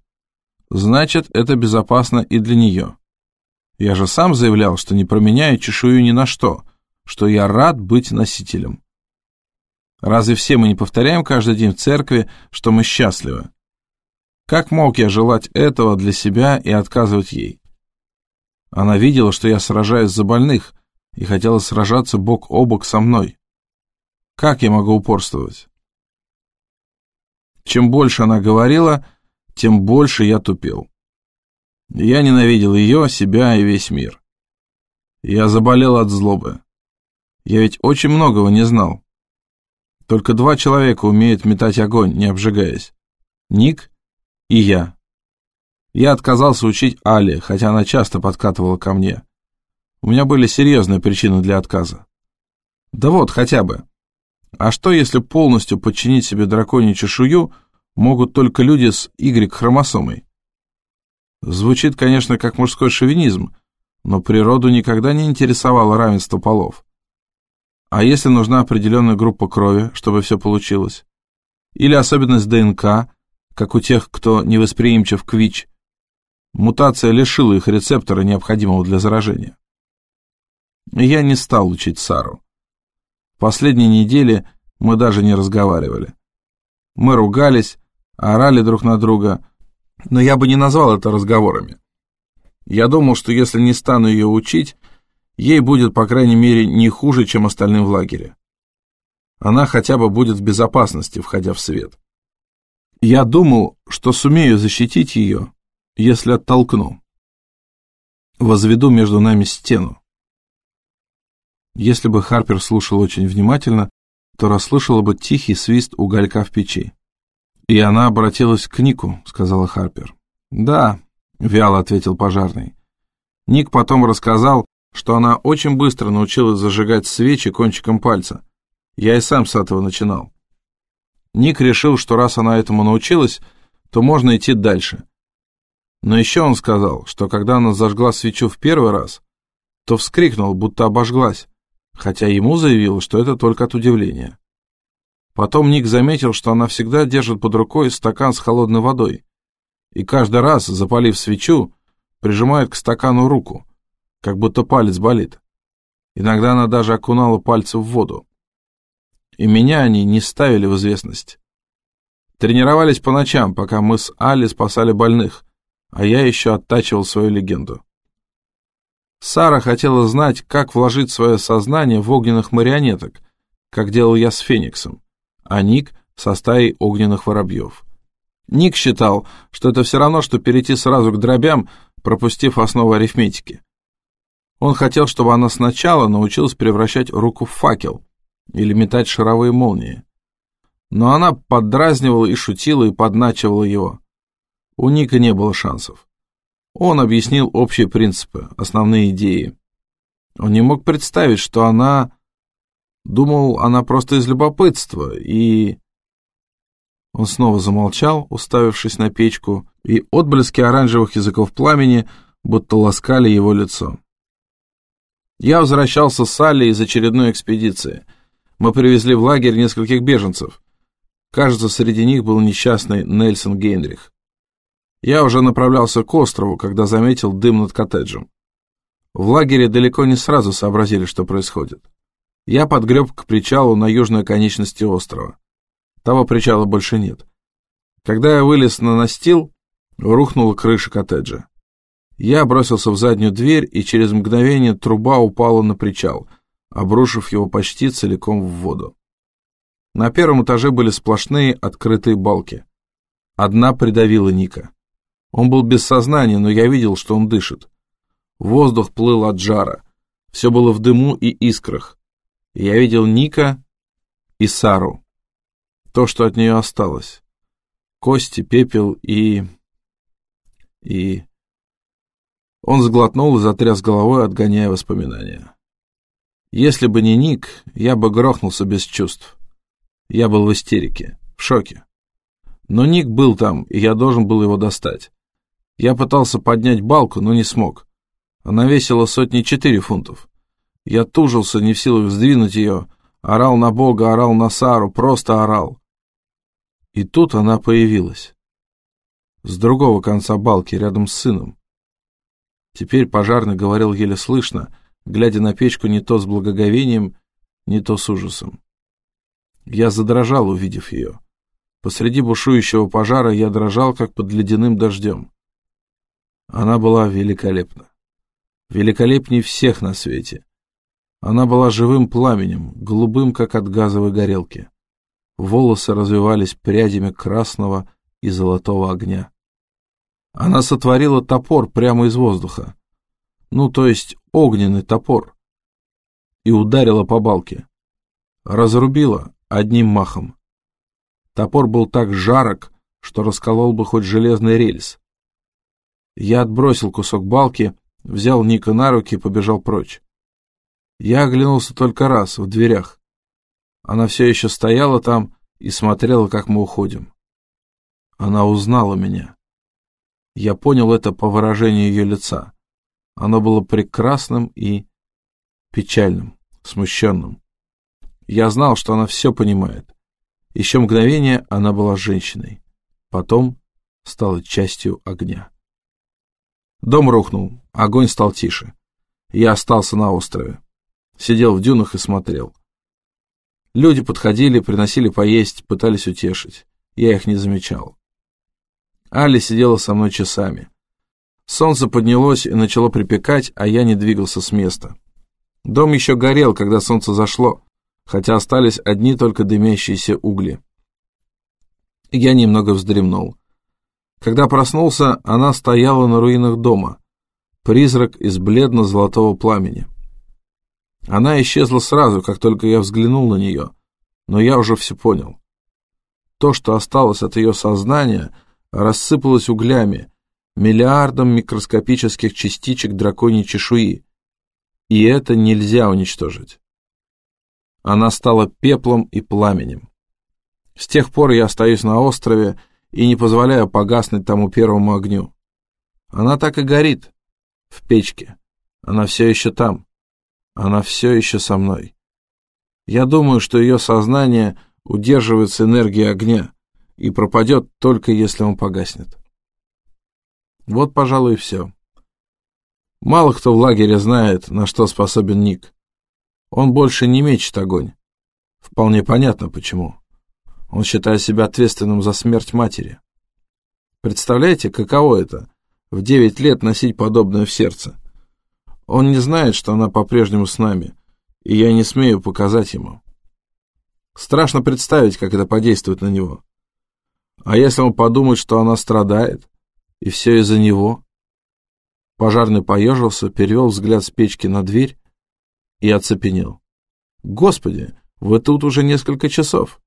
S1: Значит, это безопасно и для нее. Я же сам заявлял, что не променяю чешую ни на что, что я рад быть носителем. Разве все мы не повторяем каждый день в церкви, что мы счастливы? Как мог я желать этого для себя и отказывать ей? Она видела, что я сражаюсь за больных, и хотела сражаться бок о бок со мной. Как я могу упорствовать? Чем больше она говорила, тем больше я тупел. Я ненавидел ее, себя и весь мир. Я заболел от злобы. Я ведь очень многого не знал. Только два человека умеют метать огонь, не обжигаясь. Ник и я. Я отказался учить Али, хотя она часто подкатывала ко мне. У меня были серьезные причины для отказа. Да вот, хотя бы. А что, если полностью подчинить себе драконью чешую — могут только люди с Y-хромосомой. Звучит, конечно, как мужской шовинизм, но природу никогда не интересовало равенство полов. А если нужна определенная группа крови, чтобы все получилось? Или особенность ДНК, как у тех, кто невосприимчив к ВИЧ? Мутация лишила их рецептора, необходимого для заражения. я не стал учить Сару. Последние недели мы даже не разговаривали. Мы ругались, орали друг на друга, но я бы не назвал это разговорами. Я думал, что если не стану ее учить, ей будет, по крайней мере, не хуже, чем остальным в лагере. Она хотя бы будет в безопасности, входя в свет. Я думал, что сумею защитить ее, если оттолкну. Возведу между нами стену. Если бы Харпер слушал очень внимательно, то расслышала бы тихий свист уголька в печи. «И она обратилась к Нику», — сказала Харпер. «Да», — вяло ответил пожарный. Ник потом рассказал, что она очень быстро научилась зажигать свечи кончиком пальца. Я и сам с этого начинал. Ник решил, что раз она этому научилась, то можно идти дальше. Но еще он сказал, что когда она зажгла свечу в первый раз, то вскрикнул, будто обожглась, хотя ему заявил, что это только от удивления. Потом Ник заметил, что она всегда держит под рукой стакан с холодной водой. И каждый раз, запалив свечу, прижимает к стакану руку, как будто палец болит. Иногда она даже окунала пальцы в воду. И меня они не ставили в известность. Тренировались по ночам, пока мы с Али спасали больных, а я еще оттачивал свою легенду. Сара хотела знать, как вложить свое сознание в огненных марионеток, как делал я с Фениксом а Ник со стаей огненных воробьев. Ник считал, что это все равно, что перейти сразу к дробям, пропустив основу арифметики. Он хотел, чтобы она сначала научилась превращать руку в факел или метать шаровые молнии. Но она поддразнивала и шутила и подначивала его. У Ника не было шансов. Он объяснил общие принципы, основные идеи. Он не мог представить, что она... Думал, она просто из любопытства, и... Он снова замолчал, уставившись на печку, и отблески оранжевых языков пламени будто ласкали его лицо. Я возвращался с Салли из очередной экспедиции. Мы привезли в лагерь нескольких беженцев. Кажется, среди них был несчастный Нельсон Гейнрих. Я уже направлялся к острову, когда заметил дым над коттеджем. В лагере далеко не сразу сообразили, что происходит. Я подгреб к причалу на южной конечности острова. Того причала больше нет. Когда я вылез на настил, рухнула крыша коттеджа. Я бросился в заднюю дверь, и через мгновение труба упала на причал, обрушив его почти целиком в воду. На первом этаже были сплошные открытые балки. Одна придавила Ника. Он был без сознания, но я видел, что он дышит. Воздух плыл от жара. Все было в дыму и искрах. Я видел Ника и Сару. То, что от нее осталось. Кости, пепел и... и... Он сглотнул и затряс головой, отгоняя воспоминания. Если бы не Ник, я бы грохнулся без чувств. Я был в истерике, в шоке. Но Ник был там, и я должен был его достать. Я пытался поднять балку, но не смог. Она весила сотни четыре фунтов. Я тужился, не в силах сдвинуть ее, орал на Бога, орал на Сару, просто орал. И тут она появилась. С другого конца балки, рядом с сыном. Теперь пожарный говорил еле слышно, глядя на печку не то с благоговением, не то с ужасом. Я задрожал, увидев ее. Посреди бушующего пожара я дрожал, как под ледяным дождем. Она была великолепна. Великолепней всех на свете. Она была живым пламенем, голубым, как от газовой горелки. Волосы развивались прядями красного и золотого огня. Она сотворила топор прямо из воздуха. Ну, то есть огненный топор. И ударила по балке. Разрубила, одним махом. Топор был так жарок, что расколол бы хоть железный рельс. Я отбросил кусок балки, взял Ника на руки и побежал прочь. Я оглянулся только раз, в дверях. Она все еще стояла там и смотрела, как мы уходим. Она узнала меня. Я понял это по выражению ее лица. Оно было прекрасным и печальным, смущенным. Я знал, что она все понимает. Еще мгновение она была женщиной. Потом стала частью огня. Дом рухнул, огонь стал тише. Я остался на острове. Сидел в дюнах и смотрел. Люди подходили, приносили поесть, пытались утешить. Я их не замечал. Али сидела со мной часами. Солнце поднялось и начало припекать, а я не двигался с места. Дом еще горел, когда солнце зашло хотя остались одни только дымящиеся угли. Я немного вздремнул. Когда проснулся, она стояла на руинах дома, призрак из бледно-золотого пламени. Она исчезла сразу, как только я взглянул на нее, но я уже все понял. То, что осталось от ее сознания, рассыпалось углями, миллиардом микроскопических частичек драконьей чешуи, и это нельзя уничтожить она стала пеплом и пламенем. С тех пор я остаюсь на острове и не позволяю погаснуть тому первому огню. Она так и горит, в печке. Она все еще там. Она все еще со мной. Я думаю, что ее сознание удерживается энергией огня и пропадет только если он погаснет. Вот, пожалуй, все. Мало кто в лагере знает, на что способен Ник. Он больше не мечет огонь. Вполне понятно, почему. Он считает себя ответственным за смерть матери. Представляете, каково это — в девять лет носить подобное в сердце? Он не знает, что она по-прежнему с нами, и я не смею показать ему. Страшно представить, как это подействует на него. А если он подумает, что она страдает, и все из-за него?
S2: Пожарный поежился, перевел взгляд с печки на дверь и оцепенел. «Господи, вы тут уже несколько часов.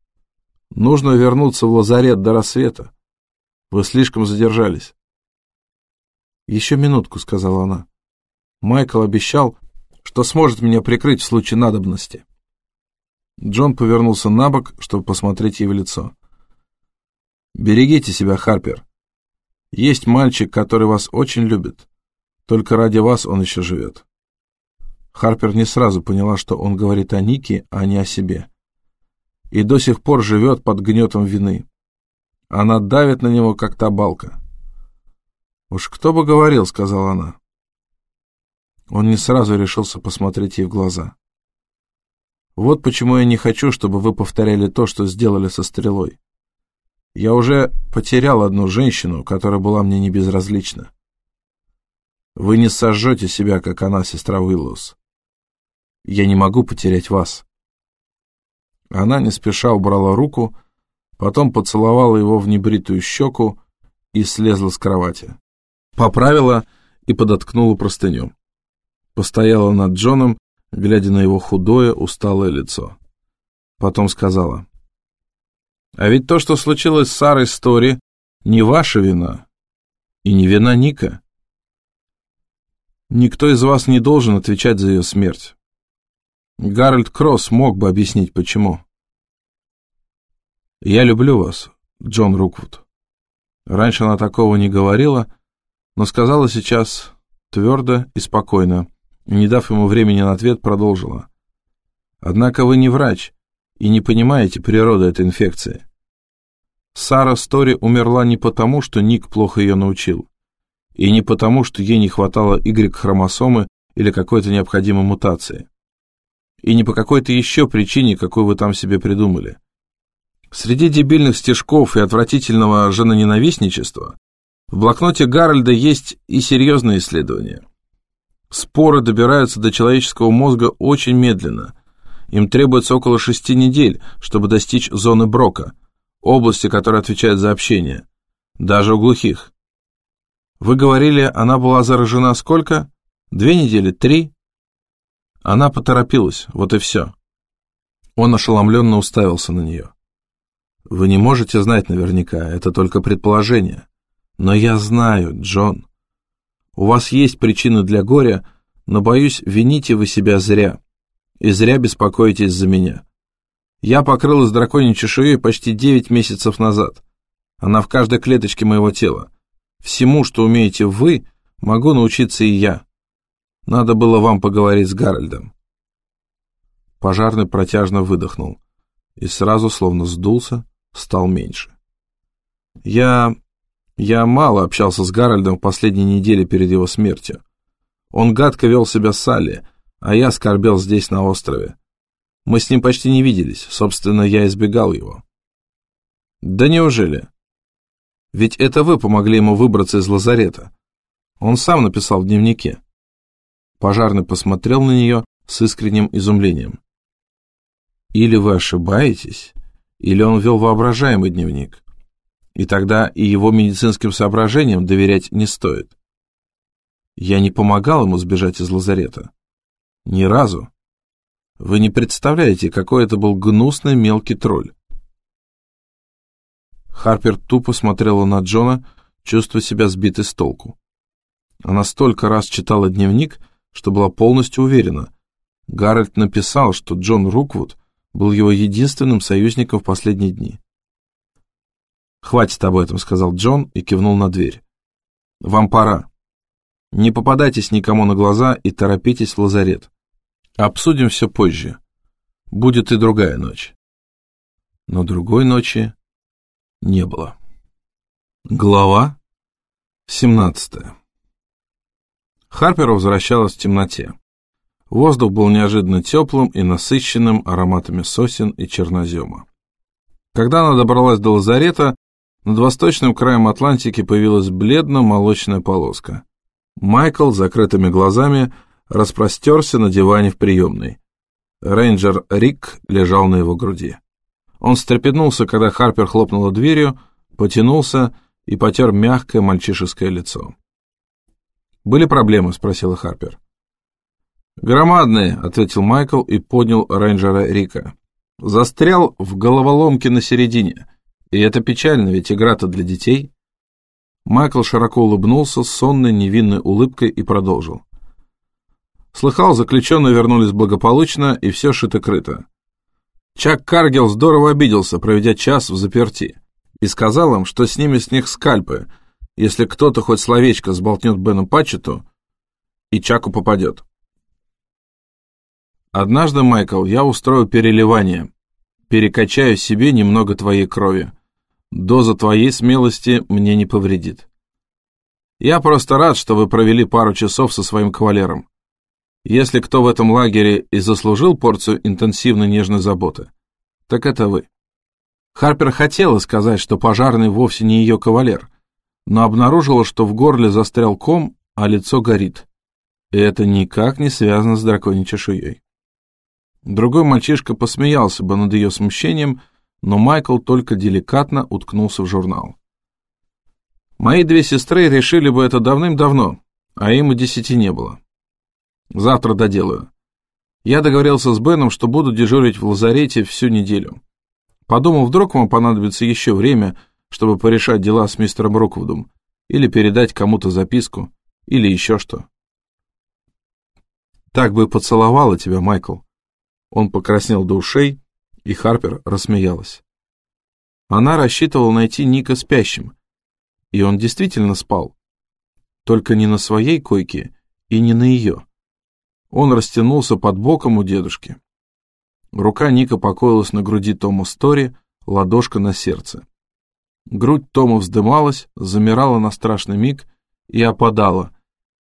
S2: Нужно вернуться в лазарет до рассвета. Вы слишком задержались». «Еще минутку», — сказала она. Майкл обещал, что сможет меня прикрыть в случае надобности. Джон повернулся на бок, чтобы посмотреть ей в лицо. «Берегите себя, Харпер. Есть мальчик, который вас очень любит. Только ради вас он еще живет». Харпер не сразу поняла, что он говорит о Нике, а не о себе. И до сих пор живет под гнетом вины. Она давит на него, как та балка. «Уж кто бы говорил», — сказала она. Он не сразу решился посмотреть ей в глаза. «Вот почему я не хочу, чтобы вы повторяли то, что сделали со стрелой. Я уже потерял одну женщину, которая была мне не безразлична. Вы не сожжете себя, как она, сестра Уиллус. Я не могу потерять вас». Она не спеша убрала руку, потом поцеловала его в небритую щеку и слезла с кровати. Поправила и подоткнула простыню постояла над Джоном, глядя на его худое, усталое лицо. Потом сказала, «А ведь то, что случилось с Сарой Стори, не ваша вина и не вина Ника. Никто из вас не должен отвечать за ее смерть. Гарольд Кросс мог бы объяснить, почему. Я люблю вас, Джон Руквуд. Раньше она такого не говорила, но сказала сейчас твердо и спокойно не дав ему времени на ответ, продолжила. «Однако вы не врач и не понимаете природы этой инфекции. Сара Стори умерла не потому, что Ник плохо ее научил, и не потому, что ей не хватало Y-хромосомы или какой-то необходимой мутации, и не по какой-то еще причине, какой вы там себе придумали. Среди дебильных стежков и отвратительного женоненавистничества в блокноте Гарольда есть и серьезные исследования. Споры добираются до человеческого мозга очень медленно. Им требуется около шести недель, чтобы достичь зоны Брока, области, которая отвечает за общение. Даже у глухих. Вы говорили, она была заражена сколько? Две недели? Три? Она поторопилась, вот и все. Он ошеломленно уставился на нее. Вы не можете знать наверняка, это только предположение. Но я знаю, Джон. У вас есть причины для горя, но, боюсь, вините вы себя зря. И зря беспокоитесь за меня. Я покрылась драконьей чешуей почти девять месяцев назад. Она в каждой клеточке моего тела. Всему, что умеете вы, могу научиться и я. Надо было вам поговорить с Гарольдом. Пожарный протяжно выдохнул и сразу, словно сдулся, стал меньше. Я я мало общался с Гарольдом в последние недели перед его смертью. Он гадко вел себя с Салли, а я скорбел здесь, на острове. Мы с ним почти не виделись, собственно, я избегал его. Да неужели? Ведь это вы помогли ему выбраться из лазарета. Он сам написал в дневнике. Пожарный посмотрел на нее с искренним изумлением. Или вы ошибаетесь, или он вел воображаемый дневник и тогда и его медицинским соображениям доверять не стоит. Я не помогал ему сбежать из лазарета. Ни разу. Вы не представляете, какой это был гнусный мелкий тролль. Харпер тупо смотрела на Джона, чувствуя себя сбитой с толку. Она столько раз читала дневник, что была полностью уверена. Гаррет написал, что Джон Руквуд был его единственным союзником в последние дни. «Хватит об этом», — сказал Джон и кивнул на дверь. «Вам пора. Не попадайтесь никому на глаза и торопитесь в лазарет. Обсудим все позже. Будет и другая ночь». Но другой ночи не было. Глава 17 Харпер возвращалась в темноте. Воздух был неожиданно теплым и насыщенным ароматами сосен и чернозема. Когда она добралась до лазарета, над восточным краем Атлантики появилась бледно-молочная полоска. Майкл закрытыми глазами распростерся на диване в приемной. Рейнджер Рик лежал на его груди. Он встрепенулся, когда Харпер хлопнула дверью, потянулся и потер мягкое мальчишеское лицо.
S1: «Были проблемы?» — спросила Харпер. «Громадные», — ответил Майкл и поднял рейнджера Рика. «Застрял в головоломке на середине. И это печально, ведь игра-то для детей». Майкл широко улыбнулся сонной невинной улыбкой и продолжил. Слыхал, заключенные вернулись благополучно, и все шито-крыто. Чак Каргел здорово обиделся, проведя час в заперти, и сказал им, что снимет с них скальпы, если кто-то хоть словечко сболтнет Бену Патчету, и Чаку попадет. Однажды, Майкл, я устрою переливание, перекачаю себе немного твоей крови. Доза твоей смелости мне не повредит. Я просто рад, что вы провели пару часов со своим кавалером. Если кто в этом лагере и заслужил порцию интенсивной нежной заботы, так это вы. Харпер хотела сказать, что пожарный вовсе не ее кавалер, но обнаружила, что в горле застрял ком, а лицо горит. И это никак не связано с драконьей чешуей. Другой мальчишка посмеялся бы над ее смущением, но Майкл только деликатно уткнулся в журнал. Мои две сестры решили бы это давным-давно, а им и десяти не было. Завтра доделаю. Я договорился с Беном, что буду дежурить в лазарете всю неделю. Подумал, вдруг вам понадобится еще время, чтобы порешать дела с мистером Роквудом, или передать кому-то записку, или еще что. Так бы поцеловала тебя, Майкл. Он покраснел до ушей, и Харпер рассмеялась. Она рассчитывала найти Ника спящим, и он действительно спал, только не на своей койке и не на ее. Он растянулся под боком у дедушки. Рука Ника покоилась на груди Тома Стори, ладошка на сердце. Грудь Тома вздымалась, замирала на страшный миг и опадала,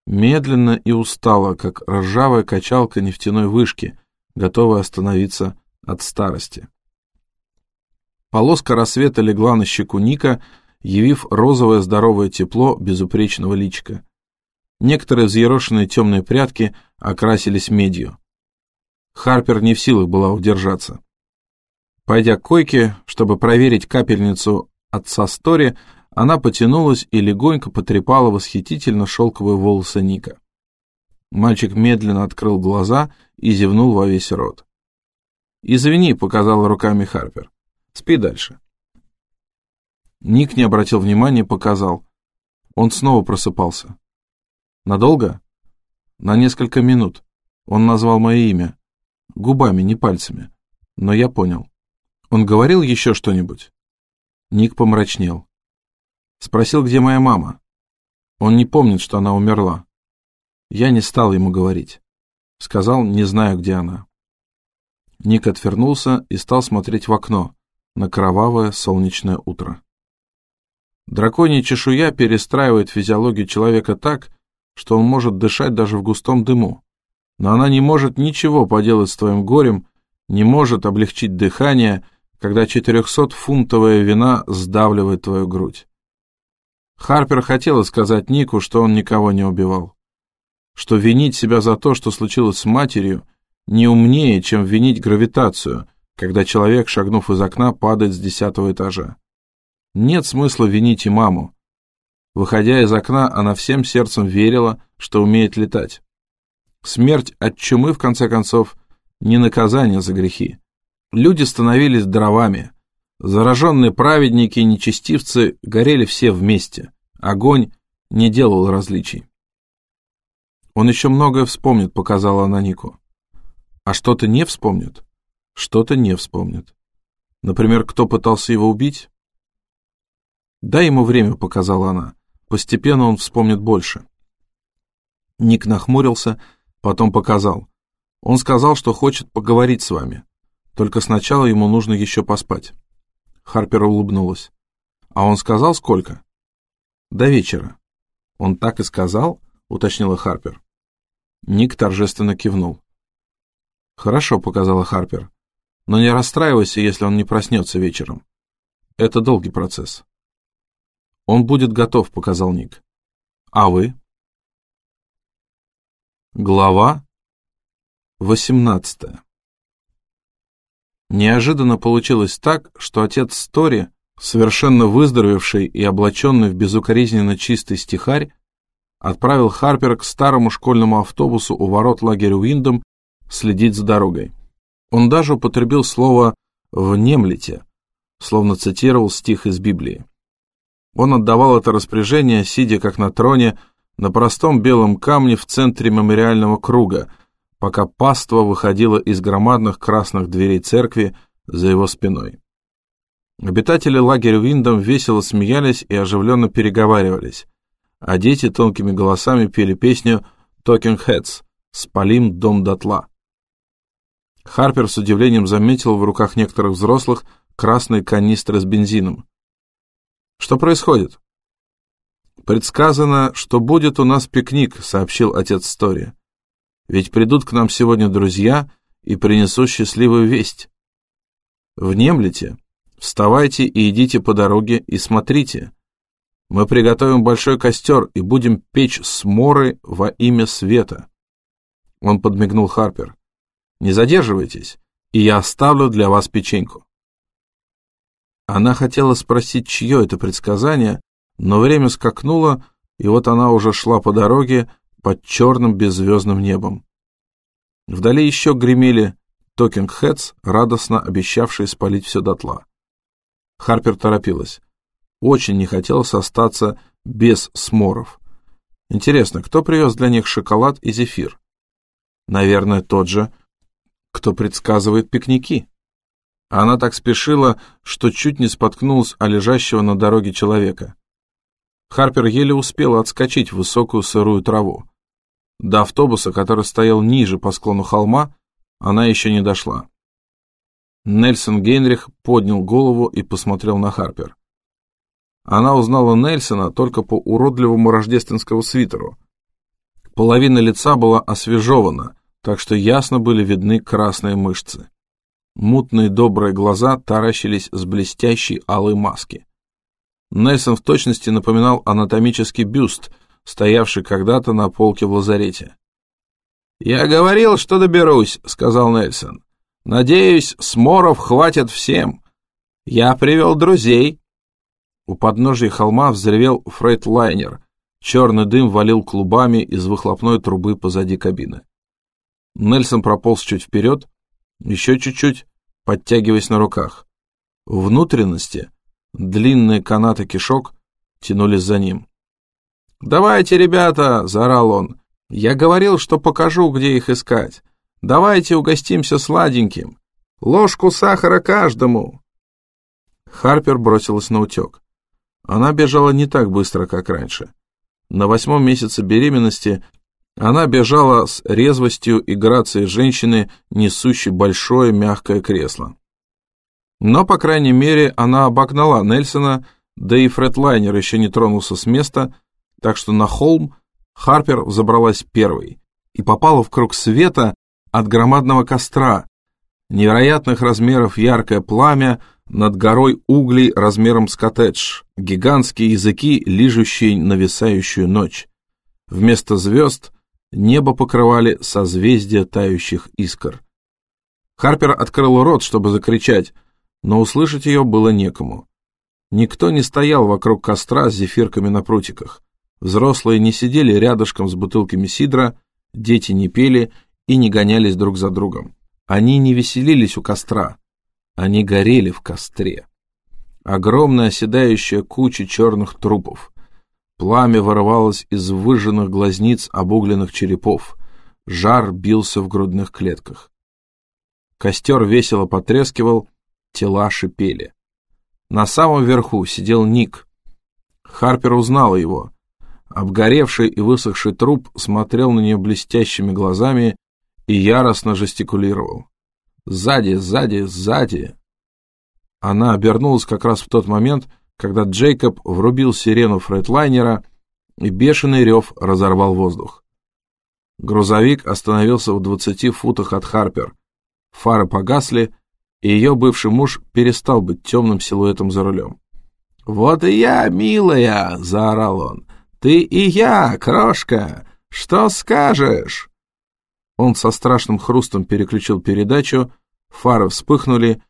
S1: медленно и устало, как ржавая качалка нефтяной вышки, готовая остановиться от старости. Полоска рассвета легла на щеку Ника, явив розовое здоровое тепло безупречного личика. Некоторые взъерошенные темные прядки окрасились медью. Харпер не в силах была удержаться. Пойдя к койке, чтобы проверить капельницу отца Стори, она потянулась и легонько потрепала восхитительно шелковые волосы Ника. Мальчик медленно открыл глаза и зевнул во весь рот. «Извини», — показала руками Харпер. «Спи дальше». Ник не обратил внимания, показал. Он снова просыпался. Надолго? На несколько минут. Он назвал мое имя. Губами, не пальцами. Но я понял. Он говорил еще что-нибудь? Ник помрачнел. Спросил, где моя мама. Он не помнит, что она умерла. Я не стал ему говорить. Сказал, не знаю, где она. Ник отвернулся и стал смотреть в окно на кровавое солнечное утро. Драконья чешуя перестраивает физиологию человека так, что он может дышать даже в густом дыму. Но она не может ничего поделать с твоим горем, не может облегчить дыхание, когда 400-фунтовая вина сдавливает твою грудь. Харпер хотела сказать Нику, что он никого не убивал. Что винить себя за то, что случилось с матерью, не умнее, чем винить гравитацию, когда человек, шагнув из окна, падает с десятого этажа. Нет смысла винить и маму. Выходя из окна, она всем сердцем верила, что умеет летать. Смерть от чумы, в конце концов, не наказание за грехи. Люди становились дровами. Зараженные праведники и нечестивцы горели все вместе. Огонь не делал различий. Он еще многое вспомнит, показала она Нику. А что-то не вспомнит? Что-то не вспомнит. Например, кто пытался его убить? Дай ему время, показала она. Постепенно он вспомнит больше. Ник нахмурился, потом показал. Он сказал, что хочет поговорить с вами. Только сначала ему нужно еще поспать. Харпер улыбнулась. А он сказал, сколько? До вечера. Он так и сказал, уточнила Харпер. Ник торжественно кивнул. Хорошо, показала Харпер. Но не расстраивайся, если он не проснется вечером. Это долгий процесс. Он будет готов, показал Ник. А вы? Глава 18 Неожиданно получилось так, что отец Стори, совершенно выздоровевший и облаченный в безукоризненно чистый стихарь, отправил Харпер к старому школьному автобусу у ворот лагеря Уиндом следить за дорогой. Он даже употребил слово «внемлите», словно цитировал стих из Библии. Он отдавал это распоряжение, сидя как на троне, на простом белом камне в центре мемориального круга, пока паства выходила из громадных красных дверей церкви за его спиной. Обитатели лагеря Виндом весело смеялись и оживленно переговаривались, а дети тонкими голосами пели песню «Talking Heads» «Спалим дом дотла». Харпер с удивлением заметил в руках некоторых взрослых красные канистры с бензином. «Что происходит?» «Предсказано, что будет у нас пикник», — сообщил отец Стори. «Ведь придут к нам сегодня друзья и принесут счастливую весть. Внемлите, вставайте и идите по дороге и смотрите. Мы приготовим большой костер и будем печь сморы во имя света». Он подмигнул Харпер. «Не задерживайтесь, и я оставлю для вас печеньку». Она хотела спросить, чье это предсказание, но время скакнуло, и вот она уже шла по дороге под черным беззвездным небом. Вдали еще гремели Токинг Хэтс, радостно обещавшие спалить все дотла. Харпер торопилась. Очень не хотелось остаться без сморов. Интересно, кто привез для них шоколад и зефир? Наверное, тот же, кто предсказывает пикники. Она так спешила, что чуть не споткнулась о лежащего на дороге человека. Харпер еле успела отскочить в высокую сырую траву. До автобуса, который стоял ниже по склону холма, она еще не дошла. Нельсон Гейнрих поднял голову и посмотрел на Харпер. Она узнала Нельсона только по уродливому рождественскому свитеру. Половина лица была освежевана, так что ясно были видны красные мышцы. Мутные добрые глаза таращились с блестящей алой маски. Нельсон в точности напоминал анатомический бюст, стоявший когда-то на полке в лазарете. «Я говорил, что доберусь», — сказал Нельсон. «Надеюсь, сморов хватит всем. Я привел друзей». У подножия холма взревел фрейтлайнер. Черный дым валил клубами из выхлопной трубы позади кабины. Нельсон прополз чуть вперед, еще чуть-чуть, подтягиваясь на руках. Внутренности, длинные канаты кишок, тянулись за ним. «Давайте, ребята!» — заорал он. «Я говорил, что покажу, где их искать. Давайте угостимся сладеньким. Ложку сахара каждому!» Харпер бросилась на утек. Она бежала не так быстро, как раньше. На восьмом месяце беременности она бежала с резвостью и грацией женщины, несущей большое мягкое кресло. Но, по крайней мере, она обогнала Нельсона, да и фредлайнер еще не тронулся с места, так что на холм Харпер взобралась первой и попала в круг света от громадного костра, невероятных размеров яркое пламя над горой углей размером с коттедж, гигантские языки, лижущие нависающую ночь. Вместо звезд Небо покрывали созвездия тающих искр. Харпер открыл рот, чтобы закричать, но услышать ее было некому. Никто не стоял вокруг костра с зефирками на прутиках. Взрослые не сидели рядышком с бутылками сидра, дети не пели и не гонялись друг за другом. Они не веселились у костра, они горели в костре. Огромная оседающая куча черных трупов. Пламя вырывалось из выжженных глазниц обугленных черепов. Жар бился в грудных клетках. Костер весело потрескивал, тела шипели. На самом верху сидел Ник. Харпер узнал его. Обгоревший и высохший труп смотрел на нее блестящими глазами и яростно жестикулировал. «Сзади, сзади, сзади!» Она обернулась как раз в тот момент, когда Джейкоб врубил сирену фрейтлайнера, и бешеный рев разорвал воздух. Грузовик остановился в двадцати футах от Харпер. Фары погасли, и ее бывший муж перестал быть темным силуэтом за рулем. «Вот и я, милая!» — заорал он. «Ты и я, крошка! Что скажешь?» Он со страшным хрустом переключил передачу, фары вспыхнули,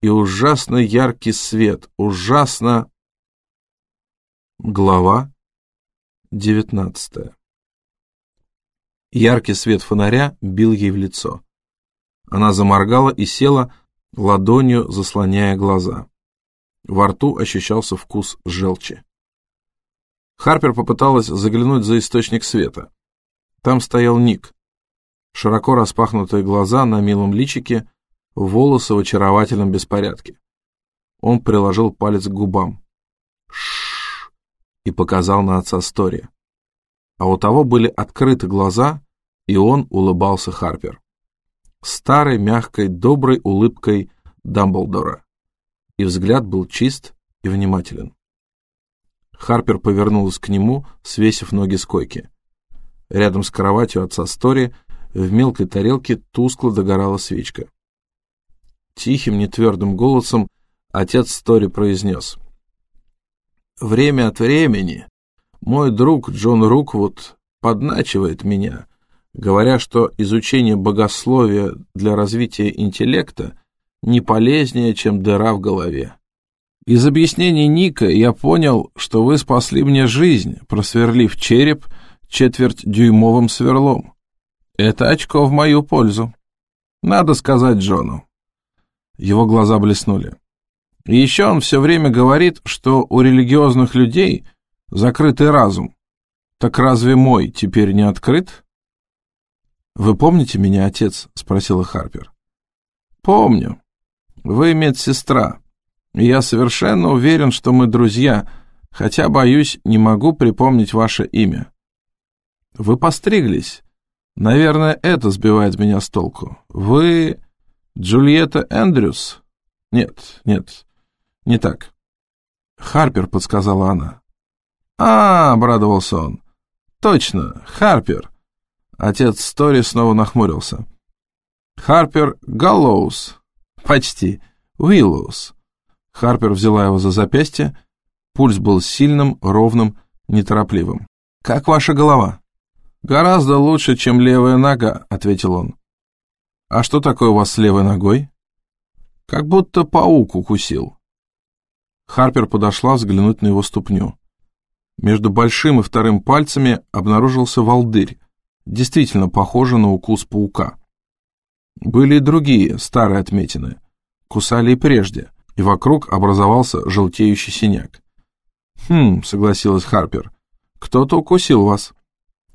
S1: и ужасно яркий свет, ужасно Глава девятнадцатая
S2: Яркий свет фонаря бил ей в лицо. Она заморгала и села, ладонью заслоняя глаза. Во рту ощущался вкус желчи. Харпер попыталась заглянуть за источник света. Там стоял Ник. Широко распахнутые глаза на милом личике, волосы в очаровательном беспорядке. Он приложил палец к губам. И показал на отца Стори. А у того были открыты глаза, и он улыбался Харпер. Старой, мягкой, доброй улыбкой Дамблдора. И взгляд был чист и внимателен. Харпер повернулась к нему, свесив ноги с койки. Рядом с кроватью отца Стори в мелкой тарелке тускло догорала свечка. Тихим, нетвердым голосом отец Стори произнес. «Время от времени мой друг Джон Руквуд подначивает меня, говоря, что изучение богословия для развития интеллекта не полезнее, чем дыра в голове. Из объяснений Ника я понял, что вы спасли мне жизнь, просверлив череп четверть-дюймовым сверлом. Это очко в мою пользу. Надо сказать Джону. Его глаза блеснули. И еще он все время говорит, что у религиозных людей закрытый разум. Так разве мой теперь не открыт? «Вы помните меня, отец?» — спросила Харпер. «Помню. Вы медсестра я совершенно уверен, что мы друзья, хотя, боюсь, не могу припомнить ваше имя. Вы постриглись. Наверное, это сбивает меня с толку. Вы Джульетта Эндрюс? Нет, нет, не так. Харпер, подсказала она. А, обрадовался он. Точно, Харпер. Отец Стори снова нахмурился. Харпер Галлоус. Почти. Уиллоус. Харпер взяла его за запястье. Пульс был сильным, ровным, неторопливым. «Как ваша голова?» «Гораздо лучше, чем левая нога», — ответил он. «А что такое у вас с левой ногой?» «Как будто паук укусил». Харпер подошла взглянуть на его ступню. Между большим и вторым пальцами обнаружился волдырь, действительно похожий на укус паука. Были и другие старые отметины. Кусали и прежде и вокруг образовался желтеющий синяк. «Хм», — согласилась Харпер, — «кто-то укусил вас».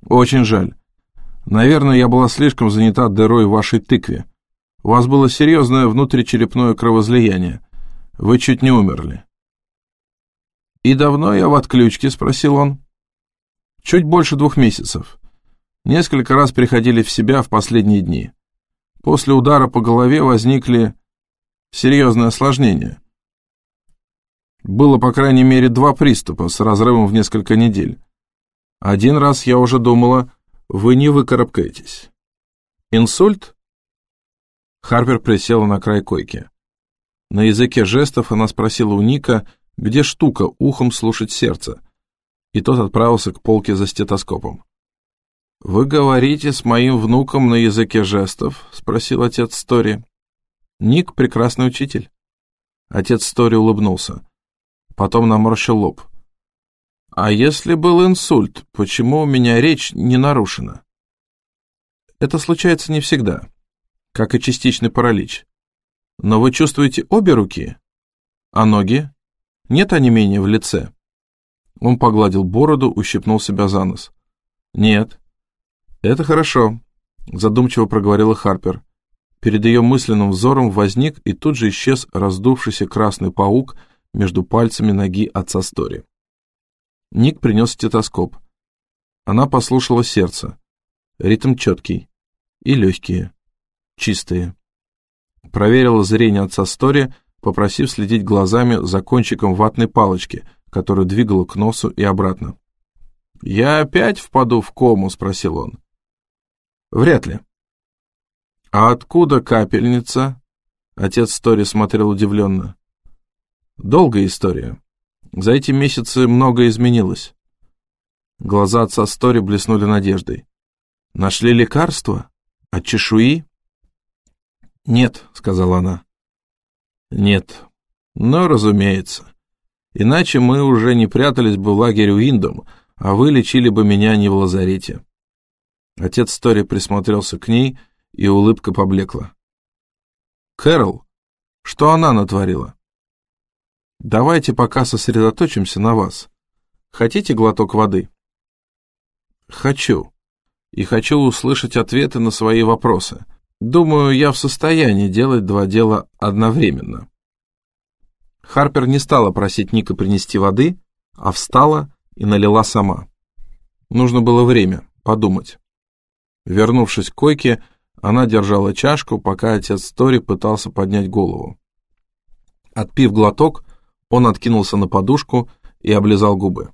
S2: «Очень жаль. Наверное, я была слишком занята дырой в вашей тыкве. У вас было серьезное внутричерепное кровоизлияние. Вы чуть не умерли». «И давно я в отключке?» — спросил он. «Чуть больше двух месяцев. Несколько раз приходили в себя в последние дни. После удара по голове возникли серьезное осложнение. Было, по крайней мере, два приступа с разрывом в несколько недель. Один раз я уже думала, вы не выкарабкаетесь. Инсульт? Харпер присела на край койки. На языке жестов она спросила у Ника, где штука ухом слушать сердце, и тот отправился к полке за стетоскопом. «Вы говорите с моим внуком на языке жестов?» — спросил отец Стори. Ник — прекрасный учитель. Отец Стори улыбнулся. Потом наморщил лоб. А если был инсульт, почему у меня речь не нарушена? Это случается не всегда, как и частичный паралич. Но вы чувствуете обе руки? А ноги? Нет онемения в лице? Он погладил бороду, ущипнул себя за нос. Нет. Это хорошо, задумчиво проговорила Харпер. Перед ее мысленным взором возник и тут же исчез раздувшийся красный паук между пальцами ноги отца Стори. Ник принес стетоскоп. Она послушала сердце. Ритм четкий. И легкие. Чистые. Проверила зрение отца Стори, попросив следить глазами за кончиком ватной палочки, которую двигала к носу и обратно. «Я опять впаду в кому?» — спросил он. «Вряд ли. «А откуда капельница?» Отец Стори смотрел удивленно. «Долгая история. За эти месяцы многое изменилось». Глаза отца Стори блеснули надеждой. «Нашли лекарство? От чешуи?» «Нет», — сказала она. «Нет. Но, разумеется. Иначе мы уже не прятались бы в лагере Уиндом, а вы лечили бы меня не в лазарете». Отец Стори присмотрелся к ней, и улыбка поблекла. «Кэрол, что она натворила?» «Давайте пока сосредоточимся на вас. Хотите глоток воды?» «Хочу. И хочу услышать ответы на свои вопросы. Думаю, я в состоянии делать два дела одновременно». Харпер не стала просить Ника принести воды, а встала и налила сама. Нужно было время подумать. Вернувшись к койке, она держала чашку, пока отец Тори пытался поднять голову. Отпив глоток, он откинулся на подушку и облизал губы.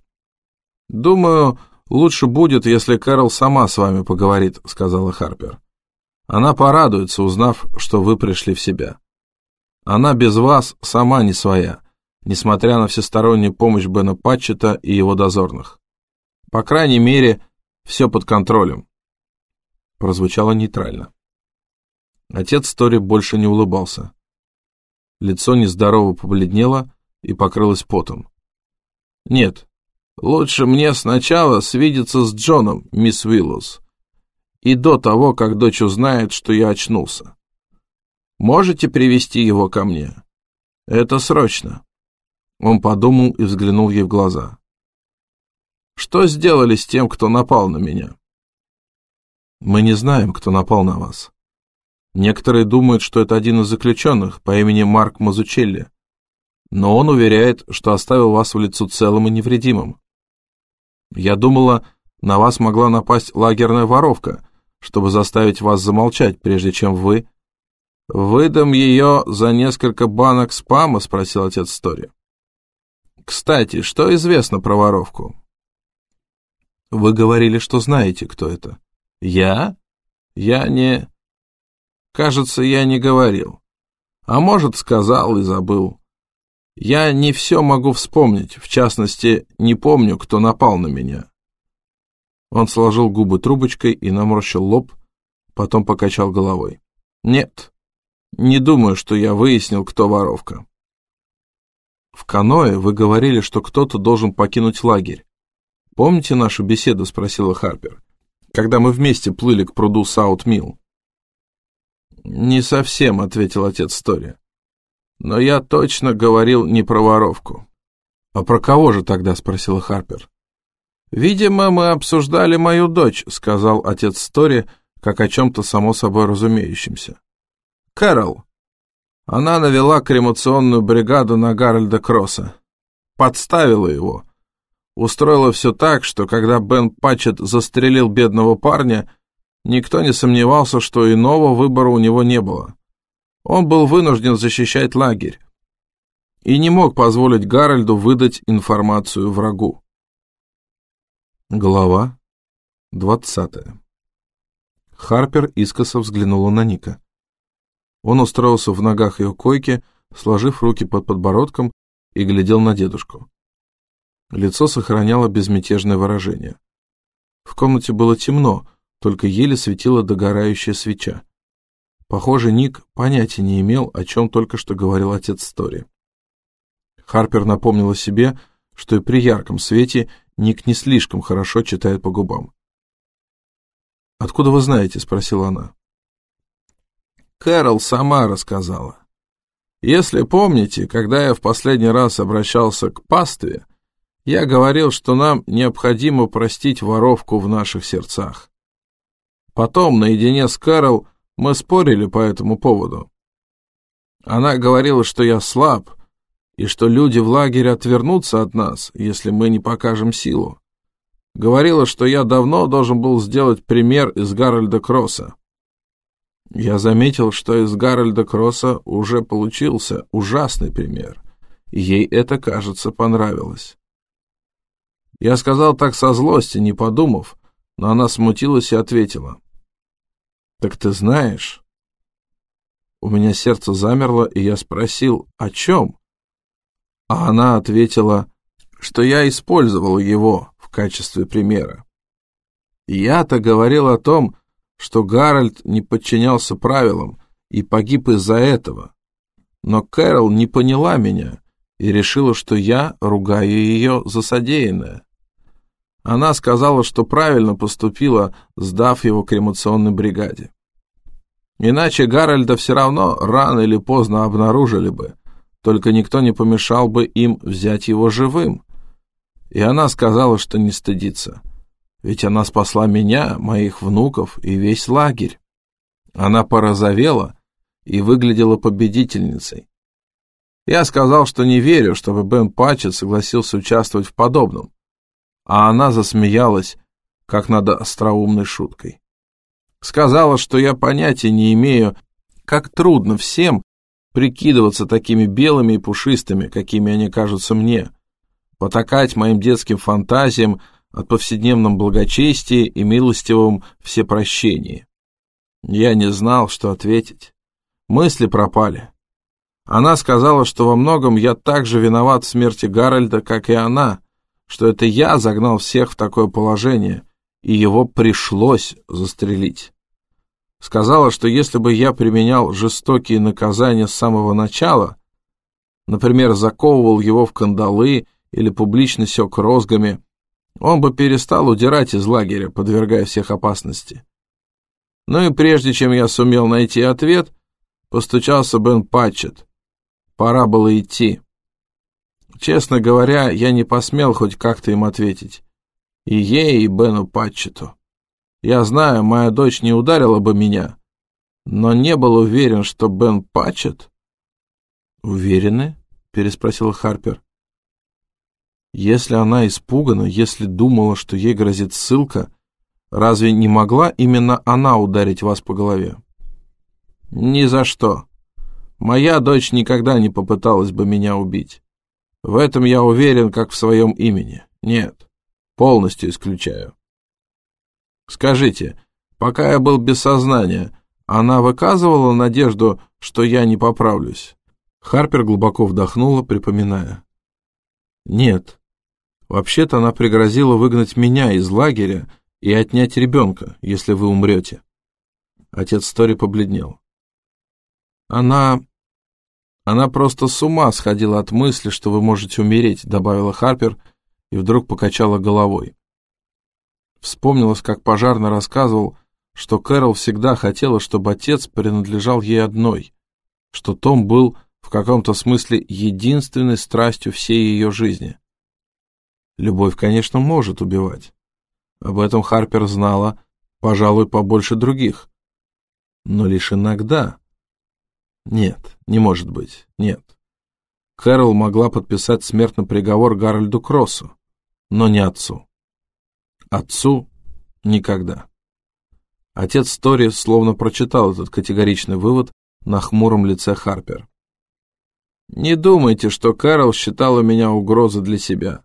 S2: «Думаю, лучше будет, если Кэрол сама с вами поговорит», — сказала Харпер. «Она порадуется, узнав, что вы пришли в себя. Она без вас сама не своя, несмотря на всестороннюю помощь Бена Патчета и его дозорных. По крайней мере, все под контролем». Прозвучало нейтрально. Отец Тори больше не улыбался. Лицо нездорово побледнело и покрылось потом. «Нет, лучше мне сначала свидеться с Джоном, мисс Уиллус, и до того, как дочь узнает, что я очнулся. Можете привести его ко мне? Это срочно». Он подумал и взглянул ей в глаза. «Что сделали с тем, кто напал на меня?» «Мы не знаем, кто напал на вас. Некоторые думают, что это один из заключенных по имени Марк Мазучелли, но он уверяет, что оставил вас в лицу целым и невредимым. Я думала, на вас могла напасть лагерная воровка, чтобы заставить вас замолчать, прежде чем вы... «Выдам ее за несколько банок спама?» — спросил отец Стори. «Кстати, что известно про воровку?» «Вы говорили, что знаете, кто это». «Я? Я не...» Кажется, я не говорил. А может, сказал и забыл. Я не все могу вспомнить, в частности, не помню, кто напал на меня. Он сложил губы трубочкой и наморщил лоб, потом покачал головой. Нет, не думаю, что я выяснил, кто воровка. В каное вы говорили, что кто-то должен покинуть лагерь. Помните нашу беседу, спросила Харпер, когда мы вместе плыли к пруду Саут-Милл? «Не совсем», — ответил отец Стори. «Но я точно говорил не про воровку». «А про кого же тогда?» — спросила Харпер. «Видимо, мы обсуждали мою дочь», — сказал отец Стори, как о чем-то само собой разумеющемся. «Кэрол. Она навела кремационную бригаду на Гарольда Кросса. Подставила его. Устроила все так, что когда Бен Патчет застрелил бедного парня, Никто не сомневался, что иного выбора у него не было. Он был вынужден защищать лагерь и не мог позволить Гарольду выдать информацию врагу. Глава двадцатая. Харпер искоса взглянула на Ника. Он устроился в ногах ее койки, сложив руки под подбородком, и глядел на дедушку. Лицо сохраняло безмятежное выражение. В комнате было темно, только еле светила догорающая свеча. Похоже, Ник понятия не имел, о чем только что говорил отец Стори. Харпер напомнила себе, что и при ярком свете Ник не слишком хорошо читает по губам. «Откуда вы знаете?» — спросила она. Кэрол сама рассказала. Если помните, когда я в последний раз обращался к пастве, я говорил, что нам необходимо простить воровку в наших сердцах. Потом, наедине с Кэрол, мы спорили по этому поводу. Она говорила, что я слаб, и что люди в лагере отвернутся от нас, если мы не покажем силу. Говорила, что я давно должен был сделать пример из Гарольда Кросса. Я заметил, что из Гарольда Кросса уже получился ужасный пример, ей это, кажется, понравилось. Я сказал так со злости, не подумав, но она смутилась и ответила. «Так ты знаешь?» У меня сердце замерло, и я спросил, о чем? А она ответила, что я использовал его в качестве примера. Я-то говорил о том, что Гарольд не подчинялся правилам и погиб из-за этого. Но Кэрол не поняла меня и решила, что я ругаю ее за содеянное.
S1: Она сказала, что правильно поступила, сдав его кремационной бригаде. Иначе Гарольда все равно рано или поздно обнаружили бы, только никто не помешал бы им взять его живым. И она сказала, что не стыдится. Ведь она спасла меня, моих внуков и весь лагерь. Она порозовела и выглядела победительницей. Я сказал, что не верю, чтобы Бен Патчет согласился участвовать в подобном. А она засмеялась, как над остроумной шуткой. Сказала, что я понятия не имею, как трудно всем прикидываться такими белыми и пушистыми, какими они кажутся мне, потакать моим детским фантазиям от повседневном благочестии и милостивом всепрощении. Я не знал, что ответить. Мысли пропали. Она сказала, что во многом я так же виноват в смерти Гарольда, как и она, что это я загнал всех в такое положение, и его пришлось застрелить. Сказала, что если бы я применял жестокие наказания с самого начала, например, заковывал его в кандалы или публично сёк розгами, он бы перестал удирать из лагеря, подвергая всех опасности. Ну и прежде чем я сумел найти ответ, постучался Бен Патчет. Пора было идти. Честно говоря, я не посмел хоть как-то им ответить. И ей, и Бену Патчету. Я знаю, моя дочь не ударила бы меня, но не был уверен, что Бен Патчет... «Уверены?» — переспросил Харпер. Если она испугана, если думала, что ей грозит ссылка, разве не могла именно она ударить вас по голове? Ни за что. Моя дочь никогда не попыталась бы меня убить. В этом я уверен, как в своем имени. Нет, полностью исключаю. Скажите, пока я был без сознания, она выказывала надежду, что я не поправлюсь? Харпер глубоко вдохнула, припоминая. Нет, Вообще-то она пригрозила выгнать меня из лагеря и отнять ребенка, если вы умрете. Отец Стори побледнел. Она... Она просто с ума сходила от мысли, что вы можете умереть, добавила Харпер и вдруг покачала головой. Вспомнилось, как пожарно рассказывал, что Кэрол всегда хотела, чтобы отец принадлежал ей одной, что Том был в каком-то смысле единственной страстью всей ее жизни. Любовь, конечно, может убивать. Об этом Харпер знала, пожалуй, побольше других. Но лишь иногда. Нет, не может быть, нет. Кэрол могла подписать смертный приговор Гарольду Кроссу, но не отцу. Отцу никогда. Отец Тори словно прочитал этот категоричный вывод на хмуром лице Харпер. «Не думайте, что Кэрол считала меня угрозой для себя.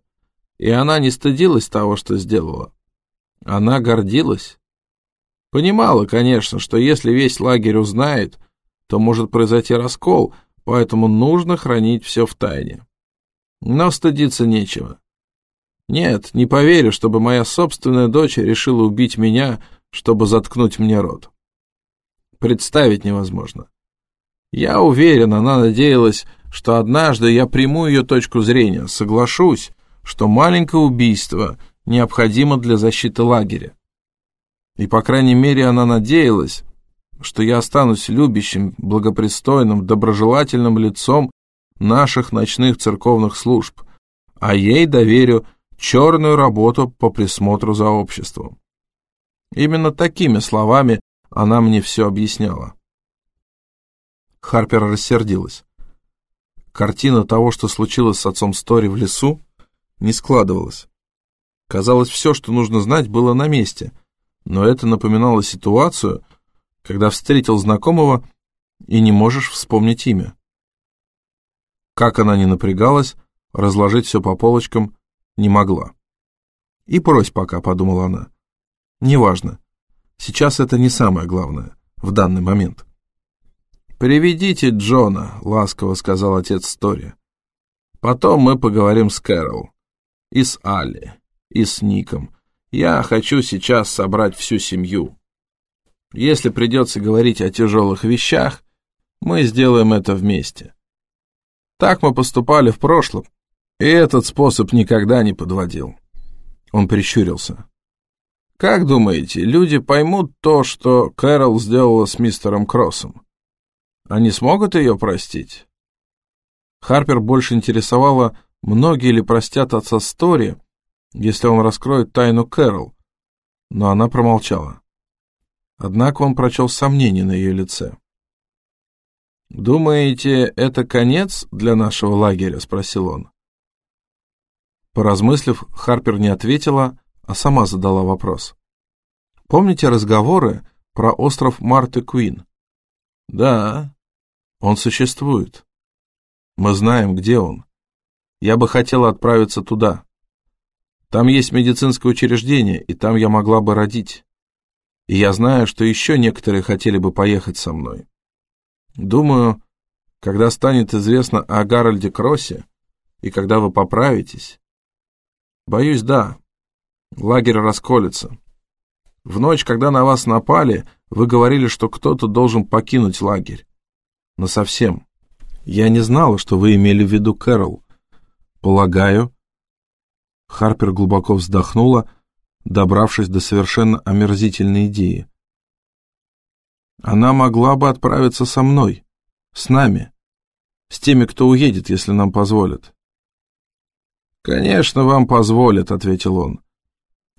S1: И она не стыдилась того, что сделала. Она гордилась. Понимала, конечно, что если весь лагерь узнает, то может произойти раскол, поэтому нужно хранить все в тайне. Но стыдиться нечего. Нет, не поверю, чтобы моя собственная дочь решила убить меня, чтобы заткнуть мне рот. Представить невозможно. Я уверен, она надеялась, что однажды я приму ее точку зрения, соглашусь, что маленькое убийство необходимо для защиты лагеря. И, по крайней мере, она надеялась, что я останусь любящим, благопристойным, доброжелательным лицом наших ночных церковных служб, а ей доверю черную работу по присмотру за обществом. Именно такими словами она мне все объясняла. Харпер рассердилась. Картина того, что случилось с отцом Стори в лесу, не складывалось. Казалось, все, что нужно знать, было на месте, но это напоминало ситуацию, когда встретил знакомого и не можешь вспомнить имя. Как она ни напрягалась, разложить все по полочкам не могла. «И брось пока», — подумала она. «Неважно. Сейчас это не самое главное в данный момент». «Приведите Джона», — ласково сказал отец Стори. «Потом мы поговорим с Кэрол и с Алли, и с Ником. Я хочу сейчас собрать всю семью. Если придется говорить о тяжелых вещах, мы сделаем это вместе. Так мы поступали в прошлом, и этот способ никогда не подводил. Он прищурился. «Как думаете, люди поймут то, что Кэрол сделала с мистером Кроссом? Они смогут ее простить?» Харпер больше интересовало, многие ли простят отца Стори, если он раскроет тайну Кэрол, но она промолчала. Однако он прочел сомнение на ее лице. «Думаете, это конец для нашего лагеря?» — спросил он. Поразмыслив, Харпер не ответила, а сама задала вопрос. «Помните разговоры про остров Марты Куин?» «Да, он существует. Мы знаем, где он. Я бы хотела отправиться туда. Там есть медицинское учреждение, и там я могла бы родить. И я знаю, что еще некоторые хотели бы поехать со мной. Думаю, когда станет известно о Гарольде Кроссе, и когда вы поправитесь... Боюсь, да, лагерь расколется. В ночь, когда на вас напали, вы говорили, что кто-то должен покинуть лагерь. Но совсем. Я не знала, что вы имели в виду Кэрол. Полагаю, Харпер глубоко вздохнула, добравшись до совершенно омерзительной идеи. Она могла бы отправиться со мной, с нами, с теми, кто уедет, если нам позволят. «Конечно, вам позволят», — ответил он.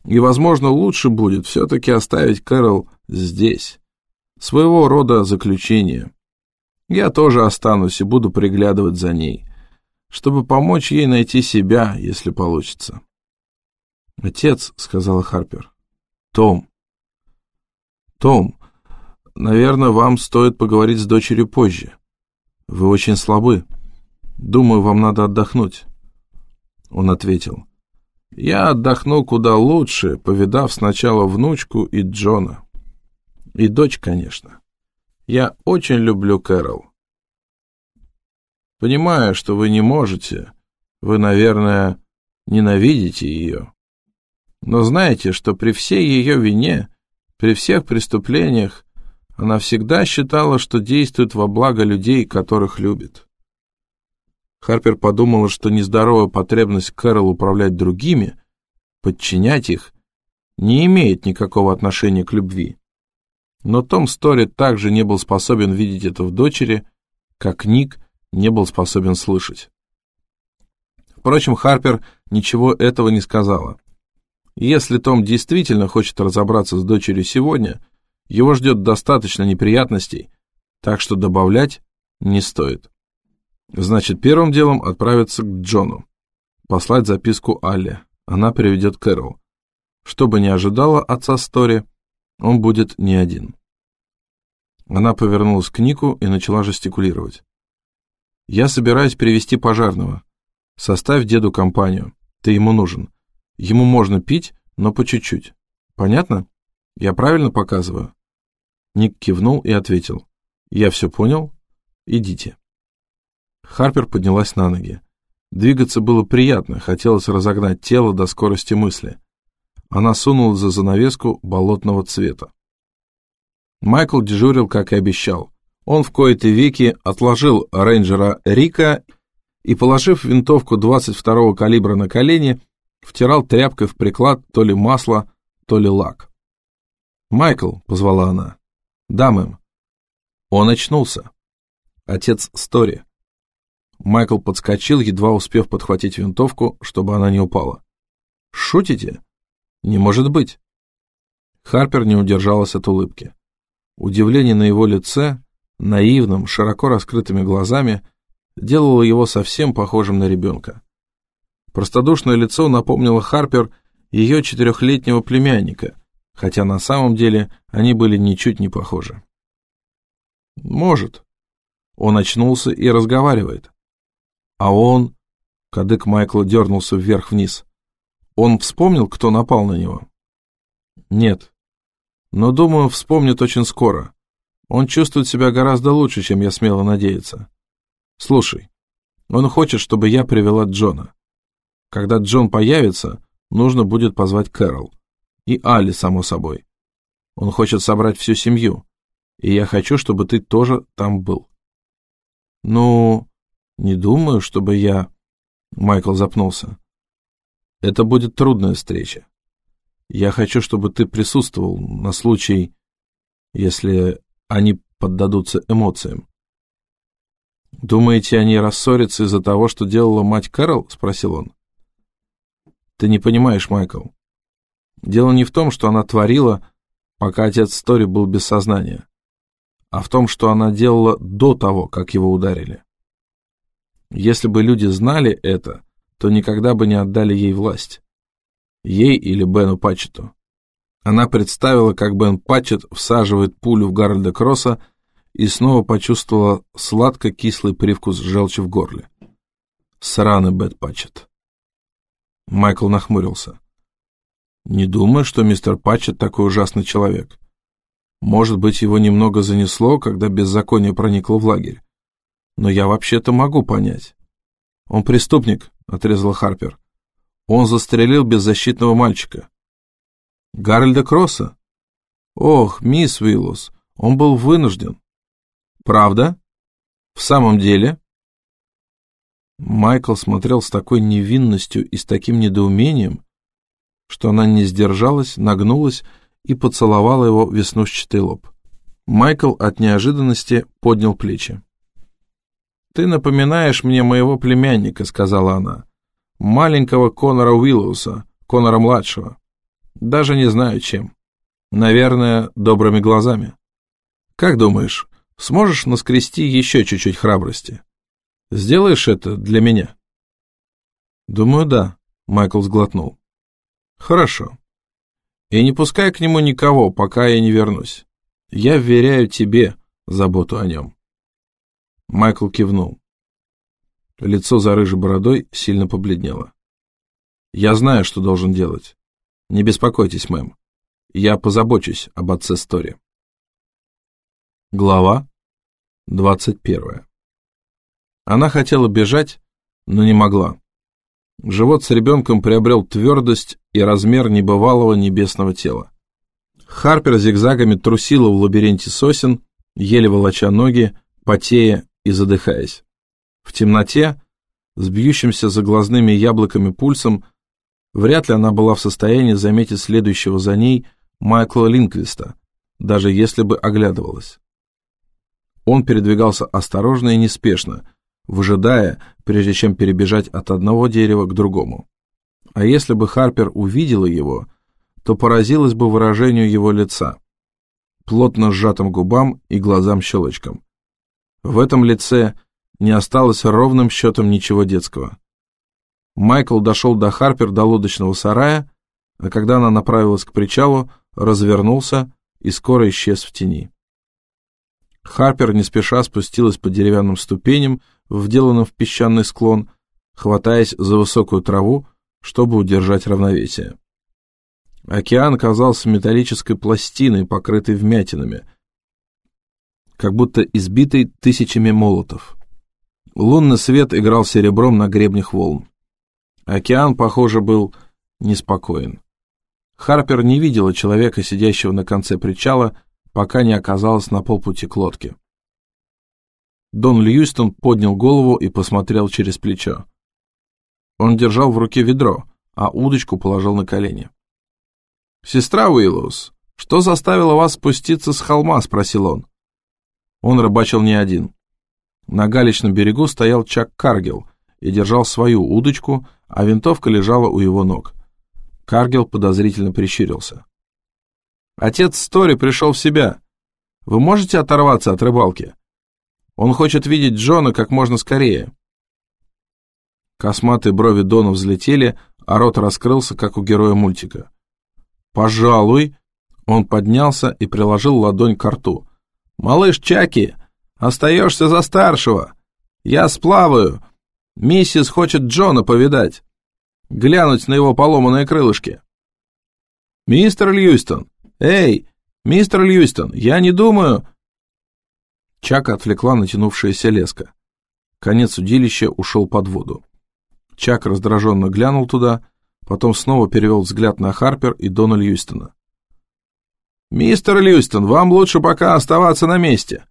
S1: «И, возможно, лучше будет все-таки оставить Кэрол здесь. Своего рода заключение. Я тоже останусь и буду приглядывать за ней чтобы помочь ей найти себя, если получится. «Отец», — сказала Харпер. «Том». «Том, наверное, вам стоит поговорить с дочерью позже. Вы очень слабы. Думаю, вам надо отдохнуть». Он ответил. «Я отдохну куда лучше, повидав сначала внучку и Джона. И дочь, конечно. Я очень люблю Кэрол. Понимаю, что вы не можете. Вы, наверное, ненавидите ее. Но знаете, что при всей ее вине, при всех преступлениях, она всегда считала, что действует во благо людей, которых любит. Харпер подумала, что нездоровая потребность Кэрол управлять другими, подчинять их, не имеет никакого отношения к любви. Но Том Стори также не был способен видеть это в дочери, как Ник не был способен слышать. Впрочем, Харпер ничего этого не сказала. Если Том действительно хочет разобраться с дочерью сегодня, его ждет достаточно неприятностей, так что добавлять не стоит. Значит, первым делом отправиться к Джону, послать записку Алле. Она приведет Кэрол. Что бы ни ожидала отца Стори, он будет не один. Она повернулась к Нику и начала жестикулировать. Я собираюсь привести пожарного. Составь деду компанию. Ты ему нужен. Ему можно пить, но по чуть-чуть. Понятно? Я правильно показываю?» Ник кивнул и ответил. «Я все понял. Идите». Харпер поднялась на ноги. Двигаться было приятно, хотелось разогнать тело до скорости мысли. Она сунула за занавеску болотного цвета. Майкл дежурил, как и обещал. Он в кои-то веки отложил рейнджера Рика и, положив винтовку 22-го калибра на колени, втирал тряпкой в приклад то ли масло, то ли лак. «Майкл», — позвала она. «Да, мэм». Он очнулся. Отец Стори. Майкл подскочил, едва успев подхватить винтовку, чтобы она не упала. «Шутите? Не может быть!» Харпер не удержалась от улыбки. Удивление на его лице наивным, широко раскрытыми глазами, делало его совсем похожим на ребенка. Простодушное лицо напомнило Харпер ее четырехлетнего племянника, хотя на самом деле они были ничуть не похожи. «Может». Он очнулся и разговаривает. А он... Кадык Майкла дернулся вверх-вниз. Он вспомнил, кто напал на него? Нет. Но, думаю, вспомнит очень скоро. Он чувствует себя гораздо лучше, чем я смела надеяться. Слушай, он хочет, чтобы я привела Джона. Когда Джон появится, нужно будет позвать Кэрол. И Али, само собой. Он хочет собрать всю семью. И я хочу, чтобы ты тоже там был. Ну, не думаю, чтобы я... Майкл запнулся.
S2: Это будет трудная встреча. Я хочу, чтобы ты присутствовал на случай, если они поддадутся эмоциям. «Думаете, они рассорятся из-за того, что делала мать Кэрол?» — спросил он. «Ты не понимаешь, Майкл. Дело не в том, что она творила, пока отец Стори был без сознания, а в том, что она делала до того, как его ударили. Если бы люди знали это, то никогда бы не отдали ей власть. Ей или Бену Патчету. Она представила, как Бен Патчет всаживает пулю в Гарольда Кросса и снова почувствовала сладко-кислый привкус желчи в горле. Сраный Бет Патчет. Майкл нахмурился. Не думаю, что мистер Патчет такой ужасный человек. Может быть, его немного занесло, когда беззаконие проникло в лагерь. Но я вообще-то могу понять. Он преступник, отрезал Харпер. Он застрелил беззащитного мальчика. Гарольда Кросса? Ох, мисс Уиллус, он был вынужден. Правда? В самом деле? Майкл смотрел с такой невинностью и с таким недоумением, что она не сдержалась, нагнулась и поцеловала его веснушчатый лоб. Майкл от неожиданности поднял плечи. «Ты напоминаешь мне моего племянника», — сказала она. «Маленького Конора Уиллуса, Конора-младшего. Даже не знаю чем. Наверное, добрыми глазами. Как думаешь, Сможешь наскрести еще чуть-чуть храбрости? Сделаешь это для меня?» «Думаю, да», — Майкл сглотнул. «Хорошо. И не пускай к нему никого, пока я не вернусь. Я вверяю тебе заботу о нем». Майкл кивнул. Лицо за рыжей бородой сильно побледнело. «Я знаю, что должен делать. Не беспокойтесь, мэм. Я позабочусь об отце Стори». Глава 21. Она хотела бежать, но не могла. Живот с ребенком приобрел твердость и размер небывалого небесного тела. Харпер зигзагами трусила в лабиринте сосен, еле волоча ноги, потея и задыхаясь. В темноте, с бьющимся за глазными яблоками пульсом, вряд ли она была в состоянии заметить следующего за ней Майкла Линквиста, даже если бы оглядывалась. Он передвигался осторожно и неспешно, выжидая, прежде чем перебежать от одного дерева к другому. А если бы Харпер увидела его, то поразилась бы выражению его лица, плотно сжатым губам и глазам-щелочкам. В этом лице не осталось ровным счетом ничего детского. Майкл дошел до Харпер до лодочного сарая, а когда она направилась к причалу, развернулся и скоро исчез в тени. Харпер не спеша спустилась по деревянным ступеням, вделанным в песчаный склон, хватаясь за высокую траву, чтобы удержать равновесие. Океан казался металлической пластиной, покрытой вмятинами, как будто избитой тысячами молотов. Лунный свет играл серебром на гребнях волн. Океан, похоже, был неспокоен. Харпер не видела человека, сидящего на конце причала, пока не оказалась на полпути к лодке. Дон Льюистон поднял голову и посмотрел через плечо. Он держал в руке ведро, а удочку положил на колени. «Сестра Уиллоус, что заставило вас спуститься с холма?» — спросил он. Он рыбачил не один. На галечном берегу стоял Чак Каргел и держал свою удочку, а винтовка лежала у его ног. Каргел подозрительно прищурился. Отец Стори пришел в себя. Вы можете оторваться от рыбалки? Он хочет видеть Джона как можно скорее. Косматые брови Дона взлетели, а рот раскрылся, как у героя мультика. «Пожалуй». Он поднялся и приложил ладонь к рту. «Малыш Чаки, остаешься за старшего. Я сплаваю. Миссис хочет Джона повидать. Глянуть на его поломанные крылышки». «Мистер Льюистон, «Эй, мистер Льюистон, я не думаю...» Чака отвлекла натянувшаяся леска. Конец удилища ушел под воду. Чак раздраженно глянул туда, потом снова перевел взгляд на Харпер и Дона Льюистона. «Мистер Льюистон, вам лучше пока оставаться на месте.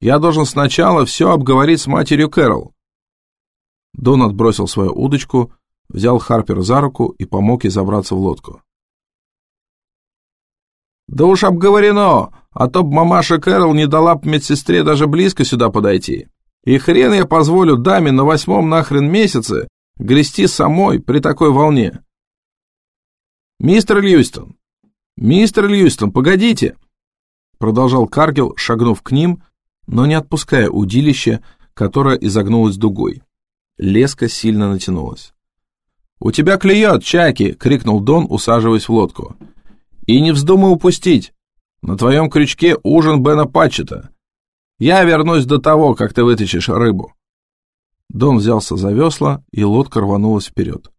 S2: Я должен сначала все обговорить с матерью Кэрол». Дон отбросил свою удочку, взял Харпера за руку и помог ей забраться в лодку.
S1: «Да уж обговорено, а то б мамаша Кэрол не дала б медсестре даже близко сюда подойти. И хрен я позволю даме на восьмом нахрен месяце грести самой при такой волне. Мистер Льюистон, мистер Льюистон, погодите!» Продолжал Каргел, шагнув к ним, но не отпуская удилище, которое изогнулось дугой. Леска сильно натянулась. «У тебя клюет, Чаки!» — крикнул Дон, усаживаясь в лодку. «И не вздумай упустить! На твоем крючке ужин Бена Патчета. Я вернусь до того, как ты вытащишь рыбу». Дон взялся за весла, и лодка рванулась вперед.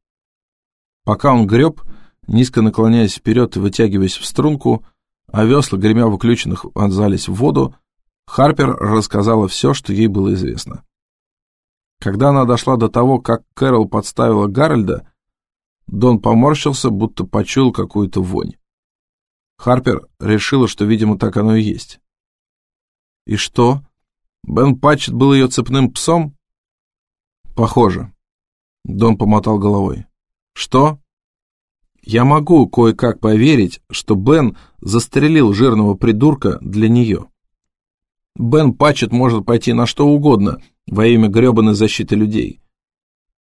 S1: Пока он греб, низко наклоняясь вперед и вытягиваясь в струнку, а весла, гремя выключенных, вонзались в воду, Харпер рассказала все, что ей было известно. Когда она дошла до того, как Кэрол подставила Гарольда, Дон поморщился, будто почуял какую-то вонь. Харпер решила, что, видимо, так оно и есть. «И что? Бен Патчет был ее цепным псом?» «Похоже». Дон помотал головой. «Что?» «Я могу кое-как поверить, что Бен застрелил жирного придурка для нее». Бен Патчет может пойти на что угодно во имя гребаной защиты людей.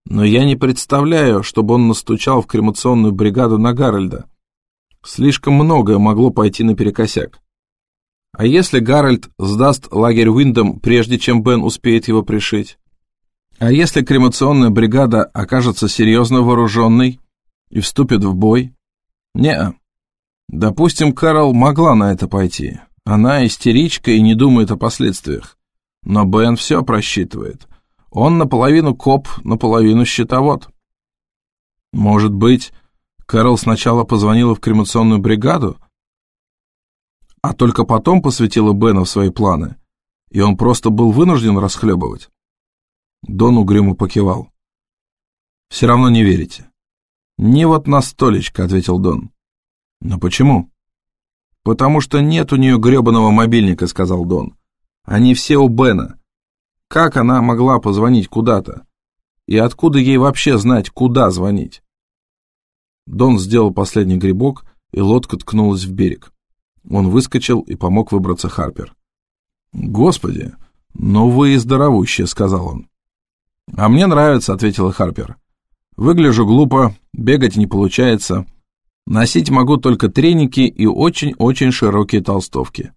S1: Но я не представляю, чтобы он настучал в кремационную бригаду на Гарольда. Слишком многое могло пойти наперекосяк. А если Гарольд сдаст лагерь Уиндом, прежде чем Бен успеет его пришить? А если кремационная бригада окажется серьезно вооруженной и вступит в бой? Не. Допустим, Кэрол могла на это пойти. Она истеричка и не думает о последствиях. Но Бен все просчитывает. Он наполовину коп, наполовину счетовод. Может быть, Кэрол сначала позвонила в кремационную бригаду, а только потом посвятила Бена в свои планы, и он просто был вынужден расхлебывать. Дон угрюмо покивал. «Все равно не верите». «Не вот на столечко», — ответил Дон. «Но почему?» «Потому что нет у нее гребаного мобильника», — сказал Дон. «Они все у Бена. Как она могла позвонить куда-то? И откуда ей вообще знать, куда звонить?» Дон сделал последний грибок, и лодка ткнулась в берег. Он выскочил и помог выбраться Харпер. «Господи, ну вы и здоровущие», — сказал он. «А мне нравится», — ответила Харпер. «Выгляжу глупо, бегать не получается, Носить могу только треники и очень-очень широкие толстовки.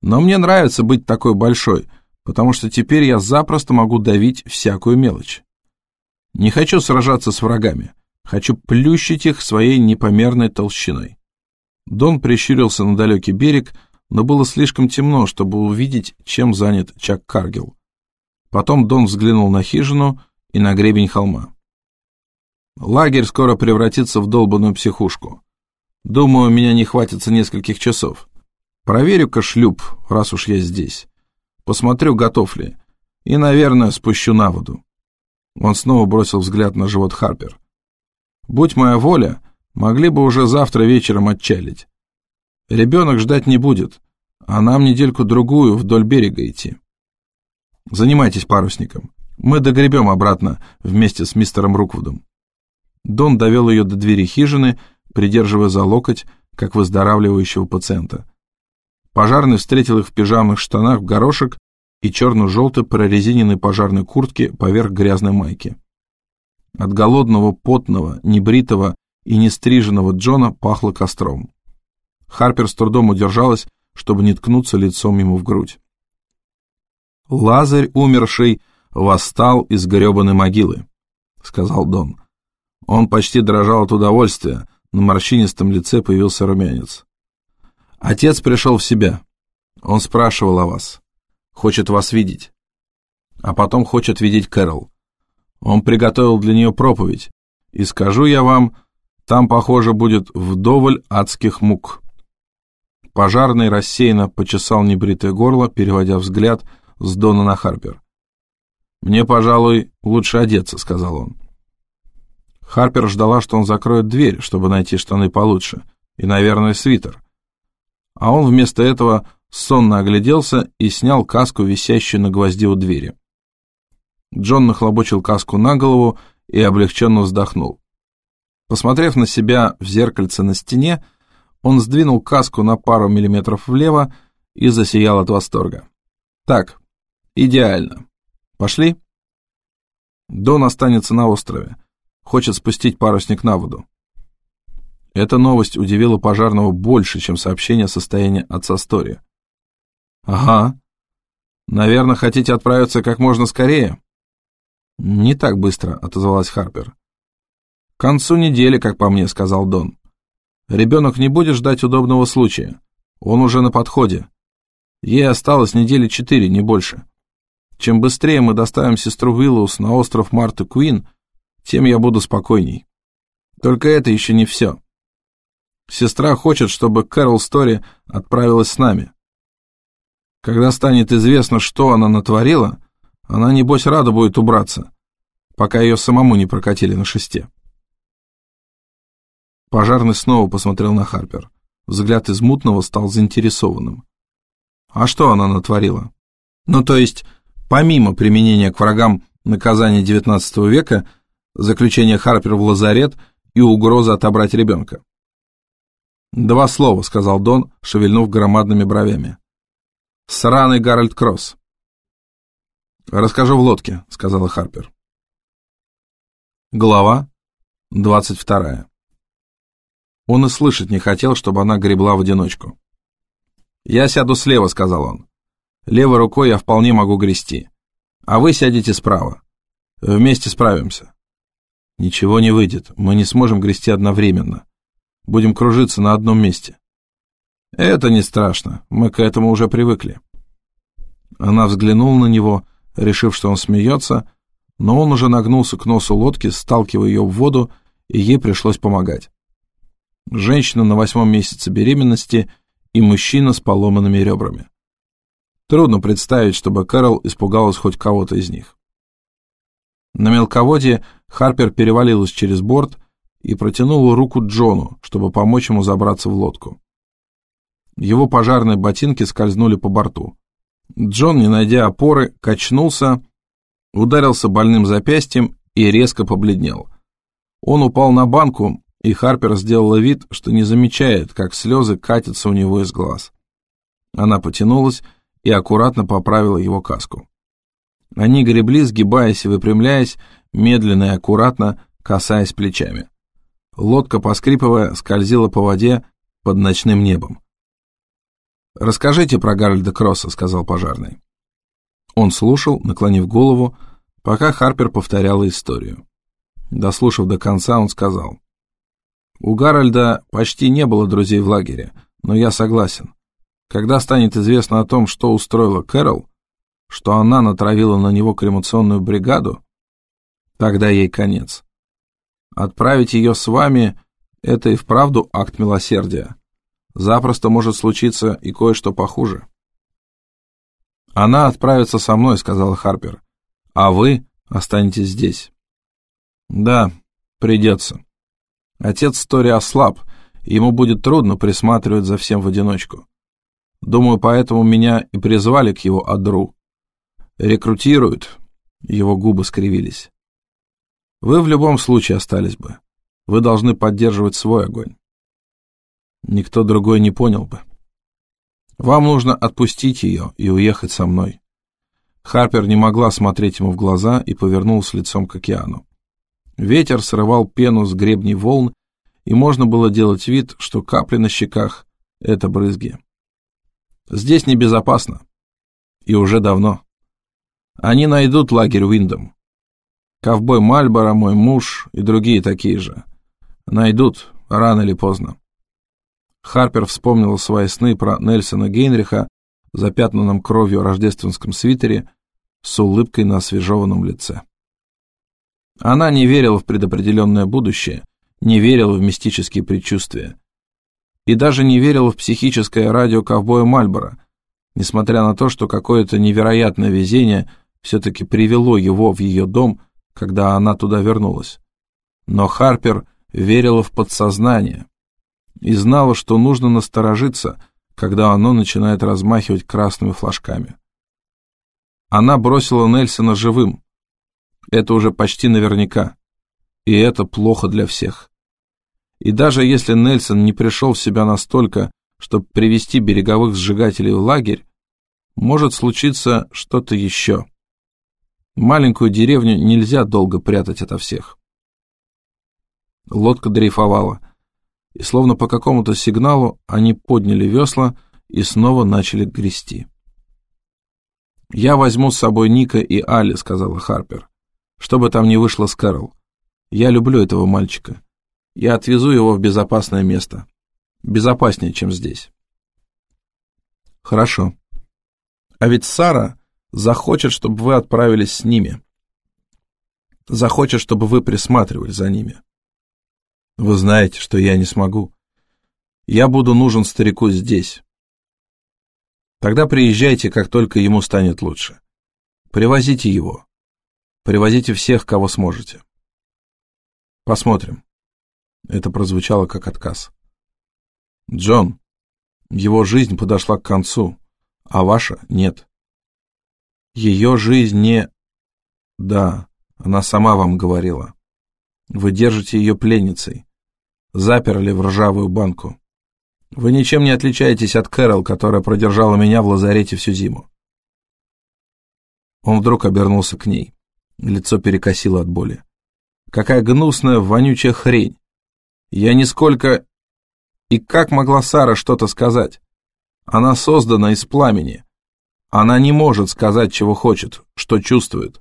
S1: Но мне нравится быть такой большой, потому что теперь я запросто могу давить всякую мелочь. Не хочу сражаться с врагами, хочу плющить их своей непомерной толщиной. Дон прищурился на далекий берег, но было слишком темно, чтобы увидеть, чем занят Чак Каргил. Потом Дон взглянул на хижину и на гребень холма. Лагерь скоро превратится в долбанную психушку. Думаю, меня не хватится нескольких часов. Проверю-ка шлюп, раз уж я здесь. Посмотрю, готов ли. И, наверное, спущу на воду. Он снова бросил взгляд на живот Харпер. Будь моя воля, могли бы уже завтра вечером отчалить. Ребенок ждать не будет, а нам недельку-другую вдоль берега идти. Занимайтесь парусником. Мы догребем обратно вместе с мистером Руквудом. Дон довел ее до двери хижины, придерживая за локоть, как выздоравливающего пациента. Пожарный встретил их в пижамных штанах в горошек и черно-желтой прорезиненной пожарной куртке поверх грязной майки. От голодного, потного, небритого и нестриженного Джона пахло костром. Харпер с трудом удержалась, чтобы не ткнуться лицом ему в грудь. «Лазарь, умерший, восстал из гребаной могилы», — сказал Дон. Он почти дрожал от удовольствия, на морщинистом лице появился румянец. Отец пришел в себя. Он спрашивал о вас. Хочет вас видеть. А потом хочет видеть Кэрол. Он приготовил для нее проповедь. И скажу я вам, там, похоже, будет вдоволь адских мук. Пожарный рассеянно почесал небритое горло, переводя взгляд с Дона на Харпер. «Мне, пожалуй, лучше одеться», — сказал он. Харпер ждала, что он закроет дверь, чтобы найти штаны получше, и, наверное, свитер. А он вместо этого сонно огляделся и снял каску, висящую на гвозде у двери. Джон нахлобучил каску на голову и облегченно вздохнул. Посмотрев на себя в зеркальце на стене, он сдвинул каску на пару миллиметров влево и засиял от восторга. Так, идеально. Пошли? Дон останется на острове. Хочет спустить парусник на воду. Эта новость удивила пожарного больше, чем сообщение о состоянии отца Стори. «Ага. Наверное, хотите отправиться как можно скорее?» «Не так быстро», — отозвалась Харпер. «К концу недели, как по мне», — сказал Дон. «Ребенок не будет ждать удобного случая. Он уже на подходе. Ей осталось недели четыре, не больше. Чем быстрее мы доставим сестру Уиллоус на остров Марты Куин, тем я буду спокойней. Только это еще не все. Сестра хочет, чтобы Кэрол Стори отправилась с нами. Когда станет известно, что она натворила, она, небось, рада будет убраться, пока ее самому не прокатили на шесте. Пожарный снова посмотрел на Харпер. Взгляд из мутного стал заинтересованным. А что она натворила? Ну, то есть, помимо применения к врагам наказания XIX века, заключение Харпер в лазарет и угроза отобрать ребенка. «Два слова», — сказал Дон, шевельнув громадными бровями. «Сраный Гарольд Кросс». «Расскажу в лодке», — сказала Харпер. Глава двадцать вторая. Он и слышать не хотел, чтобы она гребла в одиночку. «Я сяду слева», — сказал он. «Левой рукой я вполне могу грести. А вы сядете справа. Вместе справимся». «Ничего не выйдет, мы не сможем грести одновременно. Будем кружиться на одном месте. Это не страшно, мы к этому уже привыкли. Она взглянула на него, решив, что он смеется, но он уже нагнулся к носу лодки, сталкивая ее в воду, и ей пришлось помогать. Женщина на восьмом месяце беременности и мужчина с поломанными ребрами. Трудно представить, чтобы Кэрол испугалась хоть кого-то из них. На мелководье Харпер перевалилась через борт и протянул руку Джону, чтобы помочь ему забраться в лодку. Его пожарные ботинки скользнули по борту. Джон, не найдя опоры, качнулся, ударился больным запястьем и резко побледнел. Он упал на банку, и Харпер сделала вид, что не замечает, как слезы катятся у него из глаз. Она потянулась и аккуратно поправила его каску. Они гребли, сгибаясь и выпрямляясь, медленно и аккуратно, касаясь плечами. Лодка, поскрипывая, скользила по воде под ночным небом. «Расскажите про Гарольда Кросса», — сказал пожарный. Он слушал, наклонив голову, пока Харпер повторяла историю. Дослушав до конца, он сказал. «У Гарольда почти не было друзей в лагере, но я согласен. Когда станет известно о том, что устроила Кэрол, что она натравила на него кремационную бригаду, тогда ей конец. Отправить ее с вами — это и вправду акт милосердия. Запросто может случиться и кое-что похуже. «Она отправится со мной», — сказала Харпер, — «а вы останетесь здесь». «Да, придется. Отец Тори ослаб, ему будет трудно присматривать за всем в одиночку. Думаю, поэтому меня и призвали к его адру. Рекрутируют». Его губы скривились. Вы в любом случае остались бы. Вы должны поддерживать свой огонь. Никто другой не понял бы. Вам нужно отпустить ее и уехать со мной. Харпер не могла смотреть ему в глаза и повернулась лицом к океану. Ветер срывал пену с гребней волн, и можно было делать вид, что капли на щеках — это брызги. Здесь небезопасно. И уже давно. Они найдут лагерь Уиндом. Ковбой Мальборо, мой муж и другие такие же. Найдут, рано или поздно. Харпер вспомнил свои сны про Нельсона Гейнриха в запятнанном кровью рождественском свитере с улыбкой на освежеванном лице. Она не верила в предопределенное будущее, не верила в мистические предчувствия. И даже не верила в психическое радио ковбоя Мальборо, несмотря на то, что какое-то невероятное везение все-таки привело его в ее дом – когда она туда вернулась. Но Харпер верила в подсознание и знала, что нужно насторожиться, когда оно начинает размахивать красными флажками. Она бросила Нельсона живым. Это уже почти наверняка. И это плохо для всех. И даже если Нельсон не пришел в себя настолько, чтобы привести береговых сжигателей в лагерь, может случиться что-то еще. Маленькую деревню нельзя долго прятать ото всех. Лодка дрейфовала, и словно по какому-то сигналу они подняли весла и снова начали грести. «Я возьму с собой Ника и Али», — сказала Харпер. «Что бы там ни вышло с Кэрол. Я люблю этого мальчика. Я отвезу его в безопасное место. Безопаснее, чем здесь». «Хорошо. А ведь Сара захочет, чтобы вы отправились с ними. Захочет, чтобы вы присматривали за ними. Вы знаете, что я не смогу. Я буду нужен старику здесь. Тогда приезжайте, как только ему станет лучше. Привозите его. Привозите всех, кого сможете. Посмотрим. Это прозвучало как отказ. Джон, его жизнь подошла к концу, а ваша нет. Ее жизнь не... Да, она сама вам говорила. Вы держите ее пленницей. Заперли в ржавую банку. Вы ничем не отличаетесь от Кэрол, которая продержала меня в лазарете всю зиму. Он вдруг обернулся к ней. Лицо перекосило от боли. Какая гнусная, вонючая хрень. Я нисколько... И как могла Сара что-то сказать? Она создана из пламени. Она не может сказать, чего хочет, что чувствует.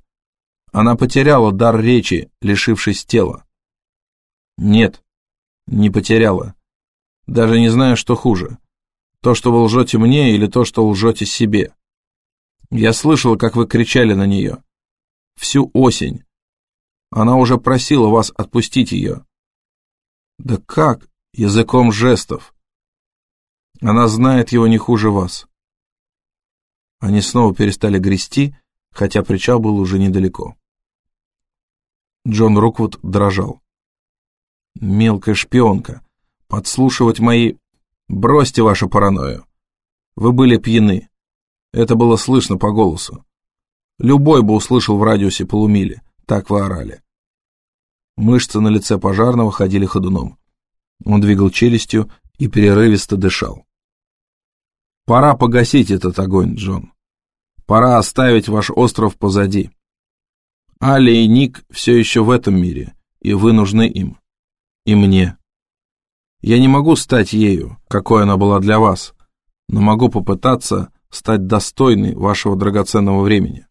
S1: Она потеряла дар речи, лишившись тела. Нет, не потеряла. Даже не знаю, что хуже. То, что вы лжете мне, или то, что лжете себе. Я слышал, как вы кричали на нее. Всю осень. Она уже просила вас отпустить ее. Да как? Языком жестов. Она знает его не хуже вас. Они снова перестали грести, хотя причал был уже недалеко. Джон Руквуд дрожал. Мелкая шпионка подслушивать мои... Бросьте вашу паранойю. Вы были пьяны. Это было слышно по голосу. Любой бы услышал в радиусе полумили. Так вы орали. Мышцы на лице пожарного ходили ходуном. Он двигал челюстью и перерывисто дышал. Пора погасить этот огонь, Джон. Пора оставить ваш остров позади. Али и Ник все еще в этом мире, и вы нужны им. И мне. Я не могу стать ею, какой она была для вас, но могу попытаться стать достойной вашего драгоценного времени.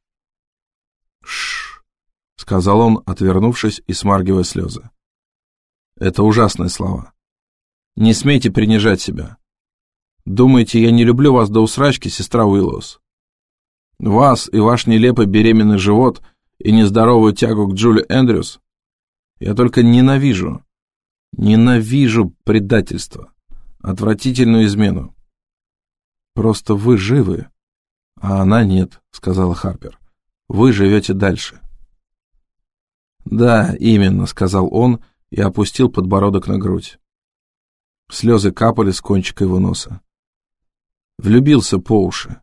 S1: Шш, сказал он, отвернувшись и смаргивая слезы. Это ужасные слова. Не смейте принижать себя. Думаете, я не люблю вас до усрачки, сестра Уиллоус? Вас и ваш нелепый беременный живот и нездоровую тягу к Джули Эндрюс я только ненавижу, Ненавижу предательство, отвратительную измену. Просто вы живы, а она нет, сказала Харпер. Вы живете дальше. Да, именно, сказал он и опустил подбородок на грудь. Слезы капали с кончика его носа. Влюбился по уши.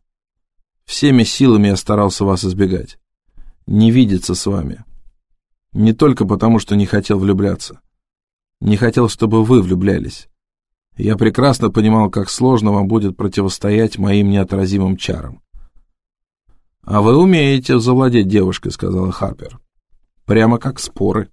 S1: Всеми силами я старался вас избегать. Не видеться с вами. Не только потому, что не хотел влюбляться. Не хотел, чтобы вы влюблялись. Я прекрасно понимал, как сложно вам будет противостоять моим неотразимым чарам. «А вы умеете завладеть девушкой», — сказала Харпер. «Прямо как споры».